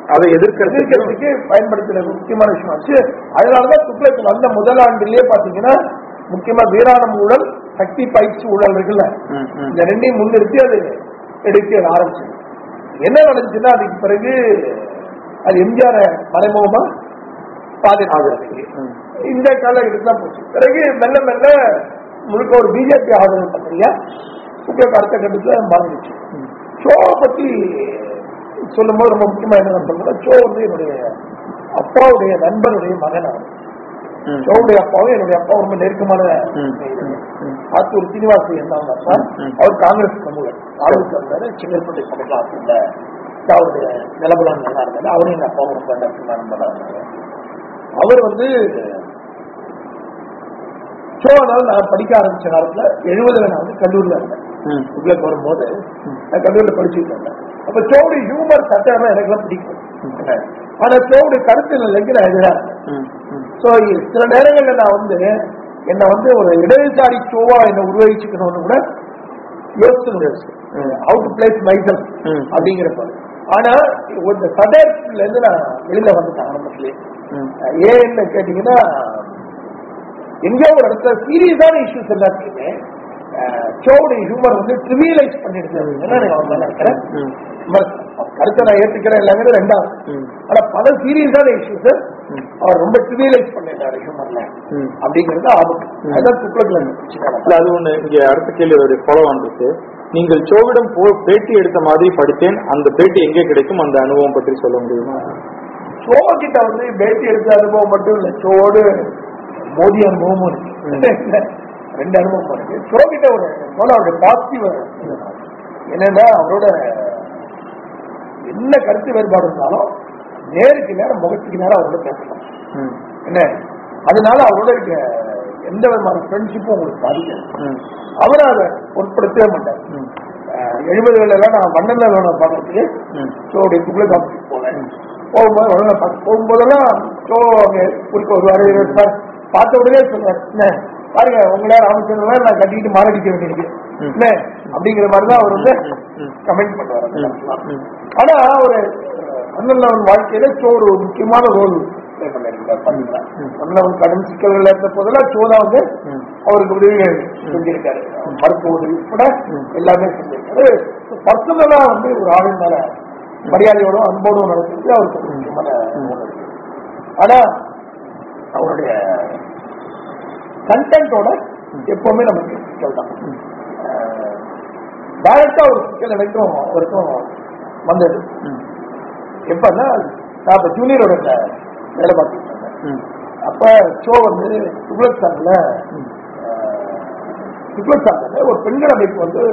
அதை எதிர்க்கிறது
எதிர்க்கிறதுக்கு பயன்படுத்துற ஒரு முக்கியமான விஷயம். ஆச்சு அதனாலதான் துக்ளக் வந்த முதல் ஆண்டிலேயே பாத்தீங்கன்னா முக்கியமா வீராணம் ஊழல் சக்தி பயிற்சி ஊழல் இருக்குல்ல. இந்த ரெண்டையும் முன்னிறுத்தி அது எடுக்க ஆரம்பிச்சு என்ன நடந்துச்சுன்னா அதுக்கு பிறகு அது எம்ஜிஆர் மறைமுகமா
ம்.
இந்த காலகட்டத்தில் போச்சு. பிறகு மெல்ல மெல்ல முழுக்க ஒரு பிஜேபி ஆதரவு பத்திரியா துக்ளக் அடுத்த கட்டத்துல மாறிடுச்சு.
ம்.
ஷோவை பத்தி சொல்லும்போது ரொம்ப முக்கியமா என்ன சொல்லணும் ஷோ வந்து என்னுடைய அப்பாவுடைய நண்பனுடைய மகன் அவர்
ம்.
ஷோவுடைய அப்பாவும் என்னுடைய அப்பா ரொம்ப நெருக்கமான. ஆத்தூர் சீனிவாசி என்ன
ம்.
அவர் காங்கிரஸ் பிரமுகர் காங்கிரஸ் இருந்தாரு செங்கல்பட்டு சமூகத்தில் அவருடைய நிலபலம் நல்லா இருந்தாரு. அவரும் எங்க அப்பாவும் ரொம்ப நெருக்கமான நண்பரா இருந்தாங்க அவர் வந்து ஷோனால நான் படிக்க ஆரம்பிச்ச காலத்துல எழுபதுல நான் வந்து கல்லூரியில இருந்தேன். உங்களுக்கு வரும்போது நான் கல்லூரியில் படிச்சுட்டு இருந்தேன் அப்ப சோடி ஹியூமர் சட்டம் எனக்குலாம் பிடிக்கும். ஆனா ஷோவுடைய கருத்து நிலைக்கு நான் எதிராக சில நேரங்கள்ல நான் வந்து என்னை வந்து ஒரு இடதுசாரி ஷோவா என்னை உருவகிச்சுக்கணும்னு கூட யோசிச்சு ஹவு டு பிளேஸ் மைசல். அப்படிங்கிறப்ப. ஆனா இந்த இருந்து நான் வெளியில வந்துட்டேன் ஆரம்பத்திலே. ஏன்னு கேட்டீங்கன்னா எங்கேயோ ஒரு இடத்துல சீரியஸான இஷ்யூஸ் எல்லாத்தையுமே ஷோவுடைய ஹியூமர் வந்து ட்ரிவியலைஸ் பண்ணிடுது. என்ன நான் நினைக்கிறேன். கருத்தை நான் ஏத்துக்கிறேன் எல்லாமே ரெண்டாவது.
ம்,
ஆனா பல சீரியஸான இஷ்யூஸ் அவர் ரொம்ப ட்ரிவியலைஸ் பண்ணிட்டாரு ஹியூமர்ல
ம்.
அப்படிங்கிறது ஆபத்து அதான் துக்ளக்ல
அது ஒண்ணு. இங்க அடுத்த கேள்வி ஃபாலோ இருக்கு. நீங்கள் சோவிடம் போ பேட்டி எடுத்த மாதிரி படித்தேன். அந்த பேட்டி எங்கே கிடைக்கும்? அந்த அனுபவம் பற்றி சொல்ல முடியுமா?
ஷோ கிட்ட வந்து பேட்டி எடுத்த அனுபவம் மட்டும் இல்ல. ஷோடு மோதி அனுபவமும் இருக்கு. ரெண்டு அனுபவம் இருக்கு ஷோ கிட்ட ஒரு போல அவருடைய பாசிட்டிவ் என்னன்னா அவரோட என்ன கருத்து வேறுபாடு இருந்தாலும் நேருக்கு நேரம் முகத்துக்கு நேரம் அவரோட பேசலாம். என்ன? அதனால அவரோட எந்த விதமான ஃப்ரெண்ட்ஷிப்பும் உங்களுக்கு பாதிக்காது அவரை அதை பொருட்படுத்தவே மாட்டார்.
ம்,
எழுபதுல எல்லாம் நான் மன்னன்ல வேணும் பார்க்கறதுக்கு. ஷோடைய புகழ் காமிச்சு போனேன் போகும்போது போகும்போதெல்லாம் ஷோ அங்கே குறுக்க வருவாரு. பார்த்த உடனே சொல்லுவார் என்ன? பாருங்க உங்களா ராமச்சந்திரன் நான் கட்டிக்கிட்டு மாரடிக்க வேண்டியிருக்கு. என்ன அப்படிங்கிற மாதிரி தான் அவர் வந்து. கமெண்ட் பண்ணுவார். ஆனா ஒரு மன்னன் வாழ்க்கையில ஷோ ஒரு முக்கியமான ரோல் பண்ணிருக்காரு பாத்தீங்களா
ம்.
மன்னன் கடன் சிக்கல்கள் இருந்த போதெல்லாம் தான் வந்து. அவருக்கு உதவி செஞ்சிருக்காரு மருத்துவ உதவி உட்பட. எல்லாமே செஞ்சிருக்காரு பர்சனலா வந்து ஒரு ஆளின் மேல மரியாதையோட அன்போடும் நடத்துறது அவருக்கு முக்கியமான ஆனா அவருடைய கண்டென்ட்டோட எப்பவுமே நமக்கு சிக்கல் தான் டைரக்டா ஒரு சிக்கல் எனக்கும் அவருக்கும் வந்தது. எப்பன்னா நான் இப்ப ஜூனியரோட வேலை பார்த்துட்டு இருந்தேன். அப்ப ஷோ வந்து துக்ளக் சாங்ல துக்ளக் சாங்ல ஒரு பெண்கள் அமைப்பு வந்து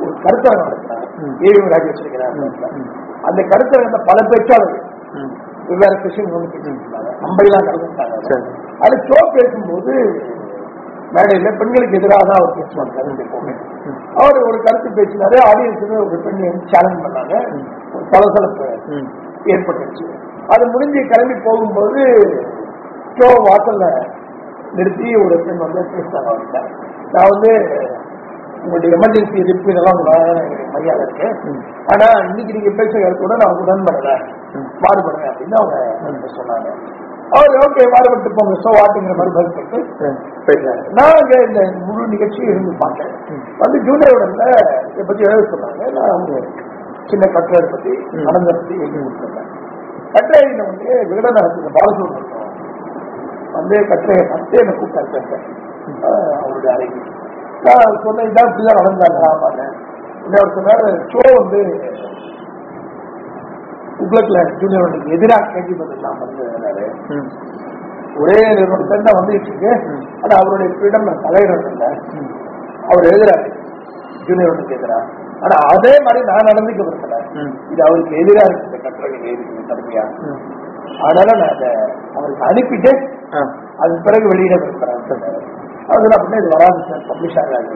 ஒரு கருத்தரங்கம்
ம்.
ஏழு ராஜி வச்சிருக்கிறாங்க
ம்.
அந்த கருத்தரங்கத்தை பல பேச்சாளர்கள். வெவ்வேறு விஷயம் வந்து பேசியிருந்தாங்க நம்மளையெல்லாம் கலந்துட்டாங்க
சரி.
அது ஷோ பேசும்போது மேடையில பெண்களுக்கு எதிராக தான் அவர் பேசுவார் கருத்து எப்பவுமே. அவர் ஒரு கருத்து பேசினாரு ஆடியன்ஸ் ஒரு பெண் சேலஞ்ச் பண்ணாங்க சலசலப்பு
ம்.
ஏற்பட்டுச்சு அது முடிஞ்சு கிளம்பி போகும்போது ஷோ வாசல்ல நிறுத்தி ஒரு பெண் வந்து பேசினாங்க அவர்கிட்ட நான் வந்து உங்களுடைய எமர்ஜென்சி எதிர்ப்பு இதெல்லாம் மரியாதை இருக்கு. ஆனா இன்னைக்கு நீங்க பேசுற கருத்தோட நான் உடன்படல. மாறுபடுறேன் அப்படின்னு அவங்க சொன்னாங்க அவர் ஓகே மாறுபட்டு போங்க ஷோ ஆட்டுங்கிற மாதிரி பதில். நான் இந்த முழு நிகழ்ச்சியும் இருந்து பார்த்தேன். வந்து ஜூனியரோட இதை பத்தி எழுத சொன்னாங்க. நான் அவங்க சின்ன கட்டுரை பத்தி. நடந்த பத்தி எழுதி கொடுத்துருந்தேன் கட்டுரையில வந்து விகடனத்துல பாலசுப்ரமணியம் வந்து கட்டுரையை பார்த்து என்னை கூப்பிட்டாரு அவருடைய அறைக்கு. நான் சொன்னேன் இதான் இப்படிதான் நடந்தாங்க ஆமாங்க அவர் சொன்னாரு ஷோ வந்து உக்லக்ல ஜூனியருக்கு எதிராக கேள்வி எழுதினாரு.
ம்.
ஒரே நிறுவனத்தை வந்துட்டு இருக்கு. ஆனா அவருடைய ஃப்ரீடம் நான் தலையிடுறது இல்லை. அவர் எழுதுறாரு ஜூனியருக்கு எதிரா ஆனா அதே மாதிரி நான் நடந்துக்க விரும்பல. இது அவருக்கு எதிரா இருக்கு இந்த எழுதி கடுமையா. அதனால நான் அதை அவருக்கு அனுப்பிட்டு. அது பிறகு வெளியிட விரும்புறேன் சொன்னாரு. அது அப்படின்னா இது வராது சார் பப்ளிஷ் ஆகாது.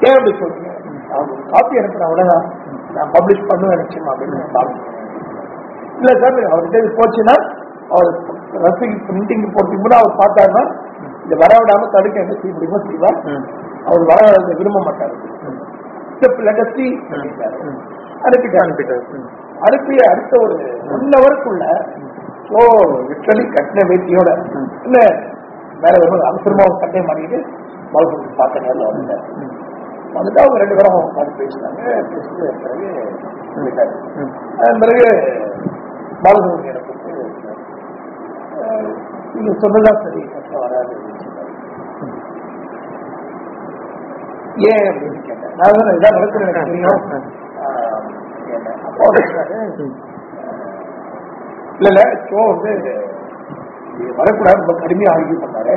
ஏன் அப்படி சொல்றீங்க அவங்க காப்பி அனுப்புறேன் அவ்வளவுதான் நான் பப்ளிஷ் பண்ணுவேன் நிச்சயமா அப்படின்னு பாக்குறேன். இல்ல சார் அவர்கிட்ட இது போச்சுன்னா அவர் ரசிக்கு பிரிண்டிங் போறதுக்கு முன்னாடி அவர் பார்த்தாருன்னா இந்த வர விடாம தடுக்க என்ன செய்ய முடியுமோ செய்வார். அவர் வர விரும்ப மாட்டார்
ம்.
அனுப்பிட்டார். அனுப்பிய அடுத்த ஒரு ஒன் ஹவருக்குள்ள ஓ லிட்டரலி கட்டின வேட்டியோட. இல்ல அவசரமா ஒரு சட்டையை மாட்டிட்டு பாலசுக்கு பார்த்த நேரில் வந்துட்டார்
ம்.
வந்துட்டு அவங்க ரெண்டு பேரும் உட்காந்து பேசினாங்க பேசிட்டு பிறகு பிறகு பாலசுப்ரமணியனை கூப்பிட்டு நீங்க சொன்னதா சரி கஷ்டம் வராது. ஏன்? அப்படின்னு கேட்டேன். நான் இதான் நடக்குது எனக்கு தெரியும். அப்போ. இல்ல இல்ல ஷோ வந்து இது வரக்கூடாது ரொம்ப கடுமையா ஆர்கியூ பண்ணாரு.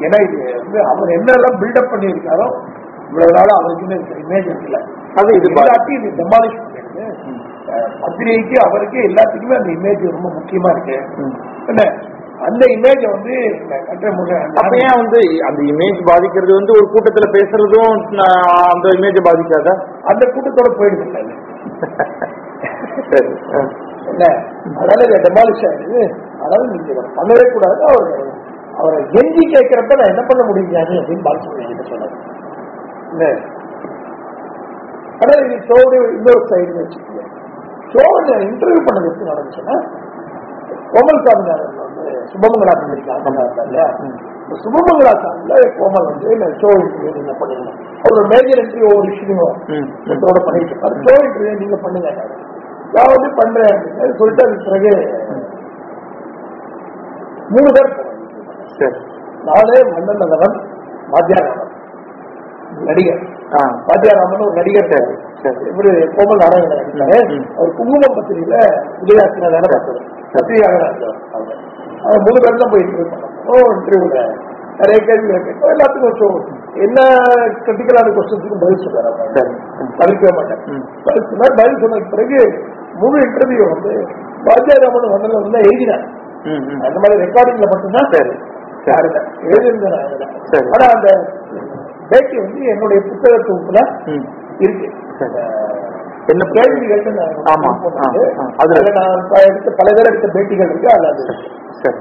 ஏன்னா இது வந்து அவர் என்னெல்லாம் பில்டப் பண்ணியிருக்காரோ இவ்வளவு நாள் அவருக்குன்னு இமேஜ் இருக்குல்ல.
அது இது பா-
எல்லாத்தையும் இது டெமாலிஷ் பத்திரிகைக்கு அவருக்கு எல்லாத்துக்குமே அந்த இமேஜ் ரொம்ப முக்கியமா இருக்கு. என்ன? அந்த இமேஜ வந்து இந்த கட்டுரை முக-
அப்ப ஏன் வந்து அந்த இமேஜ் பாதிக்கிறது வந்து ஒரு கூட்டத்துல பேசுறதும் அந்த இமேஜ் பாதிக்காதா?
அந்த கூட்டத்தோட போயிடுது இல்ல அதனால இதை டெமாலிஷ் ஆயிடுது. அதனால நீங்க இதை பண்ணவே கூடாது. அவர் அவரை எஞ்சி கேட்கிறப்ப நான் என்ன பண்ண முடியும் ஞானி அப்படின்னு பாலசுப்ரமணியன் சொன்னார். ஆனா இது ஷோவுடைய இன்னொரு சைடு வச்சுக்கோங்க ஷோவில் இன்டர்வியூ பண்ணது எப்படி நடந்துச்சுன்னா கோமல் சாமிநாதன் வந்து இல்லையா இந்த சுபமங்கலா சாமில கோமல் வந்து ஷோ இன்டர்வியூ நீங்க பண்ணுங்க அவரோட மேஜர் என்ட்ரி ஒவ்வொரு இஷ்யூவும்
ம்.
இதோட பண்ணிட்டு இருப்பாரு ஷோ இன்டர்வியூ நீங்க பண்ணுங்க நான் வந்து பண்றேன் அப்படின்னு சொல்லிட்டு அதுக்கு பிறகு மூணு பேர் நானே மன்னன் நகரன் வாத்தியாராமன் நடிகர்.
ஆ
வாத்தியாராமன் ஒரு நடிகர்
சரி.
இவரு கோமல் நாராயணன் நடிச்சாரு. அவர் குங்குமம் பத்திரிகையில உதயாசிரியர் வேலை பார்த்தாரு பத்திரிகையாளர் இருந்தார் அவங்க அவங்க மூணு பேர் தான் போய் இன்டர்வியூ பண்ணோம் ஓ இன்டர்வியூல நிறைய கேள்விகள் கேட்டோம் எல்லாத்துக்கும் வச்சோம் என்ன கிரிட்டிக்கலான கொஸ்டின்ஸுக்கும் பதில் அவர்.
ம்.
தவிர்க்கவே மாட்டேன். பதில் சொன்னார் பதில் சொன்னதுக்கு பிறகு முழு இன்டர்வியூ வந்து வாத்தியாராமன் வந்தல வந்து எழுதினார். அந்த மாதிரி ரெக்கார்டிங்ல மட்டும்தான்
சரி.
எழுதியிருந்தேன். ஆனா அந்த பேட்டி வந்து என்னுடைய புத்தக தொகுப்புல இருக்கு. என்ன கேள்விகள்.
அதுல-
நான் எடுத்த பல பேர் எடுத்த பேட்டிகள் இருக்கு அது இருக்கு.
சரி